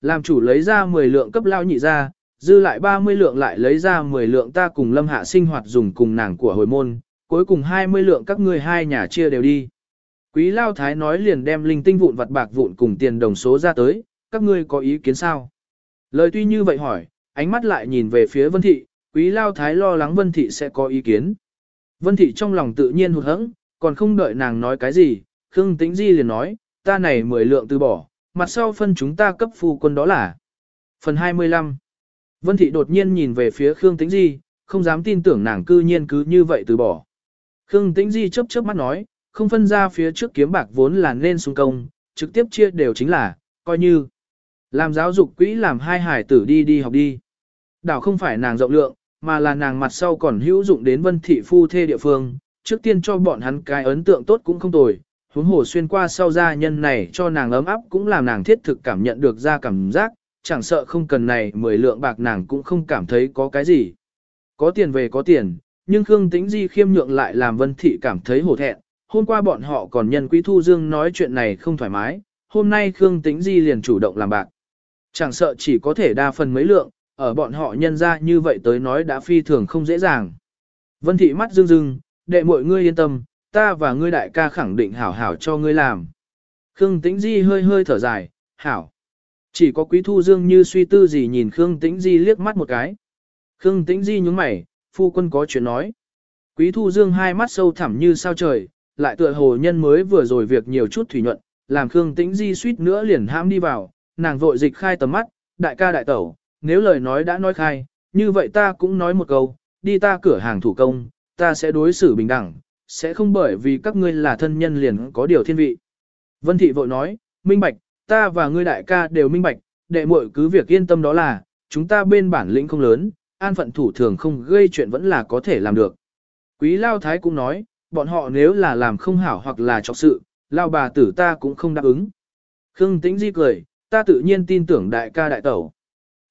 Làm chủ lấy ra 10 lượng cấp lao nhị ra, dư lại 30 lượng lại lấy ra 10 lượng ta cùng lâm hạ sinh hoạt dùng cùng nàng của hồi môn, cuối cùng 20 lượng các ngươi hai nhà chia đều đi. Quý lao thái nói liền đem linh tinh vụn vặt bạc vụn cùng tiền đồng số ra tới, các ngươi có ý kiến sao? Lời tuy như vậy hỏi, ánh mắt lại nhìn về phía vân thị, quý lao thái lo lắng vân thị sẽ có ý kiến. Vân thị trong lòng tự nhiên hụt hẫng, còn không đợi nàng nói cái gì, Khương Tĩnh Di liền nói, ta này 10 lượng từ bỏ, mặt sau phân chúng ta cấp phu quân đó là. Phần 25 Vân Thị đột nhiên nhìn về phía Khương Tĩnh Di, không dám tin tưởng nàng cư nhiên cứ như vậy từ bỏ. Khương Tĩnh Di chớp chớp mắt nói, không phân ra phía trước kiếm bạc vốn là nên xung công, trực tiếp chia đều chính là, coi như làm giáo dục quỹ làm hai hải tử đi đi học đi. Đảo không phải nàng rộng lượng, mà là nàng mặt sau còn hữu dụng đến Vân Thị phu thê địa phương, trước tiên cho bọn hắn cái ấn tượng tốt cũng không tồi, huống hồ xuyên qua sau gia nhân này cho nàng ấm áp cũng làm nàng thiết thực cảm nhận được ra cảm giác, chẳng sợ không cần này mười lượng bạc nàng cũng không cảm thấy có cái gì. Có tiền về có tiền, nhưng Khương Tĩnh Di khiêm nhượng lại làm Vân Thị cảm thấy hổ thẹn. Hôm qua bọn họ còn nhân Quý Thu Dương nói chuyện này không thoải mái, hôm nay Khương Tĩnh Di liền chủ động làm bạc. Chẳng sợ chỉ có thể đa phần mấy lượng, ở bọn họ nhân ra như vậy tới nói đã phi thường không dễ dàng. Vân Thị mắt rưng rưng, đệ mọi ngươi yên tâm, ta và ngươi đại ca khẳng định hảo hảo cho ngươi làm. Khương Tĩnh Di hơi hơi thở dài, hảo. Chỉ có Quý Thu Dương như suy tư gì nhìn Khương Tĩnh Di liếc mắt một cái. Khương Tĩnh Di nhúng mày, phu quân có chuyện nói. Quý Thu Dương hai mắt sâu thẳm như sao trời, lại tựa hồ nhân mới vừa rồi việc nhiều chút thủy nhuận, làm Khương Tĩnh Di suýt nữa liền hãm đi vào, nàng vội dịch khai tầm mắt, đại ca đại tẩu, nếu lời nói đã nói khai, như vậy ta cũng nói một câu, đi ta cửa hàng thủ công, ta sẽ đối xử bình đẳng, sẽ không bởi vì các ngươi là thân nhân liền có điều thiên vị. Vân Thị vội nói, minh bạch, ta và ngươi đại ca đều minh bạch, đệ muội cứ việc yên tâm đó là, chúng ta bên bản lĩnh không lớn, an phận thủ thường không gây chuyện vẫn là có thể làm được. Quý Lao Thái cũng nói, bọn họ nếu là làm không hảo hoặc là trọc sự, Lao bà tử ta cũng không đáp ứng. Khương Tĩnh Di cười, ta tự nhiên tin tưởng đại ca đại tẩu.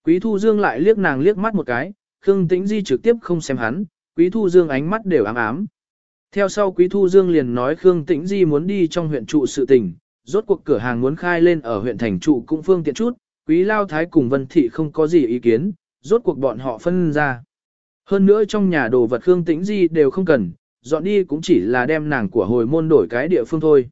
Quý Thu Dương lại liếc nàng liếc mắt một cái, Khương Tĩnh Di trực tiếp không xem hắn, Quý Thu Dương ánh mắt đều ám ám. Theo sau Quý Thu Dương liền nói Khương Tĩnh Di muốn đi trong huyện trụ sự tình, rốt cuộc cửa hàng muốn khai lên ở huyện thành trụ cũng phương tiện chút, Quý Lao Thái cùng Vân Thị không có gì ý kiến, rốt cuộc bọn họ phân ra. Hơn nữa trong nhà đồ vật Khương Tĩnh Di đều không cần, dọn đi cũng chỉ là đem nàng của hồi môn đổi cái địa phương thôi.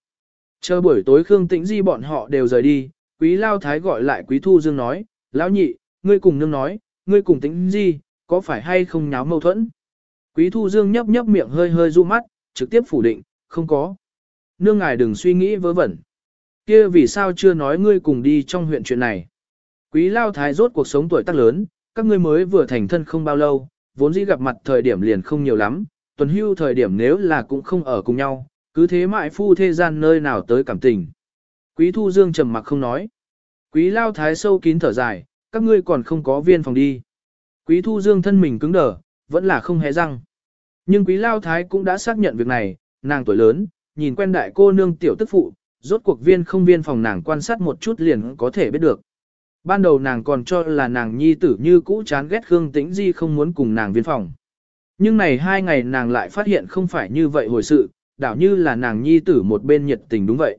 Chờ buổi tối Khương Tĩnh Di bọn họ đều rời đi, Quý Lao Thái gọi lại Quý Thu Dương nói, Lão nhị, ngươi cùng nương nói, ngươi cùng Tĩnh Di, có phải hay không nháo mâu thuẫn? Quý Thu Dương nhấp nhấp miệng hơi hơi du mắt, trực tiếp phủ định, không có. Nương ngài đừng suy nghĩ vớ vẩn. Kia vì sao chưa nói ngươi cùng đi trong huyện chuyện này? Quý Lao Thái rốt cuộc sống tuổi tác lớn, các ngươi mới vừa thành thân không bao lâu, vốn dĩ gặp mặt thời điểm liền không nhiều lắm, tuần hưu thời điểm nếu là cũng không ở cùng nhau, cứ thế mãi phu thế gian nơi nào tới cảm tình. Quý Thu Dương trầm mặc không nói. Quý Lao Thái sâu kín thở dài, các ngươi còn không có viên phòng đi. Quý Thu Dương thân mình cứng đờ, vẫn là không hé răng. Nhưng Quý Lao Thái cũng đã xác nhận việc này, nàng tuổi lớn, nhìn quen đại cô nương tiểu tức phụ, rốt cuộc viên không viên phòng nàng quan sát một chút liền có thể biết được. Ban đầu nàng còn cho là nàng nhi tử như cũ chán ghét Khương Tĩnh Di không muốn cùng nàng viên phòng. Nhưng này hai ngày nàng lại phát hiện không phải như vậy hồi sự, đảo như là nàng nhi tử một bên nhiệt tình đúng vậy.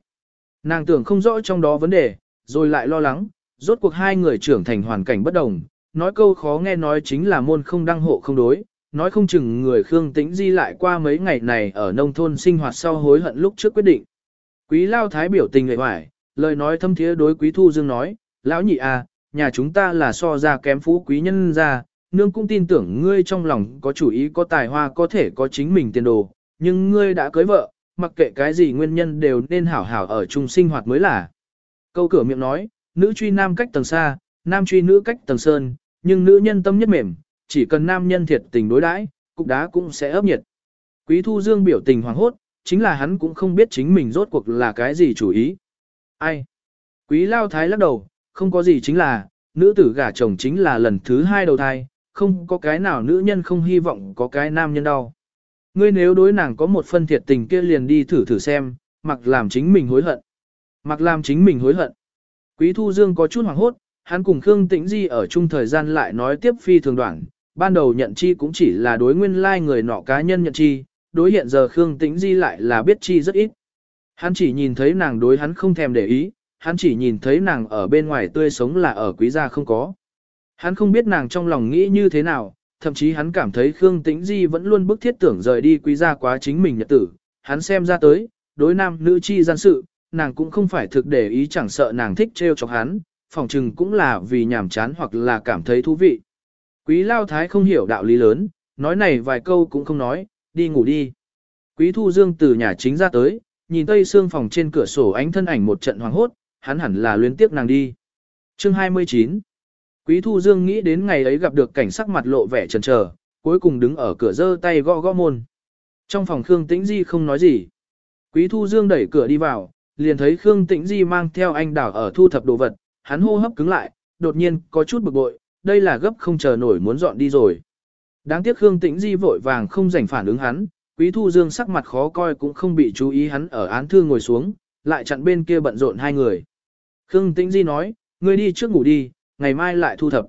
Nàng tưởng không rõ trong đó vấn đề, rồi lại lo lắng, rốt cuộc hai người trưởng thành hoàn cảnh bất đồng, nói câu khó nghe nói chính là môn không đăng hộ không đối, nói không chừng người Khương Tĩnh Di lại qua mấy ngày này ở nông thôn sinh hoạt sau hối hận lúc trước quyết định. Quý Lao Thái biểu tình người hoài, lời nói thâm thiế đối Quý Thu Dương nói, lão nhị à, nhà chúng ta là so ra kém phú quý nhân ra, nương cũng tin tưởng ngươi trong lòng có chủ ý có tài hoa có thể có chính mình tiền đồ, nhưng ngươi đã cưới vợ, mặc kệ cái gì nguyên nhân đều nên hảo hảo ở chung sinh hoạt mới là. Câu cửa miệng nói, nữ truy nam cách tầng xa, nam truy nữ cách tầng sơn, nhưng nữ nhân tâm nhất mềm, chỉ cần nam nhân thiệt tình đối đãi, cục đá cũng sẽ ấp nhiệt. Quý Thu Dương biểu tình hoàng hốt, chính là hắn cũng không biết chính mình rốt cuộc là cái gì chủ ý. Ai? Quý Lao Thái lắc đầu, không có gì chính là, nữ tử gả chồng chính là lần thứ hai đầu thai, không có cái nào nữ nhân không hy vọng có cái nam nhân đau. Ngươi nếu đối nàng có một phân thiệt tình kia liền đi thử thử xem, mặc làm chính mình hối hận. Mặc làm chính mình hối hận. Quý Thu Dương có chút hoảng hốt, hắn cùng Khương Tĩnh Di ở chung thời gian lại nói tiếp phi thường đoạn, ban đầu nhận chi cũng chỉ là đối nguyên lai like người nọ cá nhân nhận chi, đối hiện giờ Khương Tĩnh Di lại là biết chi rất ít. Hắn chỉ nhìn thấy nàng đối hắn không thèm để ý, hắn chỉ nhìn thấy nàng ở bên ngoài tươi sống là ở quý gia không có. Hắn không biết nàng trong lòng nghĩ như thế nào, thậm chí hắn cảm thấy Khương Tĩnh Di vẫn luôn bức thiết tưởng rời đi quý gia quá chính mình nhật tử. Hắn xem ra tới, đối nam nữ chi gian sự, nàng cũng không phải thực để ý chẳng sợ nàng thích trêu chọc hắn, phòng trừng cũng là vì nhàm chán hoặc là cảm thấy thú vị. Quý Lao Thái không hiểu đạo lý lớn, nói này vài câu cũng không nói, đi ngủ đi. Quý Thu Dương từ nhà chính ra tới, nhìn tây xương phòng trên cửa sổ ánh thân ảnh một trận hoàng hốt, hắn hẳn là luyến tiếc nàng đi. Chương 29 Quý Thu Dương nghĩ đến ngày ấy gặp được cảnh sắc mặt lộ vẻ trần chờ, cuối cùng đứng ở cửa giơ tay gõ gõ môn. Trong phòng Khương Tĩnh Di không nói gì. Quý Thu Dương đẩy cửa đi vào, liền thấy Khương Tĩnh Di mang theo anh đảo ở thu thập đồ vật, hắn hô hấp cứng lại, đột nhiên có chút bực bội, đây là gấp không chờ nổi muốn dọn đi rồi. Đáng tiếc Khương Tĩnh Di vội vàng không rảnh phản ứng hắn, Quý Thu Dương sắc mặt khó coi cũng không bị chú ý hắn ở án thư ngồi xuống, lại chặn bên kia bận rộn hai người. Khương Tĩnh Di nói, ngươi đi trước ngủ đi, ngày mai lại thu thập.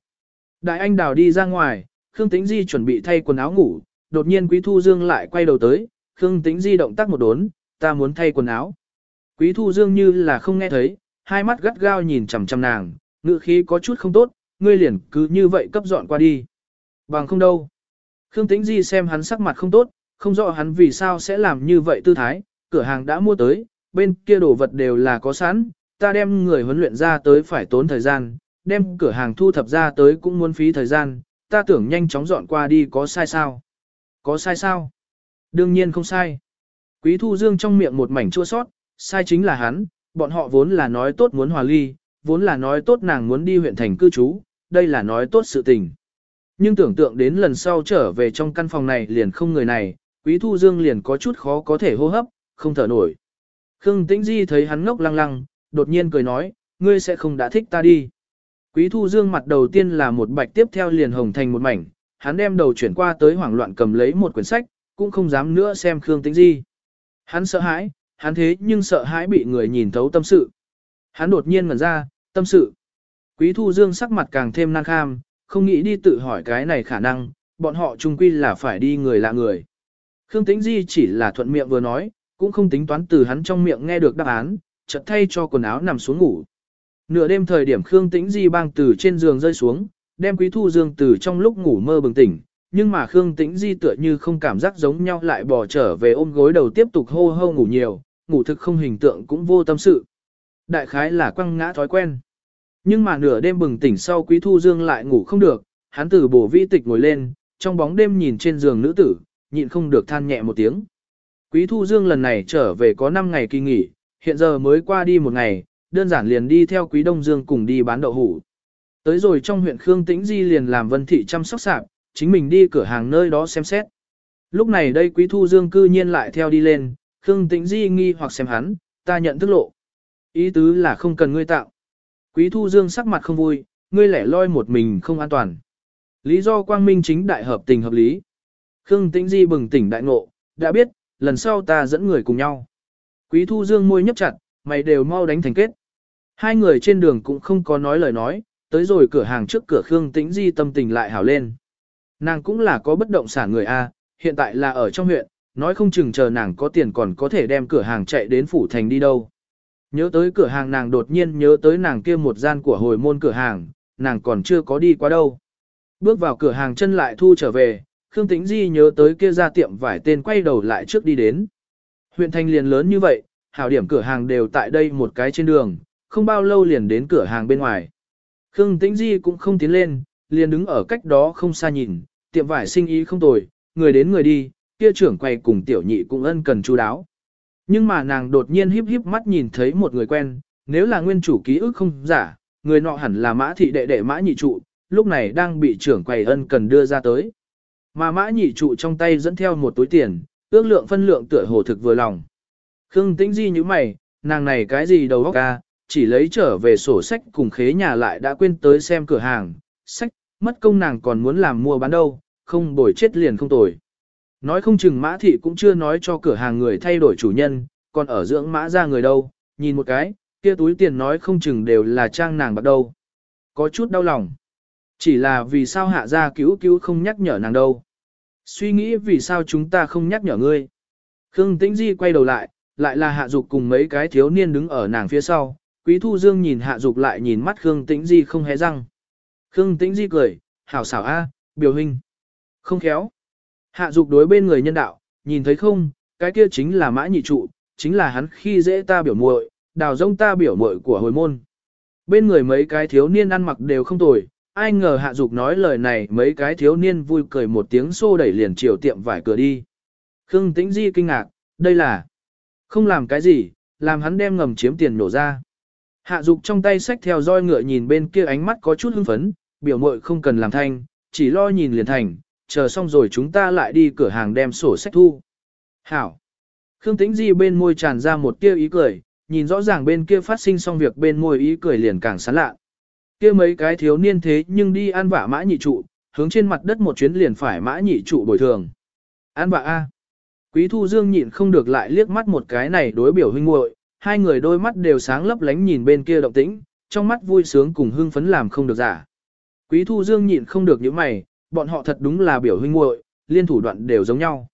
Đại anh đào đi ra ngoài, Khương Tĩnh Di chuẩn bị thay quần áo ngủ, đột nhiên Quý Thu Dương lại quay đầu tới, Khương Tĩnh Di động tác một đốn, ta muốn thay quần áo. Quý Thu Dương như là không nghe thấy, hai mắt gắt gao nhìn chằm chằm nàng, ngữ khí có chút không tốt, ngươi liền cứ như vậy cấp dọn qua đi. Bằng không đâu. Khương Tĩnh Di xem hắn sắc mặt không tốt, không rõ hắn vì sao sẽ làm như vậy tư thái, cửa hàng đã mua tới, bên kia đồ vật đều là có sẵn, ta đem người huấn luyện ra tới phải tốn thời gian, đem cửa hàng thu thập ra tới cũng muốn phí thời gian, ta tưởng nhanh chóng dọn qua đi có sai sao? Có sai sao? Đương nhiên không sai. Quý Thu Dương trong miệng một mảnh chua sót, sai chính là hắn, bọn họ vốn là nói tốt muốn hòa ly, vốn là nói tốt nàng muốn đi huyện thành cư trú, đây là nói tốt sự tình. Nhưng tưởng tượng đến lần sau trở về trong căn phòng này liền không người này, Quý Thu Dương liền có chút khó có thể hô hấp, không thở nổi. Khương Tĩnh Di thấy hắn ngốc lăng lăng, đột nhiên cười nói, ngươi sẽ không đã thích ta đi. Quý Thu Dương mặt đầu tiên là một bạch tiếp theo liền hồng thành một mảnh, hắn đem đầu chuyển qua tới hoảng loạn cầm lấy một quyển sách, cũng không dám nữa xem Khương Tĩnh Di. Hắn sợ hãi, hắn thế nhưng sợ hãi bị người nhìn thấu tâm sự. Hắn đột nhiên ngẩn ra, tâm sự. Quý Thu Dương sắc mặt càng thêm năng kham, không nghĩ đi tự hỏi cái này khả năng, bọn họ chung quy là phải đi người lạ người. Khương Tĩnh Di chỉ là thuận miệng vừa nói, cũng không tính toán từ hắn trong miệng nghe được đáp án, chợt thay cho quần áo nằm xuống ngủ. Nửa đêm thời điểm Khương Tĩnh Di bang từ trên giường rơi xuống, đem Quý Thu Dương từ trong lúc ngủ mơ bừng tỉnh, nhưng mà Khương Tĩnh Di tựa như không cảm giác giống nhau lại bò trở về ôm gối đầu tiếp tục hô hô ngủ nhiều, ngủ thực không hình tượng cũng vô tâm sự. Đại khái là quăng ngã thói quen. Nhưng mà nửa đêm bừng tỉnh sau Quý Thu Dương lại ngủ không được, hắn từ bổ vi tịch ngồi lên, trong bóng đêm nhìn trên giường nữ tử, nhịn không được than nhẹ một tiếng. Quý Thu Dương lần này trở về có 5 ngày kỳ nghỉ, hiện giờ mới qua đi một ngày, đơn giản liền đi theo Quý Đông Dương cùng đi bán đậu hủ. Tới rồi trong huyện Khương Tĩnh Di liền làm vân thị chăm sóc sạp, chính mình đi cửa hàng nơi đó xem xét. Lúc này đây Quý Thu Dương cư nhiên lại theo đi lên, Khương Tĩnh Di nghi hoặc xem hắn, ta nhận thức lộ. Ý tứ là không cần ngươi tạo. Quý Thu Dương sắc mặt không vui, ngươi lẻ loi một mình không an toàn. Lý do quang minh chính đại hợp tình hợp lý. Khương Tĩnh Di bừng tỉnh đại ngộ, đã biết, lần sau ta dẫn người cùng nhau. Quý Thu Dương môi nhấp chặt, mày đều mau đánh thành kết. Hai người trên đường cũng không có nói lời nói, tới rồi cửa hàng trước cửa Khương Tĩnh Di tâm tình lại hảo lên. Nàng cũng là có bất động sản người A, hiện tại là ở trong huyện, nói không chừng chờ nàng có tiền còn có thể đem cửa hàng chạy đến phủ thành đi đâu. Nhớ tới cửa hàng nàng đột nhiên nhớ tới nàng kia một gian của hồi môn cửa hàng, nàng còn chưa có đi qua đâu. Bước vào cửa hàng chân lại thu trở về, Khương Tĩnh Di nhớ tới kia ra tiệm vải tên quay đầu lại trước đi đến. Huyện thành liền lớn như vậy, hảo điểm cửa hàng đều tại đây một cái trên đường, không bao lâu liền đến cửa hàng bên ngoài. Khương Tĩnh Di cũng không tiến lên, liền đứng ở cách đó không xa nhìn, tiệm vải sinh ý không tồi, người đến người đi, kia trưởng quay cùng tiểu nhị cũng ân cần chú đáo. Nhưng mà nàng đột nhiên híp híp mắt nhìn thấy một người quen, nếu là nguyên chủ ký ức không giả, người nọ hẳn là mã thị đệ đệ mã nhị trụ, lúc này đang bị trưởng quầy ân cần đưa ra tới. Mà mã nhị trụ trong tay dẫn theo một túi tiền, ước lượng phân lượng tựa hồ thực vừa lòng. Khương tĩnh di như mày, nàng này cái gì đầu óc ca, chỉ lấy trở về sổ sách cùng khế nhà lại đã quên tới xem cửa hàng, sách, mất công nàng còn muốn làm mua bán đâu, không bồi chết liền không tồi. Nói không chừng mã thị cũng chưa nói cho cửa hàng người thay đổi chủ nhân, còn ở dưỡng mã ra người đâu, nhìn một cái, kia túi tiền nói không chừng đều là trang nàng bắt đầu. Có chút đau lòng. Chỉ là vì sao hạ gia cứu cứu không nhắc nhở nàng đâu. Suy nghĩ vì sao chúng ta không nhắc nhở ngươi. Khương Tĩnh Di quay đầu lại, lại là hạ dục cùng mấy cái thiếu niên đứng ở nàng phía sau, Quý Thu Dương nhìn Hạ Dục lại nhìn mắt Khương Tĩnh Di không hé răng. Khương Tĩnh Di cười, hảo xảo a, biểu hình. Không khéo. Hạ Dục đối bên người nhân đạo, nhìn thấy không, cái kia chính là mã nhị trụ, chính là hắn khi dễ ta biểu muội, đào rông ta biểu muội của hồi môn. Bên người mấy cái thiếu niên ăn mặc đều không tồi, ai ngờ Hạ Dục nói lời này mấy cái thiếu niên vui cười một tiếng xô đẩy liền chiều tiệm vải cửa đi. Khương Tĩnh Di kinh ngạc, đây là không làm cái gì, làm hắn đem ngầm chiếm tiền nổ ra. Hạ Dục trong tay sách theo roi ngựa nhìn bên kia ánh mắt có chút hưng phấn, biểu mội không cần làm thanh, chỉ lo nhìn liền thành, chờ xong rồi chúng ta lại đi cửa hàng đem sổ sách thu. Hảo. Khương Tĩnh Di bên môi tràn ra một tia ý cười, nhìn rõ ràng bên kia phát sinh xong việc bên môi ý cười liền càng sán lạ. Kia mấy cái thiếu niên thế nhưng đi ăn vạ mã nhị trụ, hướng trên mặt đất một chuyến liền phải mã nhị trụ bồi thường. Ăn vạ A. Quý Thu Dương nhịn không được lại liếc mắt một cái này đối biểu huynh muội, hai người đôi mắt đều sáng lấp lánh nhìn bên kia động tĩnh, trong mắt vui sướng cùng hưng phấn làm không được giả. Quý Thu Dương nhịn không được những mày, bọn họ thật đúng là biểu huynh muội, liên thủ đoạn đều giống nhau.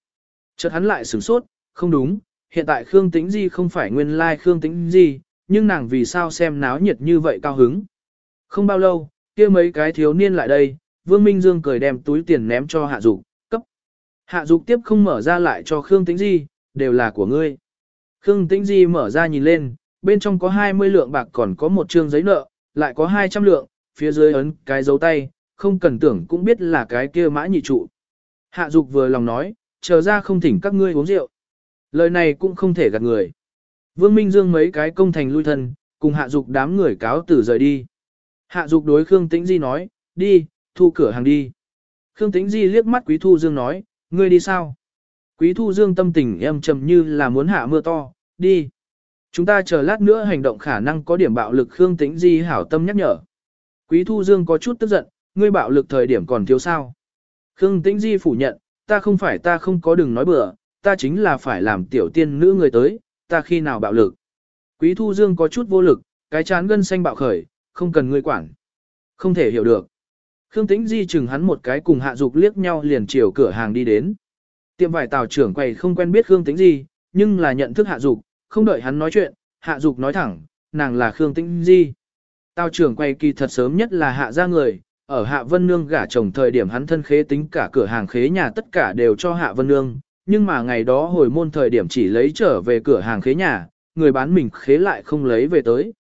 Chợt hắn lại sửng sốt, không đúng, hiện tại Khương Tĩnh Di không phải nguyên lai like Khương Tĩnh Di, nhưng nàng vì sao xem náo nhiệt như vậy cao hứng. Không bao lâu, kia mấy cái thiếu niên lại đây, Vương Minh Dương cười đem túi tiền ném cho Hạ Dục, cấp. Hạ Dục tiếp không mở ra lại cho Khương Tĩnh Di, đều là của ngươi. Khương Tĩnh Di mở ra nhìn lên, bên trong có 20 lượng bạc còn có một trương giấy nợ, lại có 200 lượng, phía dưới ấn cái dấu tay, không cần tưởng cũng biết là cái kia mã nhị trụ. Hạ Dục vừa lòng nói, chờ ra không thỉnh các ngươi uống rượu. Lời này cũng không thể gạt người. Vương Minh Dương mấy cái công thành lui thân, cùng Hạ Dục đám người cáo tử rời đi. Hạ Dục đối Khương Tĩnh Di nói, đi, thu cửa hàng đi. Khương Tĩnh Di liếc mắt Quý Thu Dương nói, ngươi đi sao? Quý Thu Dương tâm tình em trầm như là muốn hạ mưa to, đi. Chúng ta chờ lát nữa hành động khả năng có điểm bạo lực Khương Tĩnh Di hảo tâm nhắc nhở. Quý Thu Dương có chút tức giận, ngươi bạo lực thời điểm còn thiếu sao. Khương Tĩnh Di phủ nhận, ta không phải ta không có đừng nói bừa, ta chính là phải làm tiểu tiên nữ người tới, ta khi nào bạo lực. Quý Thu Dương có chút vô lực, cái chán gân xanh bạo khởi, không cần ngươi quản. Không thể hiểu được. Khương Tĩnh Di chừng hắn một cái cùng hạ dục liếc nhau liền chiều cửa hàng đi đến. Tiệm vải tàu trưởng quầy không quen biết Khương Tĩnh Di, nhưng là nhận thức hạ dục, không đợi hắn nói chuyện, hạ dục nói thẳng, nàng là Khương Tĩnh Di. Tào trưởng quầy kỳ thật sớm nhất là hạ ra người, ở hạ vân nương gả chồng thời điểm hắn thân khế tính cả cửa hàng khế nhà tất cả đều cho hạ vân nương, nhưng mà ngày đó hồi môn thời điểm chỉ lấy trở về cửa hàng khế nhà, người bán mình khế lại không lấy về tới.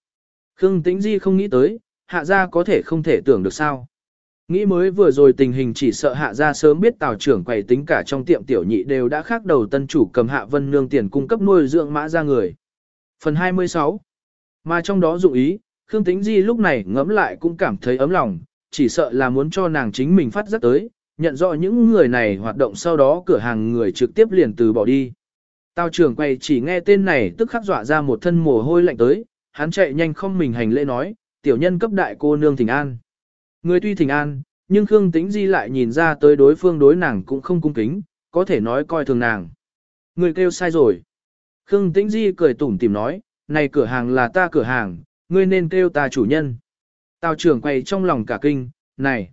Khương Tĩnh Di không nghĩ tới, hạ Gia có thể không thể tưởng được sao. Nghĩ mới vừa rồi tình hình chỉ sợ hạ Gia sớm biết tào trưởng quầy tính cả trong tiệm tiểu nhị đều đã khác đầu tân chủ cầm hạ vân nương tiền cung cấp nuôi dưỡng mã ra người. Phần 26 Mà trong đó dụng ý, Khương Tĩnh Di lúc này ngẫm lại cũng cảm thấy ấm lòng, chỉ sợ là muốn cho nàng chính mình phát giác tới, nhận rõ những người này hoạt động sau đó cửa hàng người trực tiếp liền từ bỏ đi. Tào trưởng quay chỉ nghe tên này tức khắc dọa ra một thân mồ hôi lạnh tới, hắn chạy nhanh không mình hành lễ nói, tiểu nhân cấp đại cô nương thỉnh an. Người tuy thỉnh an, nhưng Khương Tĩnh Di lại nhìn ra tới đối phương đối nàng cũng không cung kính, có thể nói coi thường nàng. Người kêu sai rồi. Khương Tĩnh Di cười tủm tìm nói, này cửa hàng là ta cửa hàng, ngươi nên kêu ta chủ nhân. Tào trưởng quay trong lòng cả kinh, này.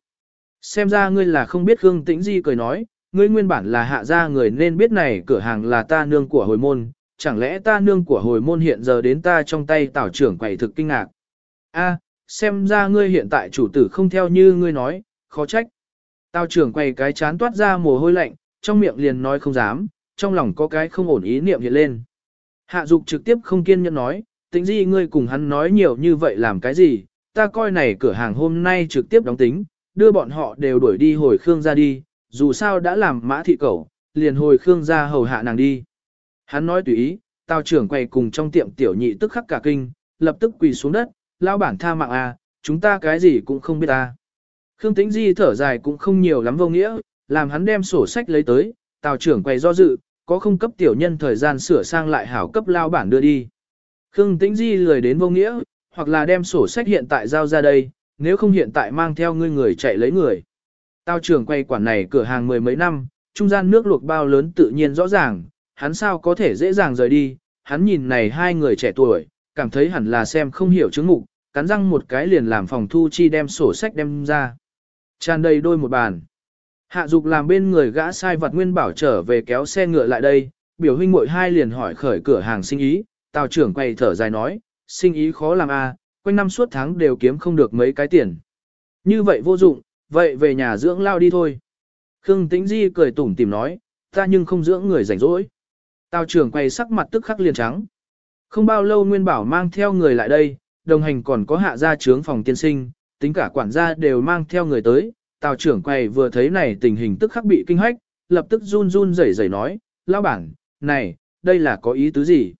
Xem ra ngươi là không biết Khương Tĩnh Di cười nói, ngươi nguyên bản là hạ gia người nên biết này cửa hàng là ta nương của hồi môn, chẳng lẽ ta nương của hồi môn hiện giờ đến ta trong tay tào trưởng quầy thực kinh ngạc. A, xem ra ngươi hiện tại chủ tử không theo như ngươi nói, khó trách. Tào trưởng quầy cái chán toát ra mồ hôi lạnh, trong miệng liền nói không dám, trong lòng có cái không ổn ý niệm hiện lên. Hạ dục trực tiếp không kiên nhẫn nói, tính gì ngươi cùng hắn nói nhiều như vậy làm cái gì, ta coi này cửa hàng hôm nay trực tiếp đóng tính, đưa bọn họ đều đuổi đi hồi Khương ra đi, dù sao đã làm mã thị cẩu, liền hồi Khương ra hầu hạ nàng đi. Hắn nói tùy ý, tào trưởng quay cùng trong tiệm tiểu nhị tức khắc cả kinh, lập tức quỳ xuống đất, lao bản tha mạng à, chúng ta cái gì cũng không biết ta. Khương Tĩnh Di thở dài cũng không nhiều lắm vô nghĩa, làm hắn đem sổ sách lấy tới, tào trưởng quay do dự, có không cấp tiểu nhân thời gian sửa sang lại hảo cấp lao bản đưa đi. Khương Tĩnh Di lười đến vô nghĩa, hoặc là đem sổ sách hiện tại giao ra đây, nếu không hiện tại mang theo ngươi người chạy lấy người. Tao trưởng quay quản này cửa hàng mười mấy năm, trung gian nước luộc bao lớn tự nhiên rõ ràng, hắn sao có thể dễ dàng rời đi, hắn nhìn này hai người trẻ tuổi, cảm thấy hẳn là xem không hiểu chứng mục, cắn răng một cái liền làm phòng thu chi đem sổ sách đem ra. Tràn đầy đôi một bàn. Hạ dục làm bên người gã sai vật nguyên bảo trở về kéo xe ngựa lại đây, biểu huynh muội hai liền hỏi khởi cửa hàng sinh ý, tào trưởng quay thở dài nói, sinh ý khó làm à? quanh năm suốt tháng đều kiếm không được mấy cái tiền. Như vậy vô dụng, vậy về nhà dưỡng lao đi thôi. Khương Tĩnh Di cười tủm tìm nói, ta nhưng không dưỡng người rảnh rỗi. Tào trưởng quay sắc mặt tức khắc liền trắng. Không bao lâu Nguyên Bảo mang theo người lại đây, đồng hành còn có hạ gia trướng phòng tiên sinh, tính cả quản gia đều mang theo người tới. Tào trưởng quay vừa thấy này tình hình tức khắc bị kinh hách, lập tức run run rẩy rẩy nói, lão bản, này, đây là có ý tứ gì?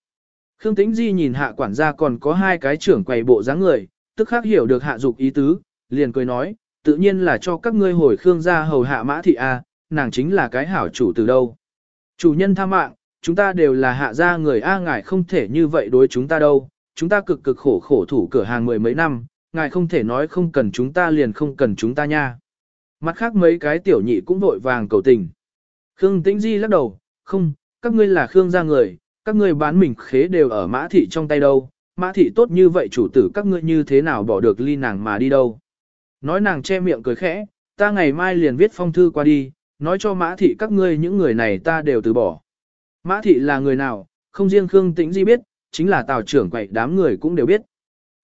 Khương Tĩnh Di nhìn hạ quản gia còn có hai cái trưởng quầy bộ dáng người, tức khắc hiểu được hạ dục ý tứ, liền cười nói, tự nhiên là cho các ngươi hồi Khương gia hầu hạ mã thị A, nàng chính là cái hảo chủ từ đâu. Chủ nhân tha mạng, chúng ta đều là hạ gia người A ngài không thể như vậy đối chúng ta đâu, chúng ta cực cực khổ khổ thủ cửa hàng mười mấy năm, ngài không thể nói không cần chúng ta liền không cần chúng ta nha. Mặt khác mấy cái tiểu nhị cũng vội vàng cầu tình. Khương Tĩnh Di lắc đầu, không, các ngươi là Khương gia người, các ngươi bán mình khế đều ở mã thị trong tay đâu, mã thị tốt như vậy chủ tử các ngươi như thế nào bỏ được ly nàng mà đi đâu. Nói nàng che miệng cười khẽ, ta ngày mai liền viết phong thư qua đi, nói cho mã thị các ngươi những người này ta đều từ bỏ. Mã thị là người nào, không riêng Khương Tĩnh Di biết, chính là tào trưởng quậy đám người cũng đều biết.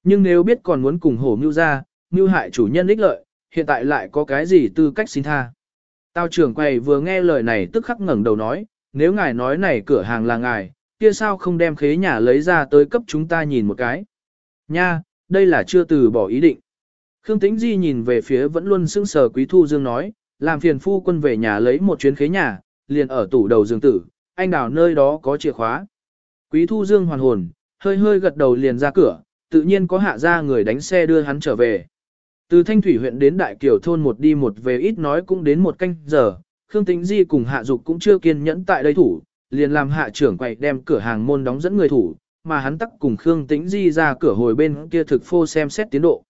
Nhưng nếu biết còn muốn cùng hổ mưu ra, mưu hại chủ nhân ích lợi, hiện tại lại có cái gì tư cách xin tha. Tào trưởng quầy vừa nghe lời này tức khắc ngẩng đầu nói, nếu ngài nói này cửa hàng là ngài, kia sao không đem khế nhà lấy ra tới cấp chúng ta nhìn một cái. Nha, đây là chưa từ bỏ ý định. Khương Tĩnh Di nhìn về phía vẫn luôn sững sờ Quý Thu Dương nói, làm phiền phu quân về nhà lấy một chuyến khế nhà, liền ở tủ đầu giường tử, anh đào nơi đó có chìa khóa. Quý Thu Dương hoàn hồn, hơi hơi gật đầu liền ra cửa, tự nhiên có hạ ra người đánh xe đưa hắn trở về. Từ Thanh Thủy huyện đến Đại Kiều thôn một đi một về ít nói cũng đến một canh giờ, Khương Tĩnh Di cùng Hạ Dục cũng chưa kiên nhẫn tại đây thủ, liền làm hạ trưởng quậy đem cửa hàng môn đóng dẫn người thủ, mà hắn tắc cùng Khương Tĩnh Di ra cửa hồi bên kia thực phô xem xét tiến độ.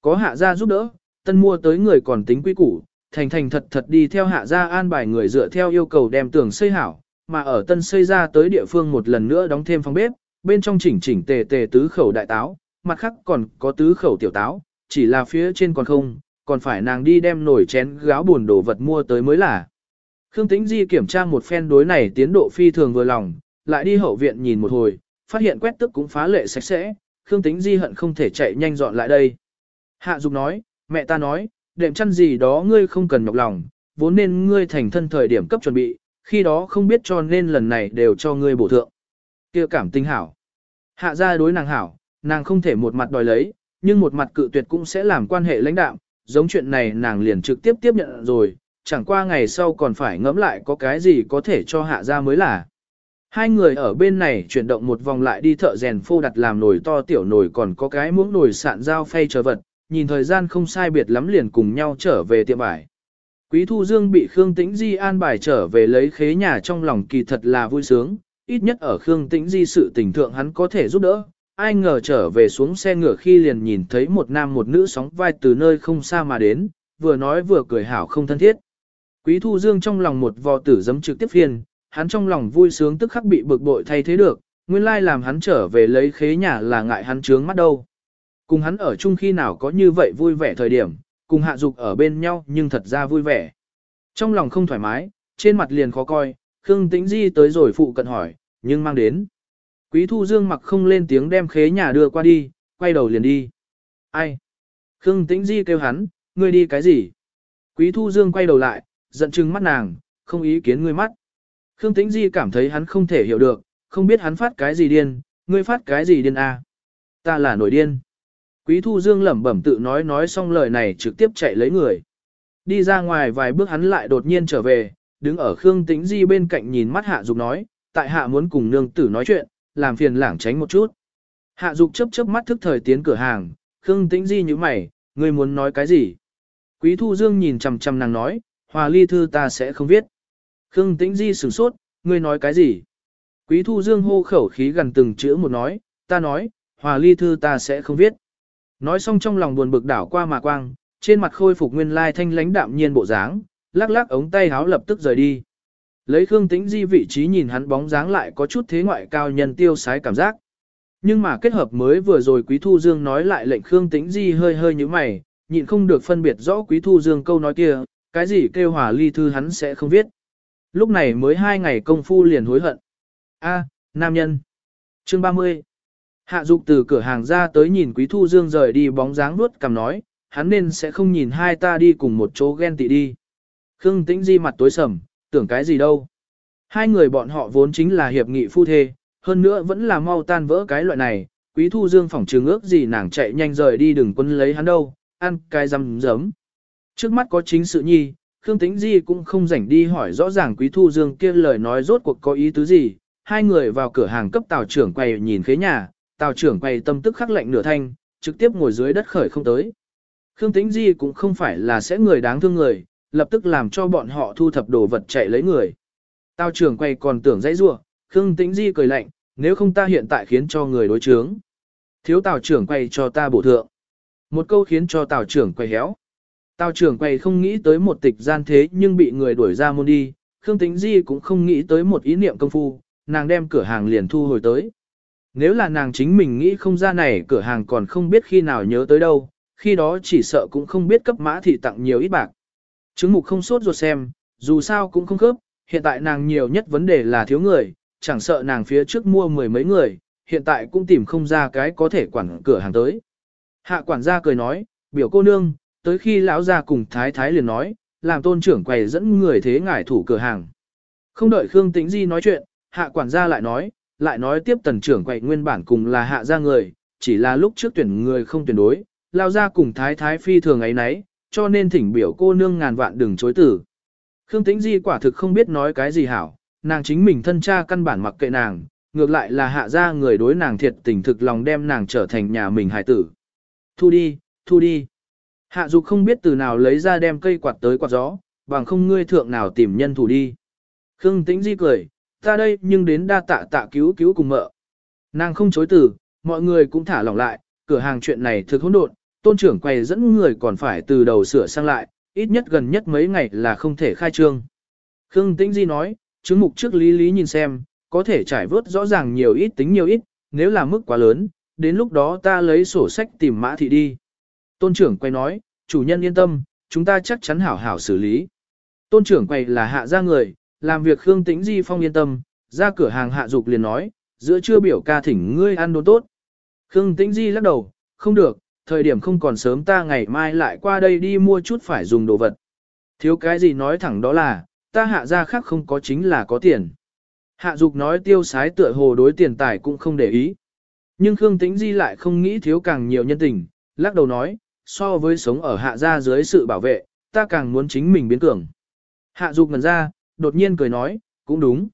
Có hạ gia giúp đỡ, tân mua tới người còn tính quý củ, thành thành thật thật đi theo hạ gia an bài người dựa theo yêu cầu đem tường xây hảo, mà ở tân xây ra tới địa phương một lần nữa đóng thêm phòng bếp, bên trong chỉnh chỉnh tề tề tứ khẩu đại táo, mặt khác còn có tứ khẩu tiểu táo, chỉ là phía trên còn không, còn phải nàng đi đem nồi chén gáo buồn đồ vật mua tới mới là. Khương Tĩnh Di kiểm tra một phen đối này tiến độ phi thường vừa lòng, lại đi hậu viện nhìn một hồi, phát hiện quét tức cũng phá lệ sạch sẽ, Khương Tĩnh Di hận không thể chạy nhanh dọn lại đây. Hạ Dục nói, mẹ ta nói, đệm chăn gì đó ngươi không cần nhọc lòng, vốn nên ngươi thành thân thời điểm cấp chuẩn bị, khi đó không biết cho nên lần này đều cho ngươi bổ thượng. kia cảm tinh hảo. Hạ ra đối nàng hảo, nàng không thể một mặt đòi lấy, nhưng một mặt cự tuyệt cũng sẽ làm quan hệ lãnh đạo, giống chuyện này nàng liền trực tiếp tiếp nhận rồi, chẳng qua ngày sau còn phải ngẫm lại có cái gì có thể cho hạ ra mới là. Hai người ở bên này chuyển động một vòng lại đi thợ rèn phô đặt làm nồi to tiểu nồi còn có cái muỗng nồi sạn dao phay chờ vật, nhìn thời gian không sai biệt lắm liền cùng nhau trở về tiệm bài Quý Thu Dương bị Khương Tĩnh Di an bài trở về lấy khế nhà trong lòng kỳ thật là vui sướng, ít nhất ở Khương Tĩnh Di sự tình thượng hắn có thể giúp đỡ. Ai ngờ trở về xuống xe ngựa khi liền nhìn thấy một nam một nữ sóng vai từ nơi không xa mà đến, vừa nói vừa cười hảo không thân thiết. Quý Thu Dương trong lòng một vò tử giấm trực tiếp phiền, hắn trong lòng vui sướng tức khắc bị bực bội thay thế được, nguyên lai làm hắn trở về lấy khế nhà là ngại hắn trướng mắt đâu. Cùng hắn ở chung khi nào có như vậy vui vẻ thời điểm, cùng hạ dục ở bên nhau nhưng thật ra vui vẻ. Trong lòng không thoải mái, trên mặt liền khó coi, Khương Tĩnh Di tới rồi phụ cận hỏi, nhưng mang đến. Quý Thu Dương mặc không lên tiếng đem khế nhà đưa qua đi, quay đầu liền đi. Ai? Khương Tĩnh Di kêu hắn, ngươi đi cái gì? Quý Thu Dương quay đầu lại, giận chừng mắt nàng, không ý kiến ngươi mắt. Khương Tĩnh Di cảm thấy hắn không thể hiểu được, không biết hắn phát cái gì điên, ngươi phát cái gì điên à? Ta là nổi điên. Quý Thu Dương lẩm bẩm tự nói nói xong lời này trực tiếp chạy lấy người. Đi ra ngoài vài bước hắn lại đột nhiên trở về, đứng ở Khương Tĩnh Di bên cạnh nhìn mắt Hạ Dục nói, tại Hạ muốn cùng nương tử nói chuyện, làm phiền lảng tránh một chút. Hạ Dục chớp chớp mắt thức thời tiến cửa hàng, Khương Tĩnh Di như mày, ngươi muốn nói cái gì? Quý Thu Dương nhìn chằm chằm nàng nói, hòa ly thư ta sẽ không viết. Khương Tĩnh Di sửng sốt, ngươi nói cái gì? Quý Thu Dương hô khẩu khí gần từng chữ một nói, ta nói, hòa ly thư ta sẽ không viết. Nói xong trong lòng buồn bực đảo qua mà quang, trên mặt khôi phục nguyên lai thanh lãnh đạm nhiên bộ dáng, lắc lắc ống tay háo lập tức rời đi. Lấy Khương Tĩnh Di vị trí nhìn hắn bóng dáng lại có chút thế ngoại cao nhân tiêu sái cảm giác. Nhưng mà kết hợp mới vừa rồi Quý Thu Dương nói lại lệnh Khương Tĩnh Di hơi hơi như mày, nhịn không được phân biệt rõ Quý Thu Dương câu nói kia, cái gì kêu hòa ly thư hắn sẽ không viết. Lúc này mới hai ngày công phu liền hối hận. A, nam nhân. Chương 30. Hạ Dục từ cửa hàng ra tới nhìn Quý Thu Dương rời đi bóng dáng nuốt cầm nói, hắn nên sẽ không nhìn hai ta đi cùng một chỗ ghen tị đi. Khương Tĩnh Di mặt tối sầm, tưởng cái gì đâu. Hai người bọn họ vốn chính là hiệp nghị phu thê, hơn nữa vẫn là mau tan vỡ cái loại này, Quý Thu Dương phỏng trường ước gì nàng chạy nhanh rời đi đừng quân lấy hắn đâu, ăn cái răm giấm. Trước mắt có chính sự nhi, Khương Tĩnh Di cũng không rảnh đi hỏi rõ ràng Quý Thu Dương kia lời nói rốt cuộc có ý tứ gì. Hai người vào cửa hàng cấp tàu trưởng quầy nhìn khế nhà, tàu trưởng quầy tâm tức khắc lệnh nửa thanh, trực tiếp ngồi dưới đất khởi không tới. Khương Tĩnh Di cũng không phải là sẽ người đáng thương người, lập tức làm cho bọn họ thu thập đồ vật chạy lấy người. Tàu trưởng quay còn tưởng dãy rua, Khương Tĩnh Di cười lạnh, nếu không ta hiện tại khiến cho người đối chướng. Thiếu tàu trưởng quay cho ta bổ thượng. Một câu khiến cho tàu trưởng quay héo. Tào trưởng quầy không nghĩ tới một tịch gian thế nhưng bị người đuổi ra môn đi, Khương Tĩnh Di cũng không nghĩ tới một ý niệm công phu, nàng đem cửa hàng liền thu hồi tới. Nếu là nàng chính mình nghĩ không ra này cửa hàng còn không biết khi nào nhớ tới đâu, khi đó chỉ sợ cũng không biết cấp mã thị tặng nhiều ít bạc. Chứng mục không sốt ruột xem, dù sao cũng không khớp, hiện tại nàng nhiều nhất vấn đề là thiếu người, chẳng sợ nàng phía trước mua mười mấy người, hiện tại cũng tìm không ra cái có thể quản cửa hàng tới. Hạ quản gia cười nói, biểu cô nương, tới khi lão gia cùng thái thái liền nói, làm tôn trưởng quầy dẫn người thế ngải thủ cửa hàng. Không đợi Khương Tĩnh Di nói chuyện, hạ quản gia lại nói, lại nói tiếp tần trưởng quầy nguyên bản cùng là hạ gia người, chỉ là lúc trước tuyển người không tuyển đối, lão gia cùng thái thái phi thường ấy nấy, cho nên thỉnh biểu cô nương ngàn vạn đừng chối tử. Khương Tĩnh Di quả thực không biết nói cái gì hảo, nàng chính mình thân cha căn bản mặc kệ nàng, ngược lại là hạ gia người đối nàng thiệt tình thực lòng đem nàng trở thành nhà mình hài tử. Thu đi, thu đi. Hạ dục không biết từ nào lấy ra đem cây quạt tới quạt gió, bằng không ngươi thượng nào tìm nhân thủ đi. Khương tĩnh di cười, ta đây nhưng đến đa tạ tạ cứu cứu cùng mợ. Nàng không chối từ, mọi người cũng thả lỏng lại, cửa hàng chuyện này thực hỗn độn, tôn trưởng quay dẫn người còn phải từ đầu sửa sang lại, ít nhất gần nhất mấy ngày là không thể khai trương. Khương tĩnh di nói, chứng mục trước lý lý nhìn xem, có thể trải vớt rõ ràng nhiều ít tính nhiều ít, nếu là mức quá lớn, đến lúc đó ta lấy sổ sách tìm mã thị đi. Tôn trưởng quay nói, chủ nhân yên tâm, chúng ta chắc chắn hảo hảo xử lý. Tôn trưởng quay là hạ ra người, làm việc Khương Tĩnh Di Phong yên tâm, ra cửa hàng hạ dục liền nói, giữa trưa biểu ca thỉnh ngươi ăn đồ tốt. Khương Tĩnh Di lắc đầu, không được, thời điểm không còn sớm ta ngày mai lại qua đây đi mua chút phải dùng đồ vật. Thiếu cái gì nói thẳng đó là, ta hạ ra khác không có chính là có tiền. Hạ dục nói tiêu sái tựa hồ đối tiền tài cũng không để ý. Nhưng Khương Tĩnh Di lại không nghĩ thiếu càng nhiều nhân tình, lắc đầu nói, so với sống ở hạ gia dưới sự bảo vệ, ta càng muốn chính mình biến cường. Hạ dục ngần ra, đột nhiên cười nói, cũng đúng.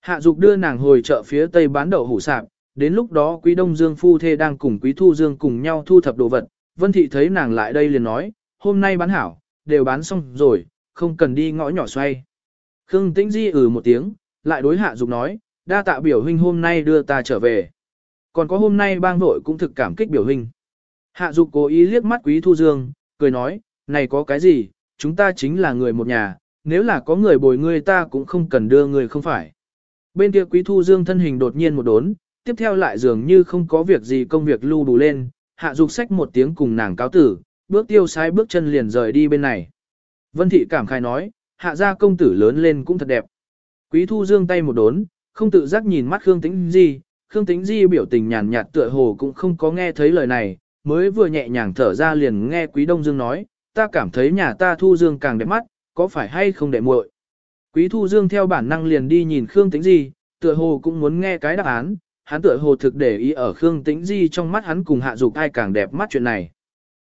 Hạ dục đưa nàng hồi chợ phía tây bán đậu hủ sạp, đến lúc đó quý đông dương phu thê đang cùng quý thu dương cùng nhau thu thập đồ vật. Vân thị thấy nàng lại đây liền nói, hôm nay bán hảo, đều bán xong rồi, không cần đi ngõ nhỏ xoay. Khương tĩnh di ừ một tiếng, lại đối hạ dục nói, đa tạ biểu huynh hôm nay đưa ta trở về. Còn có hôm nay bang vội cũng thực cảm kích biểu huynh. Hạ dục cố ý liếc mắt quý thu dương, cười nói, này có cái gì, chúng ta chính là người một nhà, nếu là có người bồi ngươi ta cũng không cần đưa người không phải. Bên kia quý thu dương thân hình đột nhiên một đốn, tiếp theo lại dường như không có việc gì công việc lưu đủ lên, hạ dục sách một tiếng cùng nàng cáo tử, bước tiêu sai bước chân liền rời đi bên này. Vân thị cảm khai nói, hạ gia công tử lớn lên cũng thật đẹp. Quý thu dương tay một đốn, không tự giác nhìn mắt Khương Tĩnh Di, Khương Tĩnh Di biểu tình nhàn nhạt tựa hồ cũng không có nghe thấy lời này, mới vừa nhẹ nhàng thở ra liền nghe Quý Đông Dương nói, ta cảm thấy nhà ta Thu Dương càng đẹp mắt, có phải hay không đệ muội? Quý Thu Dương theo bản năng liền đi nhìn Khương Tĩnh Di, tựa hồ cũng muốn nghe cái đáp án, hắn tựa hồ thực để ý ở Khương Tĩnh Di trong mắt hắn cùng hạ dục ai càng đẹp mắt chuyện này.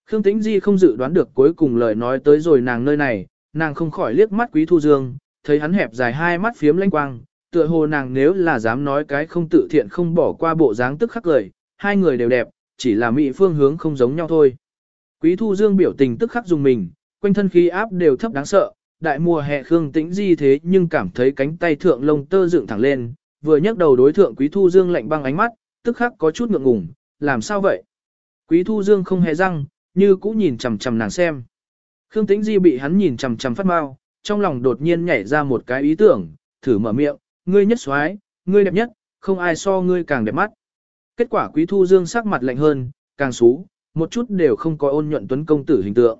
Khương Tĩnh Di không dự đoán được cuối cùng lời nói tới rồi nàng nơi này, nàng không khỏi liếc mắt Quý Thu Dương, thấy hắn hẹp dài hai mắt phiếm lanh quang, tựa hồ nàng nếu là dám nói cái không tự thiện không bỏ qua bộ dáng tức khắc lời, hai người đều đẹp, chỉ là mỹ phương hướng không giống nhau thôi. Quý Thu Dương biểu tình tức khắc dùng mình, quanh thân khí áp đều thấp đáng sợ, đại mùa hè Khương Tĩnh Di thế nhưng cảm thấy cánh tay thượng lông tơ dựng thẳng lên, vừa nhấc đầu đối thượng Quý Thu Dương lạnh băng ánh mắt, tức khắc có chút ngượng ngùng, làm sao vậy? Quý Thu Dương không hề răng, như cũ nhìn chằm chằm nàng xem. Khương Tĩnh Di bị hắn nhìn chằm chằm phát mau, trong lòng đột nhiên nhảy ra một cái ý tưởng, thử mở miệng, ngươi nhất xoái, ngươi đẹp nhất, không ai so ngươi càng đẹp mắt. Kết quả Quý Thu Dương sắc mặt lạnh hơn, càng xú, một chút đều không có ôn nhuận tuấn công tử hình tượng.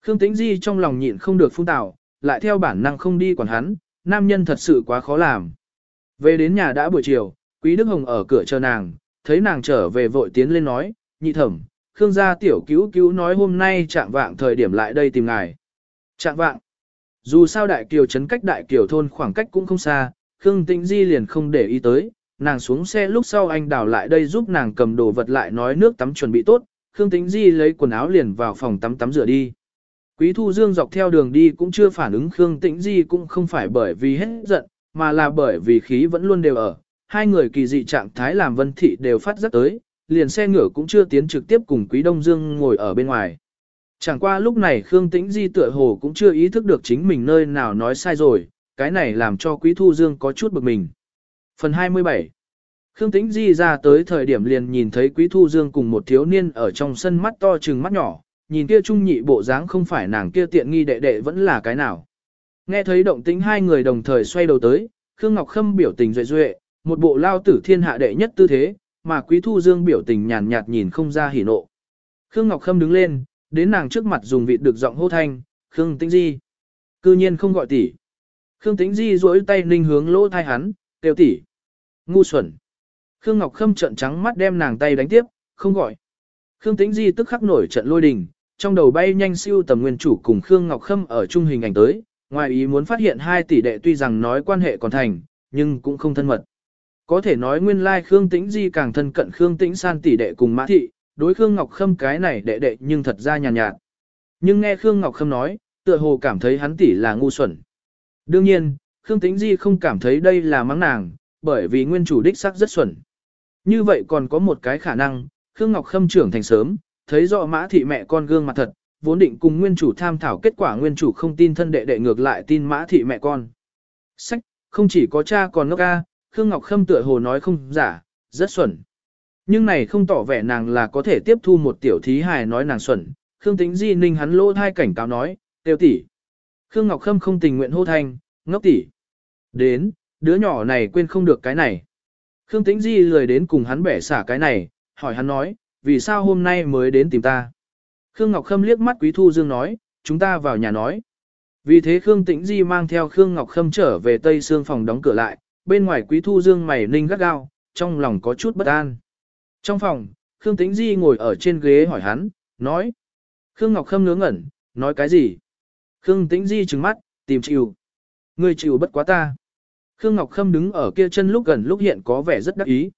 Khương Tĩnh Di trong lòng nhịn không được phun tảo, lại theo bản năng không đi quản hắn, nam nhân thật sự quá khó làm. Về đến nhà đã buổi chiều, Quý Đức Hồng ở cửa chờ nàng, thấy nàng trở về vội tiến lên nói, nhị thẩm, Khương gia tiểu cứu cứu nói hôm nay trạng vạng thời điểm lại đây tìm ngài. Trạng vạng. Dù sao đại kiều trấn cách đại kiều thôn khoảng cách cũng không xa, Khương Tĩnh Di liền không để ý tới, nàng xuống xe lúc sau anh đào lại đây giúp nàng cầm đồ vật lại nói nước tắm chuẩn bị tốt, Khương Tĩnh Di lấy quần áo liền vào phòng tắm tắm rửa đi. Quý Thu Dương dọc theo đường đi cũng chưa phản ứng Khương Tĩnh Di cũng không phải bởi vì hết giận, mà là bởi vì khí vẫn luôn đều ở. Hai người kỳ dị trạng thái làm vân thị đều phát rất tới, liền xe ngựa cũng chưa tiến trực tiếp cùng Quý Đông Dương ngồi ở bên ngoài. Chẳng qua lúc này Khương Tĩnh Di tựa hồ cũng chưa ý thức được chính mình nơi nào nói sai rồi, cái này làm cho Quý Thu Dương có chút bực mình. Phần 27 Khương Tĩnh Di ra tới thời điểm liền nhìn thấy Quý Thu Dương cùng một thiếu niên ở trong sân mắt to trừng mắt nhỏ, nhìn kia trung nhị bộ dáng không phải nàng kia tiện nghi đệ đệ vẫn là cái nào. Nghe thấy động tĩnh hai người đồng thời xoay đầu tới, Khương Ngọc Khâm biểu tình duệ duệ, một bộ lao tử thiên hạ đệ nhất tư thế, mà Quý Thu Dương biểu tình nhàn nhạt nhìn không ra hỉ nộ. Khương Ngọc Khâm đứng lên, đến nàng trước mặt dùng vị được giọng hô thanh, Khương Tĩnh Di. Cư nhiên không gọi tỷ. Khương Tĩnh Di duỗi tay ninh hướng lỗ thai hắn, kêu tỷ. Ngu xuẩn. Khương Ngọc Khâm trợn trắng mắt đem nàng tay đánh tiếp, không gọi. Khương Tĩnh Di tức khắc nổi trận lôi đình, trong đầu bay nhanh siêu tầm nguyên chủ cùng Khương Ngọc Khâm ở chung hình ảnh tới, ngoài ý muốn phát hiện hai tỷ đệ tuy rằng nói quan hệ còn thành, nhưng cũng không thân mật. Có thể nói nguyên lai like Khương Tĩnh Di càng thân cận Khương Tĩnh San tỷ đệ cùng Mã Thị, đối Khương Ngọc Khâm cái này đệ đệ nhưng thật ra nhàn nhạt, nhạt. Nhưng nghe Khương Ngọc Khâm nói, tựa hồ cảm thấy hắn tỷ là ngu xuẩn. Đương nhiên, Khương Tĩnh Di không cảm thấy đây là mắng nàng, bởi vì nguyên chủ đích sắc rất xuẩn. Như vậy còn có một cái khả năng, Khương Ngọc Khâm trưởng thành sớm, thấy rõ mã thị mẹ con gương mặt thật, vốn định cùng nguyên chủ tham thảo kết quả nguyên chủ không tin thân đệ đệ ngược lại tin mã thị mẹ con. Sách, không chỉ có cha còn ngốc ca, Khương Ngọc Khâm tựa hồ nói không giả, rất xuẩn. Nhưng này không tỏ vẻ nàng là có thể tiếp thu một tiểu thí hài nói nàng xuẩn, Khương Tĩnh Di ninh hắn lỗ thai cảnh cáo nói, tiêu tỷ. Khương Ngọc Khâm không tình nguyện hô thanh, ngốc tỷ. Đến, đứa nhỏ này quên không được cái này. Khương Tĩnh Di lười đến cùng hắn bẻ xả cái này, hỏi hắn nói, vì sao hôm nay mới đến tìm ta. Khương Ngọc Khâm liếc mắt Quý Thu Dương nói, chúng ta vào nhà nói. Vì thế Khương Tĩnh Di mang theo Khương Ngọc Khâm trở về Tây Sương phòng đóng cửa lại, bên ngoài Quý Thu Dương mày ninh gắt gao, trong lòng có chút bất an. Trong phòng, Khương Tĩnh Di ngồi ở trên ghế hỏi hắn, nói. Khương Ngọc Khâm ngớ ngẩn, nói cái gì? Khương Tĩnh Di trừng mắt, tìm chịu. Ngươi chịu bất quá ta. Khương Ngọc Khâm đứng ở kia chân lúc gần lúc hiện có vẻ rất đắc ý.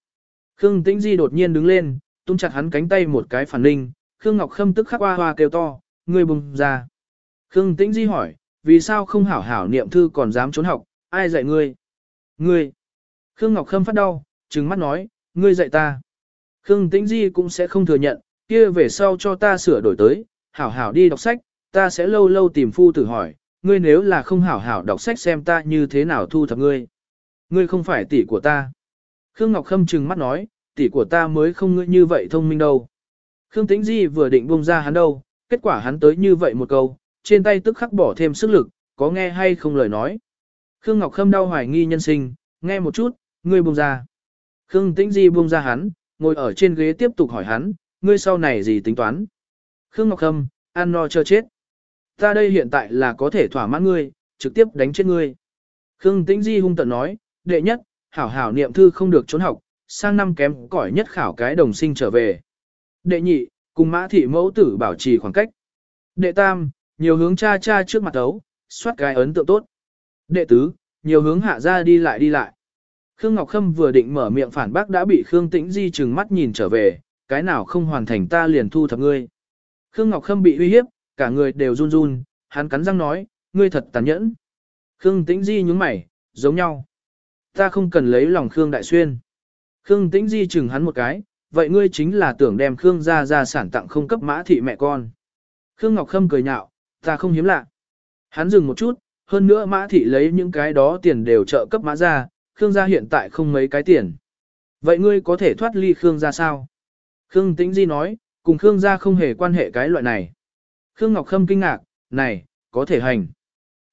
Khương Tĩnh Di đột nhiên đứng lên, tung chặt hắn cánh tay một cái phản linh, Khương Ngọc Khâm tức khắc hoa hoa kêu to, ngươi bùng ra. Khương Tĩnh Di hỏi, vì sao không hảo hảo niệm thư còn dám trốn học, ai dạy ngươi? Ngươi. Khương Ngọc Khâm phát đau, trừng mắt nói, ngươi dạy ta. Khương Tĩnh Di cũng sẽ không thừa nhận, kia về sau cho ta sửa đổi tới, hảo hảo đi đọc sách, ta sẽ lâu lâu tìm phu tử hỏi, ngươi nếu là không hảo hảo đọc sách xem ta như thế nào thu thập ngươi. Ngươi không phải tỷ của ta. Khương Ngọc Khâm trừng mắt nói, tỷ của ta mới không ngươi như vậy thông minh đâu. Khương Tĩnh Di vừa định buông ra hắn đâu, kết quả hắn tới như vậy một câu, trên tay tức khắc bỏ thêm sức lực, có nghe hay không lời nói. Khương Ngọc Khâm đau hoài nghi nhân sinh, nghe một chút, ngươi buông ra. Khương Tĩnh Di buông ra hắn, ngồi ở trên ghế tiếp tục hỏi hắn, ngươi sau này gì tính toán. Khương Ngọc Khâm, ăn no chờ chết. Ta đây hiện tại là có thể thỏa mãn ngươi, trực tiếp đánh chết ngươi. Khương Tĩnh Di hung tận nói, đệ nhất, hảo hảo niệm thư không được trốn học, sang năm kém cỏi nhất khảo cái đồng sinh trở về. Đệ nhị, cùng mã thị mẫu tử bảo trì khoảng cách. Đệ tam, nhiều hướng cha cha trước mặt ấu, soát cái ấn tượng tốt. Đệ tứ, nhiều hướng hạ ra đi lại đi lại. Khương Ngọc Khâm vừa định mở miệng phản bác đã bị Khương Tĩnh Di trừng mắt nhìn trở về, cái nào không hoàn thành ta liền thu thập ngươi. Khương Ngọc Khâm bị uy hiếp, cả người đều run run, hắn cắn răng nói, ngươi thật tàn nhẫn. Khương Tĩnh Di nhướng mày, giống nhau. Ta không cần lấy lòng Khương Đại Xuyên. Khương Tĩnh Di chừng hắn một cái, vậy ngươi chính là tưởng đem Khương gia gia sản tặng không cấp mã thị mẹ con. Khương Ngọc Khâm cười nhạo, ta không hiếm lạ. Hắn dừng một chút, hơn nữa mã thị lấy những cái đó tiền đều trợ cấp mã gia, Khương gia hiện tại không mấy cái tiền. Vậy ngươi có thể thoát ly Khương gia sao? Khương Tĩnh Di nói, cùng Khương gia không hề quan hệ cái loại này. Khương Ngọc Khâm kinh ngạc, này, có thể hành.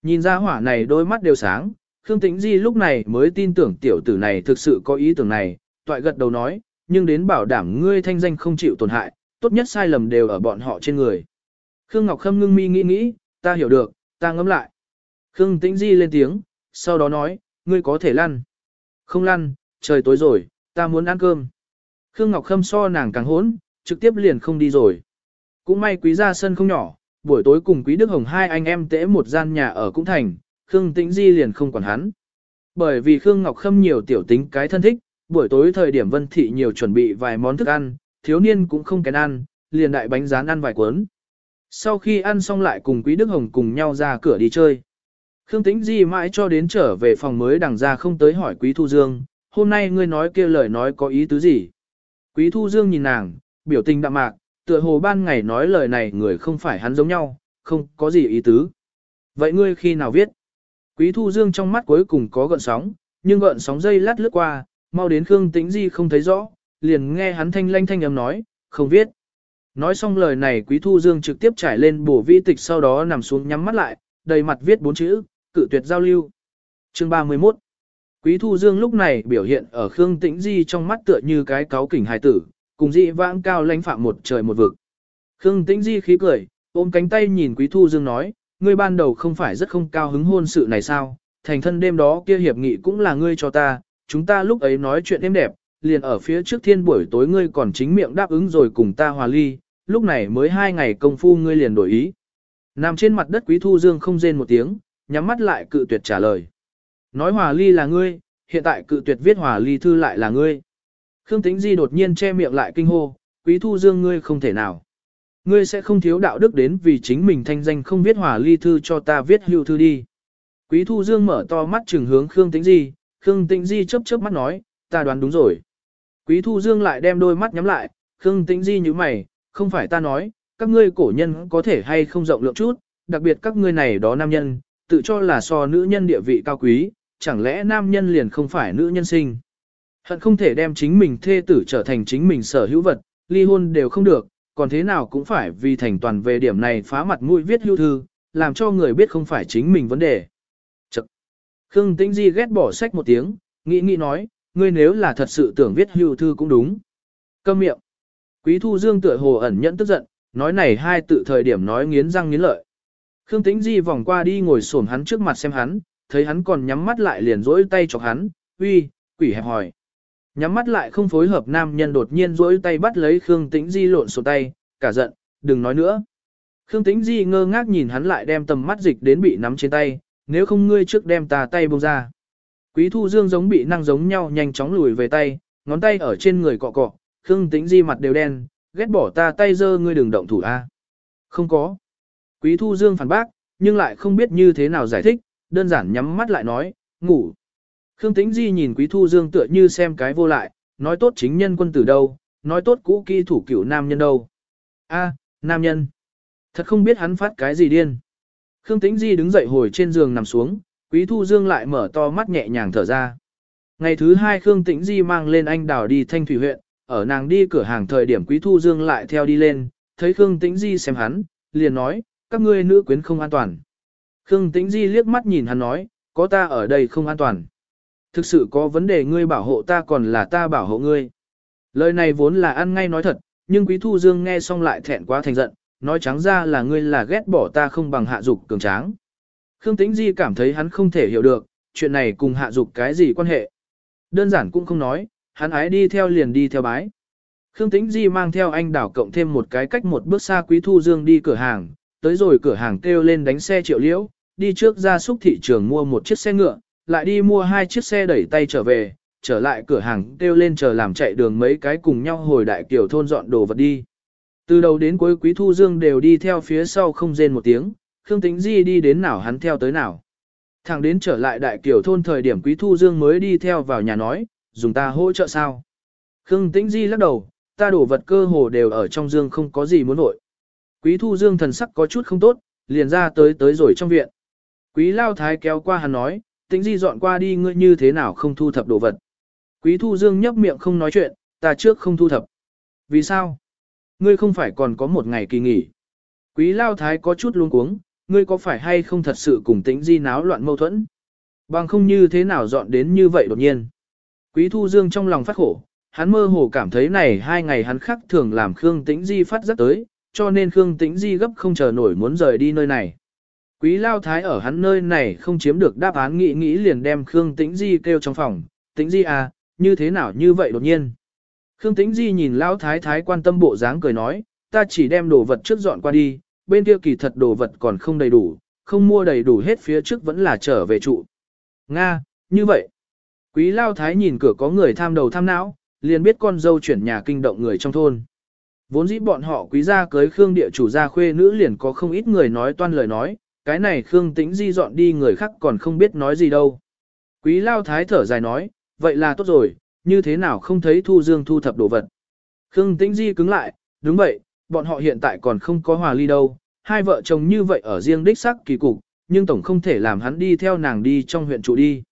Nhìn ra hỏa này đôi mắt đều sáng, Khương Tĩnh Di lúc này mới tin tưởng tiểu tử này thực sự có ý tưởng này, toại gật đầu nói, nhưng đến bảo đảm ngươi thanh danh không chịu tổn hại, tốt nhất sai lầm đều ở bọn họ trên người. Khương Ngọc Khâm ngưng mi nghĩ nghĩ, ta hiểu được, ta ngẫm lại. Khương Tĩnh Di lên tiếng, sau đó nói, ngươi có thể lăn. Không lăn, trời tối rồi, ta muốn ăn cơm. Khương Ngọc Khâm so nàng càng hốn, trực tiếp liền không đi rồi. Cũng may quý gia sân không nhỏ, buổi tối cùng quý Đức Hồng hai anh em tễ một gian nhà ở cũng thành, Khương Tĩnh Di liền không quản hắn. Bởi vì Khương Ngọc Khâm nhiều tiểu tính cái thân thích, buổi tối thời điểm Vân Thị nhiều chuẩn bị vài món thức ăn, thiếu niên cũng không kén ăn, liền đại bánh rán ăn vài cuốn. Sau khi ăn xong lại cùng Quý Đức Hồng cùng nhau ra cửa đi chơi. Khương Tĩnh Di mãi cho đến trở về phòng mới đằng ra không tới hỏi Quý Thu Dương, hôm nay ngươi nói kia lời nói có ý tứ gì? Quý Thu Dương nhìn nàng, biểu tình đạm mạc, tựa hồ ban ngày nói lời này người không phải hắn giống nhau, không có gì ý tứ. Vậy ngươi khi nào viết? Quý Thu Dương trong mắt cuối cùng có gợn sóng, nhưng gợn sóng dây lát lướt qua, mau đến Khương Tĩnh Di không thấy rõ, liền nghe hắn thanh lanh thanh âm nói, không viết. Nói xong lời này Quý Thu Dương trực tiếp trải lên bổ vi tịch sau đó nằm xuống nhắm mắt lại, đầy mặt viết bốn chữ, cự tuyệt giao lưu. Chương 31 Quý Thu Dương lúc này biểu hiện ở Khương Tĩnh Di trong mắt tựa như cái cáo kỉnh hài tử, cùng dị vãng cao lãnh phạm một trời một vực. Khương Tĩnh Di khí cười, ôm cánh tay nhìn Quý Thu Dương nói, ngươi ban đầu không phải rất không cao hứng hôn sự này sao, thành thân đêm đó kia hiệp nghị cũng là ngươi cho ta, chúng ta lúc ấy nói chuyện êm đẹp, liền ở phía trước thiên buổi tối ngươi còn chính miệng đáp ứng rồi cùng ta hòa ly, lúc này mới hai ngày công phu ngươi liền đổi ý. Nằm trên mặt đất Quý Thu Dương không rên một tiếng, nhắm mắt lại cự tuyệt trả lời. Nói hòa ly là ngươi, hiện tại cự tuyệt viết hòa ly thư lại là ngươi. Khương Tĩnh Di đột nhiên che miệng lại kinh hô, Quý Thu Dương ngươi không thể nào. Ngươi sẽ không thiếu đạo đức đến vì chính mình thanh danh không viết hòa ly thư cho ta viết hưu thư đi. Quý Thu Dương mở to mắt trừng hướng Khương Tĩnh Di, Khương Tĩnh Di chớp chớp mắt nói, ta đoán đúng rồi. Quý Thu Dương lại đem đôi mắt nhắm lại, Khương Tĩnh Di như mày, không phải ta nói, các ngươi cổ nhân có thể hay không rộng lượng chút, đặc biệt các ngươi này đó nam nhân, tự cho là so nữ nhân địa vị cao quý, chẳng lẽ nam nhân liền không phải nữ nhân sinh. Hận không thể đem chính mình thê tử trở thành chính mình sở hữu vật, ly hôn đều không được, còn thế nào cũng phải vì thành toàn về điểm này phá mặt mũi viết hưu thư, làm cho người biết không phải chính mình vấn đề. Chậc. Khương Tĩnh Di ghét bỏ sách một tiếng, nghĩ nghĩ nói, ngươi nếu là thật sự tưởng viết hưu thư cũng đúng. Câm miệng. Quý Thu Dương tựa hồ ẩn nhẫn tức giận, nói này hai tự thời điểm nói nghiến răng nghiến lợi. Khương Tĩnh Di vòng qua đi ngồi xổm hắn trước mặt xem hắn, thấy hắn còn nhắm mắt lại liền rỗi tay chọc hắn, uy, quỷ hẹp hỏi. Nhắm mắt lại không phối hợp nam nhân đột nhiên rỗi tay bắt lấy Khương Tĩnh Di lộn xộn tay, cả giận, đừng nói nữa. Khương Tĩnh Di ngơ ngác nhìn hắn lại đem tầm mắt dịch đến bị nắm trên tay, nếu không ngươi trước đem ta tay buông ra. Quý Thu Dương giống bị năng giống nhau nhanh chóng lùi về tay, ngón tay ở trên người cọ cọ, Khương Tĩnh Di mặt đều đen, ghét bỏ ta tay dơ ngươi đừng động thủ a. Không có. Quý Thu Dương phản bác, nhưng lại không biết như thế nào giải thích, đơn giản nhắm mắt lại nói, ngủ. Khương Tĩnh Di nhìn Quý Thu Dương tựa như xem cái vô lại, nói tốt chính nhân quân tử đâu, nói tốt cũ kỹ thủ cửu nam nhân đâu. A, nam nhân. Thật không biết hắn phát cái gì điên. Khương Tĩnh Di đứng dậy hồi trên giường nằm xuống, Quý Thu Dương lại mở to mắt nhẹ nhàng thở ra. Ngày thứ hai Khương Tĩnh Di mang lên anh đào đi thanh thủy huyện, ở nàng đi cửa hàng thời điểm Quý Thu Dương lại theo đi lên, thấy Khương Tĩnh Di xem hắn, liền nói, các ngươi nữ quyến không an toàn. Khương Tĩnh Di liếc mắt nhìn hắn nói, có ta ở đây không an toàn. Thực sự có vấn đề ngươi bảo hộ ta còn là ta bảo hộ ngươi. Lời này vốn là ăn ngay nói thật, nhưng Quý Thu Dương nghe xong lại thẹn quá thành giận, nói trắng ra là ngươi là ghét bỏ ta không bằng hạ dục cường tráng. Khương Tĩnh Di cảm thấy hắn không thể hiểu được, chuyện này cùng hạ dục cái gì quan hệ. Đơn giản cũng không nói, hắn ái đi theo liền đi theo bái. Khương Tĩnh Di mang theo anh đảo cộng thêm một cái cách một bước xa Quý Thu Dương đi cửa hàng, tới rồi cửa hàng kêu lên đánh xe triệu liễu, đi trước ra xúc thị trường mua một chiếc xe ngựa, lại đi mua hai chiếc xe đẩy tay trở về, trở lại cửa hàng kêu lên chờ làm chạy đường mấy cái cùng nhau hồi đại kiểu thôn dọn đồ vật đi. Từ đầu đến cuối Quý Thu Dương đều đi theo phía sau không rên một tiếng, Khương Tĩnh Di đi đến nào hắn theo tới nào. Thẳng đến trở lại đại kiểu thôn thời điểm Quý Thu Dương mới đi theo vào nhà nói, dùng ta hỗ trợ sao. Khương Tĩnh Di lắc đầu, ta đổ vật cơ hồ đều ở trong dương không có gì muốn vội. Quý Thu Dương thần sắc có chút không tốt, liền ra tới tới rồi trong viện. Quý Lao Thái kéo qua hắn nói, Tĩnh Di dọn qua đi ngươi như thế nào không thu thập đồ vật. Quý Thu Dương nhấp miệng không nói chuyện, ta trước không thu thập. Vì sao? Ngươi không phải còn có một ngày kỳ nghỉ. Quý Lao Thái có chút luống cuống, ngươi có phải hay không thật sự cùng Tĩnh Di náo loạn mâu thuẫn? Bằng không như thế nào dọn đến như vậy đột nhiên. Quý Thu Dương trong lòng phát khổ, hắn mơ hồ cảm thấy này hai ngày hắn khắc thường làm Khương Tĩnh Di phát rất tới, cho nên Khương Tĩnh Di gấp không chờ nổi muốn rời đi nơi này. Quý Lao Thái ở hắn nơi này không chiếm được đáp án nghĩ nghĩ liền đem Khương Tĩnh Di kêu trong phòng, Tĩnh Di à, như thế nào như vậy đột nhiên. Khương Tĩnh Di nhìn Lão Thái Thái quan tâm bộ dáng cười nói, ta chỉ đem đồ vật trước dọn qua đi, bên kia kỳ thật đồ vật còn không đầy đủ, không mua đầy đủ hết phía trước vẫn là trở về trụ. Nga, như vậy. Quý Lao Thái nhìn cửa có người tham đầu tham não, liền biết con dâu chuyển nhà kinh động người trong thôn. Vốn dĩ bọn họ quý gia cưới Khương địa chủ gia khuê nữ liền có không ít người nói toan lời nói, cái này Khương Tĩnh Di dọn đi người khác còn không biết nói gì đâu. Quý Lao Thái thở dài nói, vậy là tốt rồi, như thế nào không thấy Thu Dương thu thập đồ vật. Khương Tĩnh Di cứng lại, đúng vậy, bọn họ hiện tại còn không có hòa ly đâu, hai vợ chồng như vậy ở riêng đích sắc kỳ cục, nhưng tổng không thể làm hắn đi theo nàng đi trong huyện trụ đi.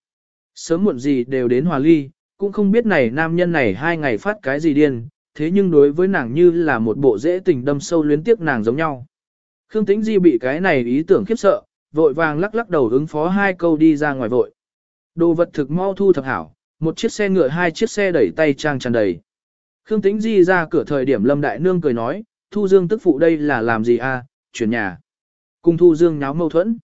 Sớm muộn gì đều đến hòa ly, cũng không biết này nam nhân này hai ngày phát cái gì điên, thế nhưng đối với nàng như là một bộ dễ tình đâm sâu luyến tiếc nàng giống nhau. Khương Tĩnh Di bị cái này ý tưởng khiếp sợ, vội vàng lắc lắc đầu ứng phó hai câu đi ra ngoài vội. Đồ vật thực mau thu thập hảo, một chiếc xe ngựa hai chiếc xe đẩy tay trang tràn đầy. Khương Tĩnh Di ra cửa thời điểm Lâm Đại Nương cười nói, Thu Dương tức phụ đây là làm gì a? À? chuyển nhà. Cùng Thu Dương nháo mâu thuẫn.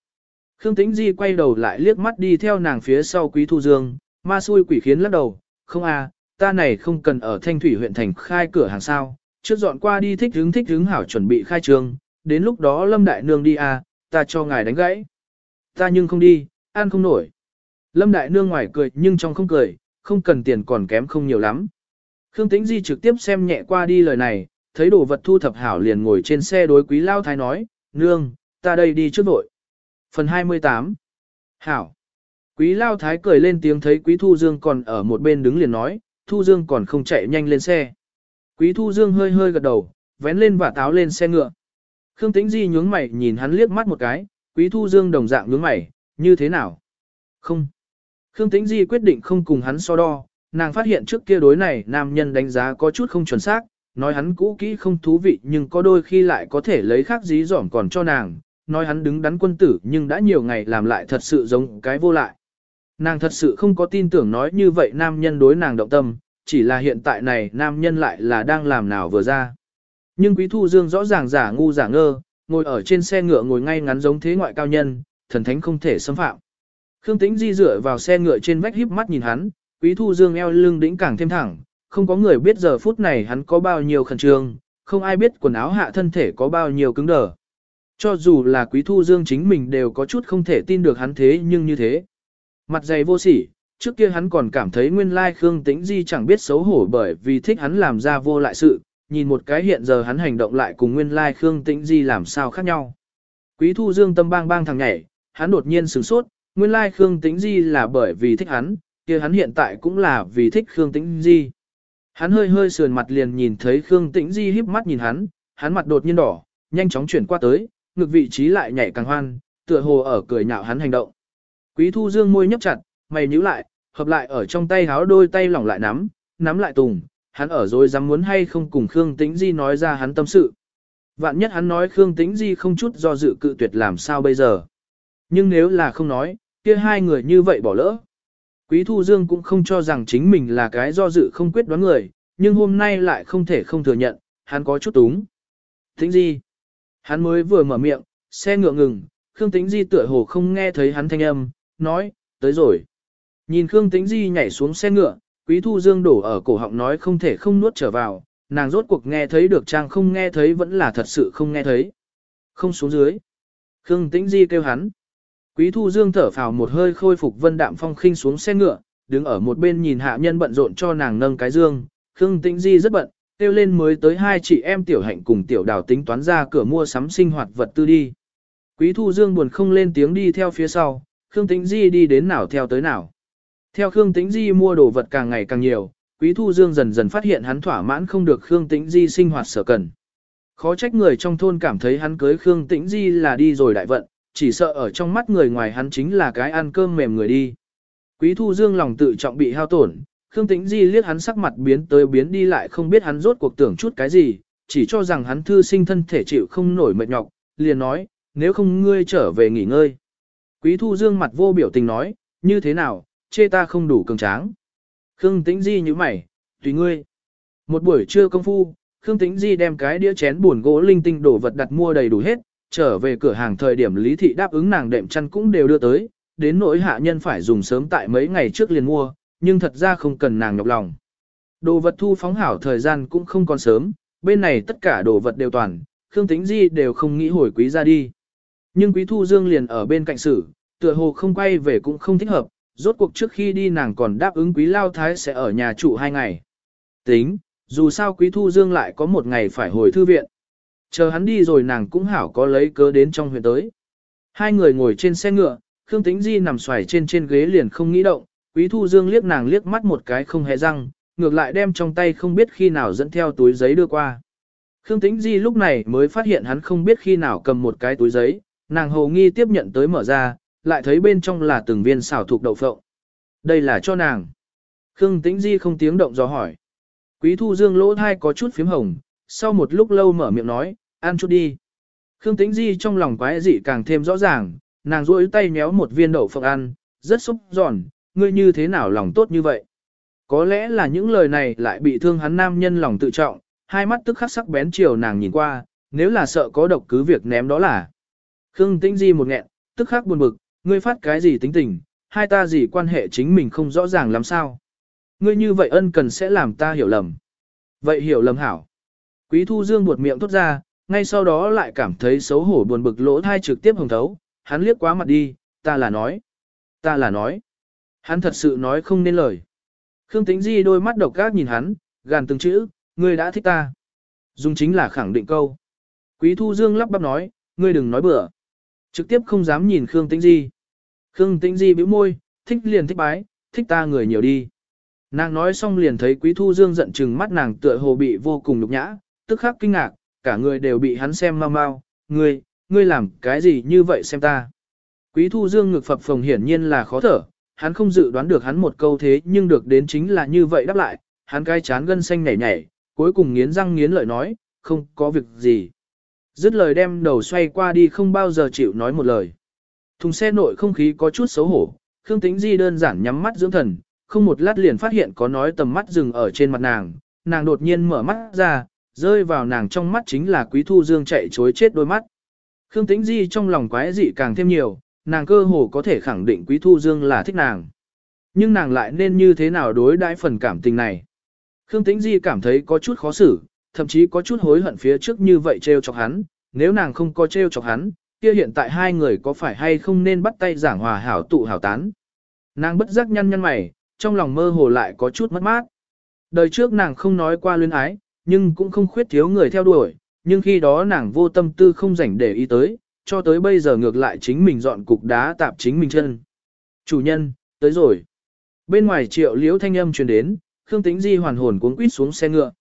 Khương Tĩnh Di quay đầu lại liếc mắt đi theo nàng phía sau Quý Thu Dương, ma xui quỷ khiến lắc đầu, không a, ta này không cần ở Thanh Thủy huyện thành khai cửa hàng sao, trước dọn qua đi thích hứng thích hứng hảo chuẩn bị khai trương, đến lúc đó Lâm Đại Nương đi à ta cho ngài đánh gãy. Ta nhưng không đi, ăn không nổi. Lâm Đại Nương ngoài cười nhưng trong không cười, không cần tiền còn kém không nhiều lắm. Khương Tĩnh Di trực tiếp xem nhẹ qua đi lời này, thấy đồ vật thu thập hảo liền ngồi trên xe đối quý lao thái nói, nương, ta đây đi trước vội. Phần 28 Hảo Quý lao thái cười lên tiếng thấy quý thu dương còn ở một bên đứng liền nói, thu dương còn không chạy nhanh lên xe. Quý thu dương hơi hơi gật đầu, vén lên và táo lên xe ngựa. Khương Tĩnh Di nhướng mày nhìn hắn liếc mắt một cái, quý thu dương đồng dạng nhướng mày, như thế nào? Không. Khương Tĩnh Di quyết định không cùng hắn so đo, nàng phát hiện trước kia đối này nam nhân đánh giá có chút không chuẩn xác, nói hắn cũ kỹ không thú vị nhưng có đôi khi lại có thể lấy khác dí dỏm còn cho nàng, nói hắn đứng đắn quân tử nhưng đã nhiều ngày làm lại thật sự giống cái vô lại. Nàng thật sự không có tin tưởng nói như vậy nam nhân đối nàng động tâm, chỉ là hiện tại này nam nhân lại là đang làm nào vừa ra. Nhưng Quý Thu Dương rõ ràng giả ngu giả ngơ, ngồi ở trên xe ngựa ngồi ngay ngắn giống thế ngoại cao nhân, thần thánh không thể xâm phạm. Khương Tĩnh Di dựa vào xe ngựa trên vách híp mắt nhìn hắn, Quý Thu Dương eo lưng đĩnh càng thêm thẳng, không có người biết giờ phút này hắn có bao nhiêu khẩn trương, không ai biết quần áo hạ thân thể có bao nhiêu cứng đờ. Cho dù là Quý Thu Dương chính mình đều có chút không thể tin được hắn thế nhưng như thế. Mặt dày vô sỉ, trước kia hắn còn cảm thấy nguyên lai Khương Tĩnh Di chẳng biết xấu hổ bởi vì thích hắn làm ra vô lại sự, nhìn một cái hiện giờ hắn hành động lại cùng nguyên lai Khương Tĩnh Di làm sao khác nhau. Quý Thu Dương tâm bang bang thằng nhảy, hắn đột nhiên sửng sốt, nguyên lai Khương Tĩnh Di là bởi vì thích hắn, kia hắn hiện tại cũng là vì thích Khương Tĩnh Di. Hắn hơi hơi sườn mặt liền nhìn thấy Khương Tĩnh Di híp mắt nhìn hắn, hắn mặt đột nhiên đỏ, nhanh chóng chuyển qua tới, ngược vị trí lại nhảy càng hoan, tựa hồ ở cười nhạo hắn hành động. Quý Thu Dương môi nhấp chặt, mày nhíu lại, hợp lại ở trong tay háo đôi tay lỏng lại nắm, nắm lại tùng, hắn ở rồi dám muốn hay không cùng Khương Tĩnh Di nói ra hắn tâm sự. Vạn nhất hắn nói Khương Tĩnh Di không chút do dự cự tuyệt làm sao bây giờ. Nhưng nếu là không nói, kia hai người như vậy bỏ lỡ. Quý Thu Dương cũng không cho rằng chính mình là cái do dự không quyết đoán người, nhưng hôm nay lại không thể không thừa nhận, hắn có chút túng. Tĩnh Di. Hắn mới vừa mở miệng, xe ngựa ngừng, Khương Tĩnh Di tựa hồ không nghe thấy hắn thanh âm, nói, tới rồi. Nhìn Khương Tĩnh Di nhảy xuống xe ngựa, Quý Thu Dương đổ ở cổ họng nói không thể không nuốt trở vào, nàng rốt cuộc nghe thấy được trang không nghe thấy vẫn là thật sự không nghe thấy. Không xuống dưới. Khương Tĩnh Di kêu hắn. Quý Thu Dương thở phào một hơi khôi phục vân đạm phong khinh xuống xe ngựa, đứng ở một bên nhìn hạ nhân bận rộn cho nàng nâng cái dương. Khương Tĩnh Di rất bận, kêu lên mới tới hai chị em tiểu hạnh cùng tiểu đào tính toán ra cửa mua sắm sinh hoạt vật tư đi. Quý Thu Dương buồn không lên tiếng đi theo phía sau, Khương Tĩnh Di đi đến nào theo tới nào. Theo Khương Tĩnh Di mua đồ vật càng ngày càng nhiều, Quý Thu Dương dần dần phát hiện hắn thỏa mãn không được Khương Tĩnh Di sinh hoạt sở cần. Khó trách người trong thôn cảm thấy hắn cưới Khương Tĩnh Di là đi rồi đại vận, chỉ sợ ở trong mắt người ngoài hắn chính là cái ăn cơm mềm người đi. Quý Thu Dương lòng tự trọng bị hao tổn, Khương Tĩnh Di liếc hắn sắc mặt biến tới biến đi lại không biết hắn rốt cuộc tưởng chút cái gì, chỉ cho rằng hắn thư sinh thân thể chịu không nổi mệt nhọc, liền nói, nếu không ngươi trở về nghỉ ngơi. Quý Thu Dương mặt vô biểu tình nói, như thế nào, chê ta không đủ cường tráng. Khương Tĩnh Di như mày, tùy ngươi. Một buổi trưa công phu, Khương Tĩnh Di đem cái đĩa chén buồn gỗ linh tinh đồ vật đặt mua đầy đủ hết, trở về cửa hàng thời điểm Lý Thị đáp ứng nàng đệm chăn cũng đều đưa tới, đến nỗi hạ nhân phải dùng sớm tại mấy ngày trước liền mua, nhưng thật ra không cần nàng nhọc lòng. Đồ vật thu phóng hảo thời gian cũng không còn sớm, bên này tất cả đồ vật đều toàn, Khương Tĩnh Di đều không nghĩ hồi quý ra đi. Nhưng quý thu dương liền ở bên cạnh sử, tựa hồ không quay về cũng không thích hợp, rốt cuộc trước khi đi nàng còn đáp ứng quý lao thái sẽ ở nhà trụ hai ngày. Tính, dù sao quý thu dương lại có một ngày phải hồi thư viện. Chờ hắn đi rồi nàng cũng hảo có lấy cớ đến trong huyện tới. Hai người ngồi trên xe ngựa, Khương Tĩnh Di nằm xoài trên trên ghế liền không nghĩ động, quý thu dương liếc nàng liếc mắt một cái không hề răng, ngược lại đem trong tay không biết khi nào dẫn theo túi giấy đưa qua. Khương Tĩnh Di lúc này mới phát hiện hắn không biết khi nào cầm một cái túi giấy, nàng hồ nghi tiếp nhận tới mở ra, lại thấy bên trong là từng viên xào thuộc đậu phộng. Đây là cho nàng. Khương Tĩnh Di không tiếng động do hỏi. Quý Thu Dương lỗ thai có chút phím hồng, sau một lúc lâu mở miệng nói, ăn chút đi. Khương Tĩnh Di trong lòng quái dị càng thêm rõ ràng, nàng duỗi tay méo một viên đậu phộng ăn, rất xúc giòn, ngươi như thế nào lòng tốt như vậy. Có lẽ là những lời này lại bị thương hắn nam nhân lòng tự trọng, hai mắt tức khắc sắc bén chiều nàng nhìn qua, nếu là sợ có độc cứ việc ném đó là. Khương Tĩnh Di một nghẹn, tức khắc buồn bực, ngươi phát cái gì tính tình, hai ta gì quan hệ chính mình không rõ ràng làm sao. Ngươi như vậy ân cần sẽ làm ta hiểu lầm. Vậy hiểu lầm hảo. Quý Thu Dương buột miệng thốt ra, ngay sau đó lại cảm thấy xấu hổ buồn bực lỗ thai trực tiếp hồng thấu, hắn liếc quá mặt đi, ta là nói. Ta là nói. Hắn thật sự nói không nên lời. Khương Tĩnh Di đôi mắt độc gác nhìn hắn, gàn từng chữ, ngươi đã thích ta. Dùng chính là khẳng định câu. Quý Thu Dương lắp bắp nói, ngươi đừng nói bừa. Trực tiếp không dám nhìn Khương Tĩnh Di. Khương Tĩnh Di bĩu môi, thích liền thích bái, thích ta người nhiều đi. Nàng nói xong liền thấy Quý Thu Dương giận chừng mắt nàng tựa hồ bị vô cùng nhục nhã, tức khắc kinh ngạc, cả người đều bị hắn xem mau mau, ngươi, ngươi làm cái gì như vậy xem ta. Quý Thu Dương ngực phập phồng hiển nhiên là khó thở, hắn không dự đoán được hắn một câu thế nhưng được đến chính là như vậy đáp lại, hắn cai chán gân xanh nhảy nhảy, cuối cùng nghiến răng nghiến lợi nói, không có việc gì. Dứt lời đem đầu xoay qua đi không bao giờ chịu nói một lời. Thùng xe nội không khí có chút xấu hổ, Khương Tĩnh Di đơn giản nhắm mắt dưỡng thần, không một lát liền phát hiện có nói tầm mắt dừng ở trên mặt nàng, nàng đột nhiên mở mắt ra, rơi vào nàng trong mắt chính là Quý Thu Dương chạy chối chết đôi mắt. Khương Tĩnh Di trong lòng quái dị càng thêm nhiều, nàng cơ hồ có thể khẳng định Quý Thu Dương là thích nàng. Nhưng nàng lại nên như thế nào đối đãi phần cảm tình này? Khương Tĩnh Di cảm thấy có chút khó xử, thậm chí có chút hối hận phía trước như vậy trêu chọc hắn, nếu nàng không có trêu chọc hắn, kia hiện tại hai người có phải hay không nên bắt tay giảng hòa hảo tụ hảo tán. Nàng bất giác nhăn nhăn mày, trong lòng mơ hồ lại có chút mất mát. Đời trước nàng không nói qua luyến ái, nhưng cũng không khuyết thiếu người theo đuổi, nhưng khi đó nàng vô tâm tư không rảnh để ý tới, cho tới bây giờ ngược lại chính mình dọn cục đá tạp chính mình chân. Chủ nhân, tới rồi. Bên ngoài triệu liễu thanh âm truyền đến, Khương Tĩnh Di hoàn hồn cuốn quýt xuống xe ngựa.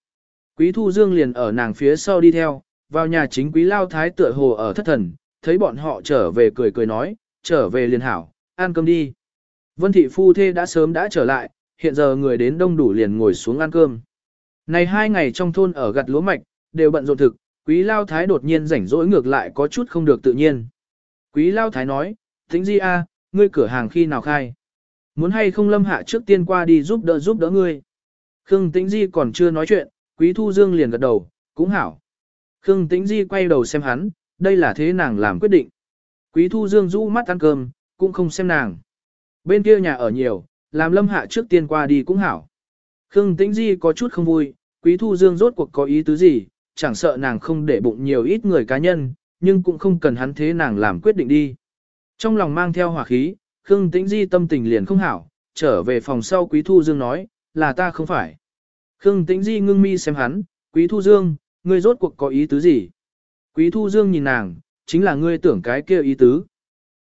Quý Thu Dương liền ở nàng phía sau đi theo, vào nhà chính Quý Lao Thái tựa hồ ở thất thần, thấy bọn họ trở về cười cười nói, trở về liền hảo, ăn cơm đi. Vân Thị Phu Thê đã sớm đã trở lại, hiện giờ người đến đông đủ liền ngồi xuống ăn cơm. Này hai ngày trong thôn ở gặt lúa mạch, đều bận rộn thực, Quý Lao Thái đột nhiên rảnh rỗi ngược lại có chút không được tự nhiên. Quý Lao Thái nói, tính Di a, ngươi cửa hàng khi nào khai? Muốn hay không lâm hạ trước tiên qua đi giúp đỡ giúp đỡ ngươi? Khương Tĩnh Di còn chưa nói chuyện, Quý Thu Dương liền gật đầu, cũng hảo. Khương Tĩnh Di quay đầu xem hắn, đây là thế nàng làm quyết định. Quý Thu Dương rũ mắt ăn cơm, cũng không xem nàng. Bên kia nhà ở nhiều, làm lâm hạ trước tiên qua đi cũng hảo. Khương Tĩnh Di có chút không vui, Quý Thu Dương rốt cuộc có ý tứ gì, chẳng sợ nàng không để bụng nhiều ít người cá nhân, nhưng cũng không cần hắn thế nàng làm quyết định đi. Trong lòng mang theo hỏa khí, Khương Tĩnh Di tâm tình liền không hảo, trở về phòng sau Quý Thu Dương nói, là ta không phải. Khương Tĩnh Di ngưng mi xem hắn, Quý Thu Dương, ngươi rốt cuộc có ý tứ gì? Quý Thu Dương nhìn nàng, chính là ngươi tưởng cái kia ý tứ.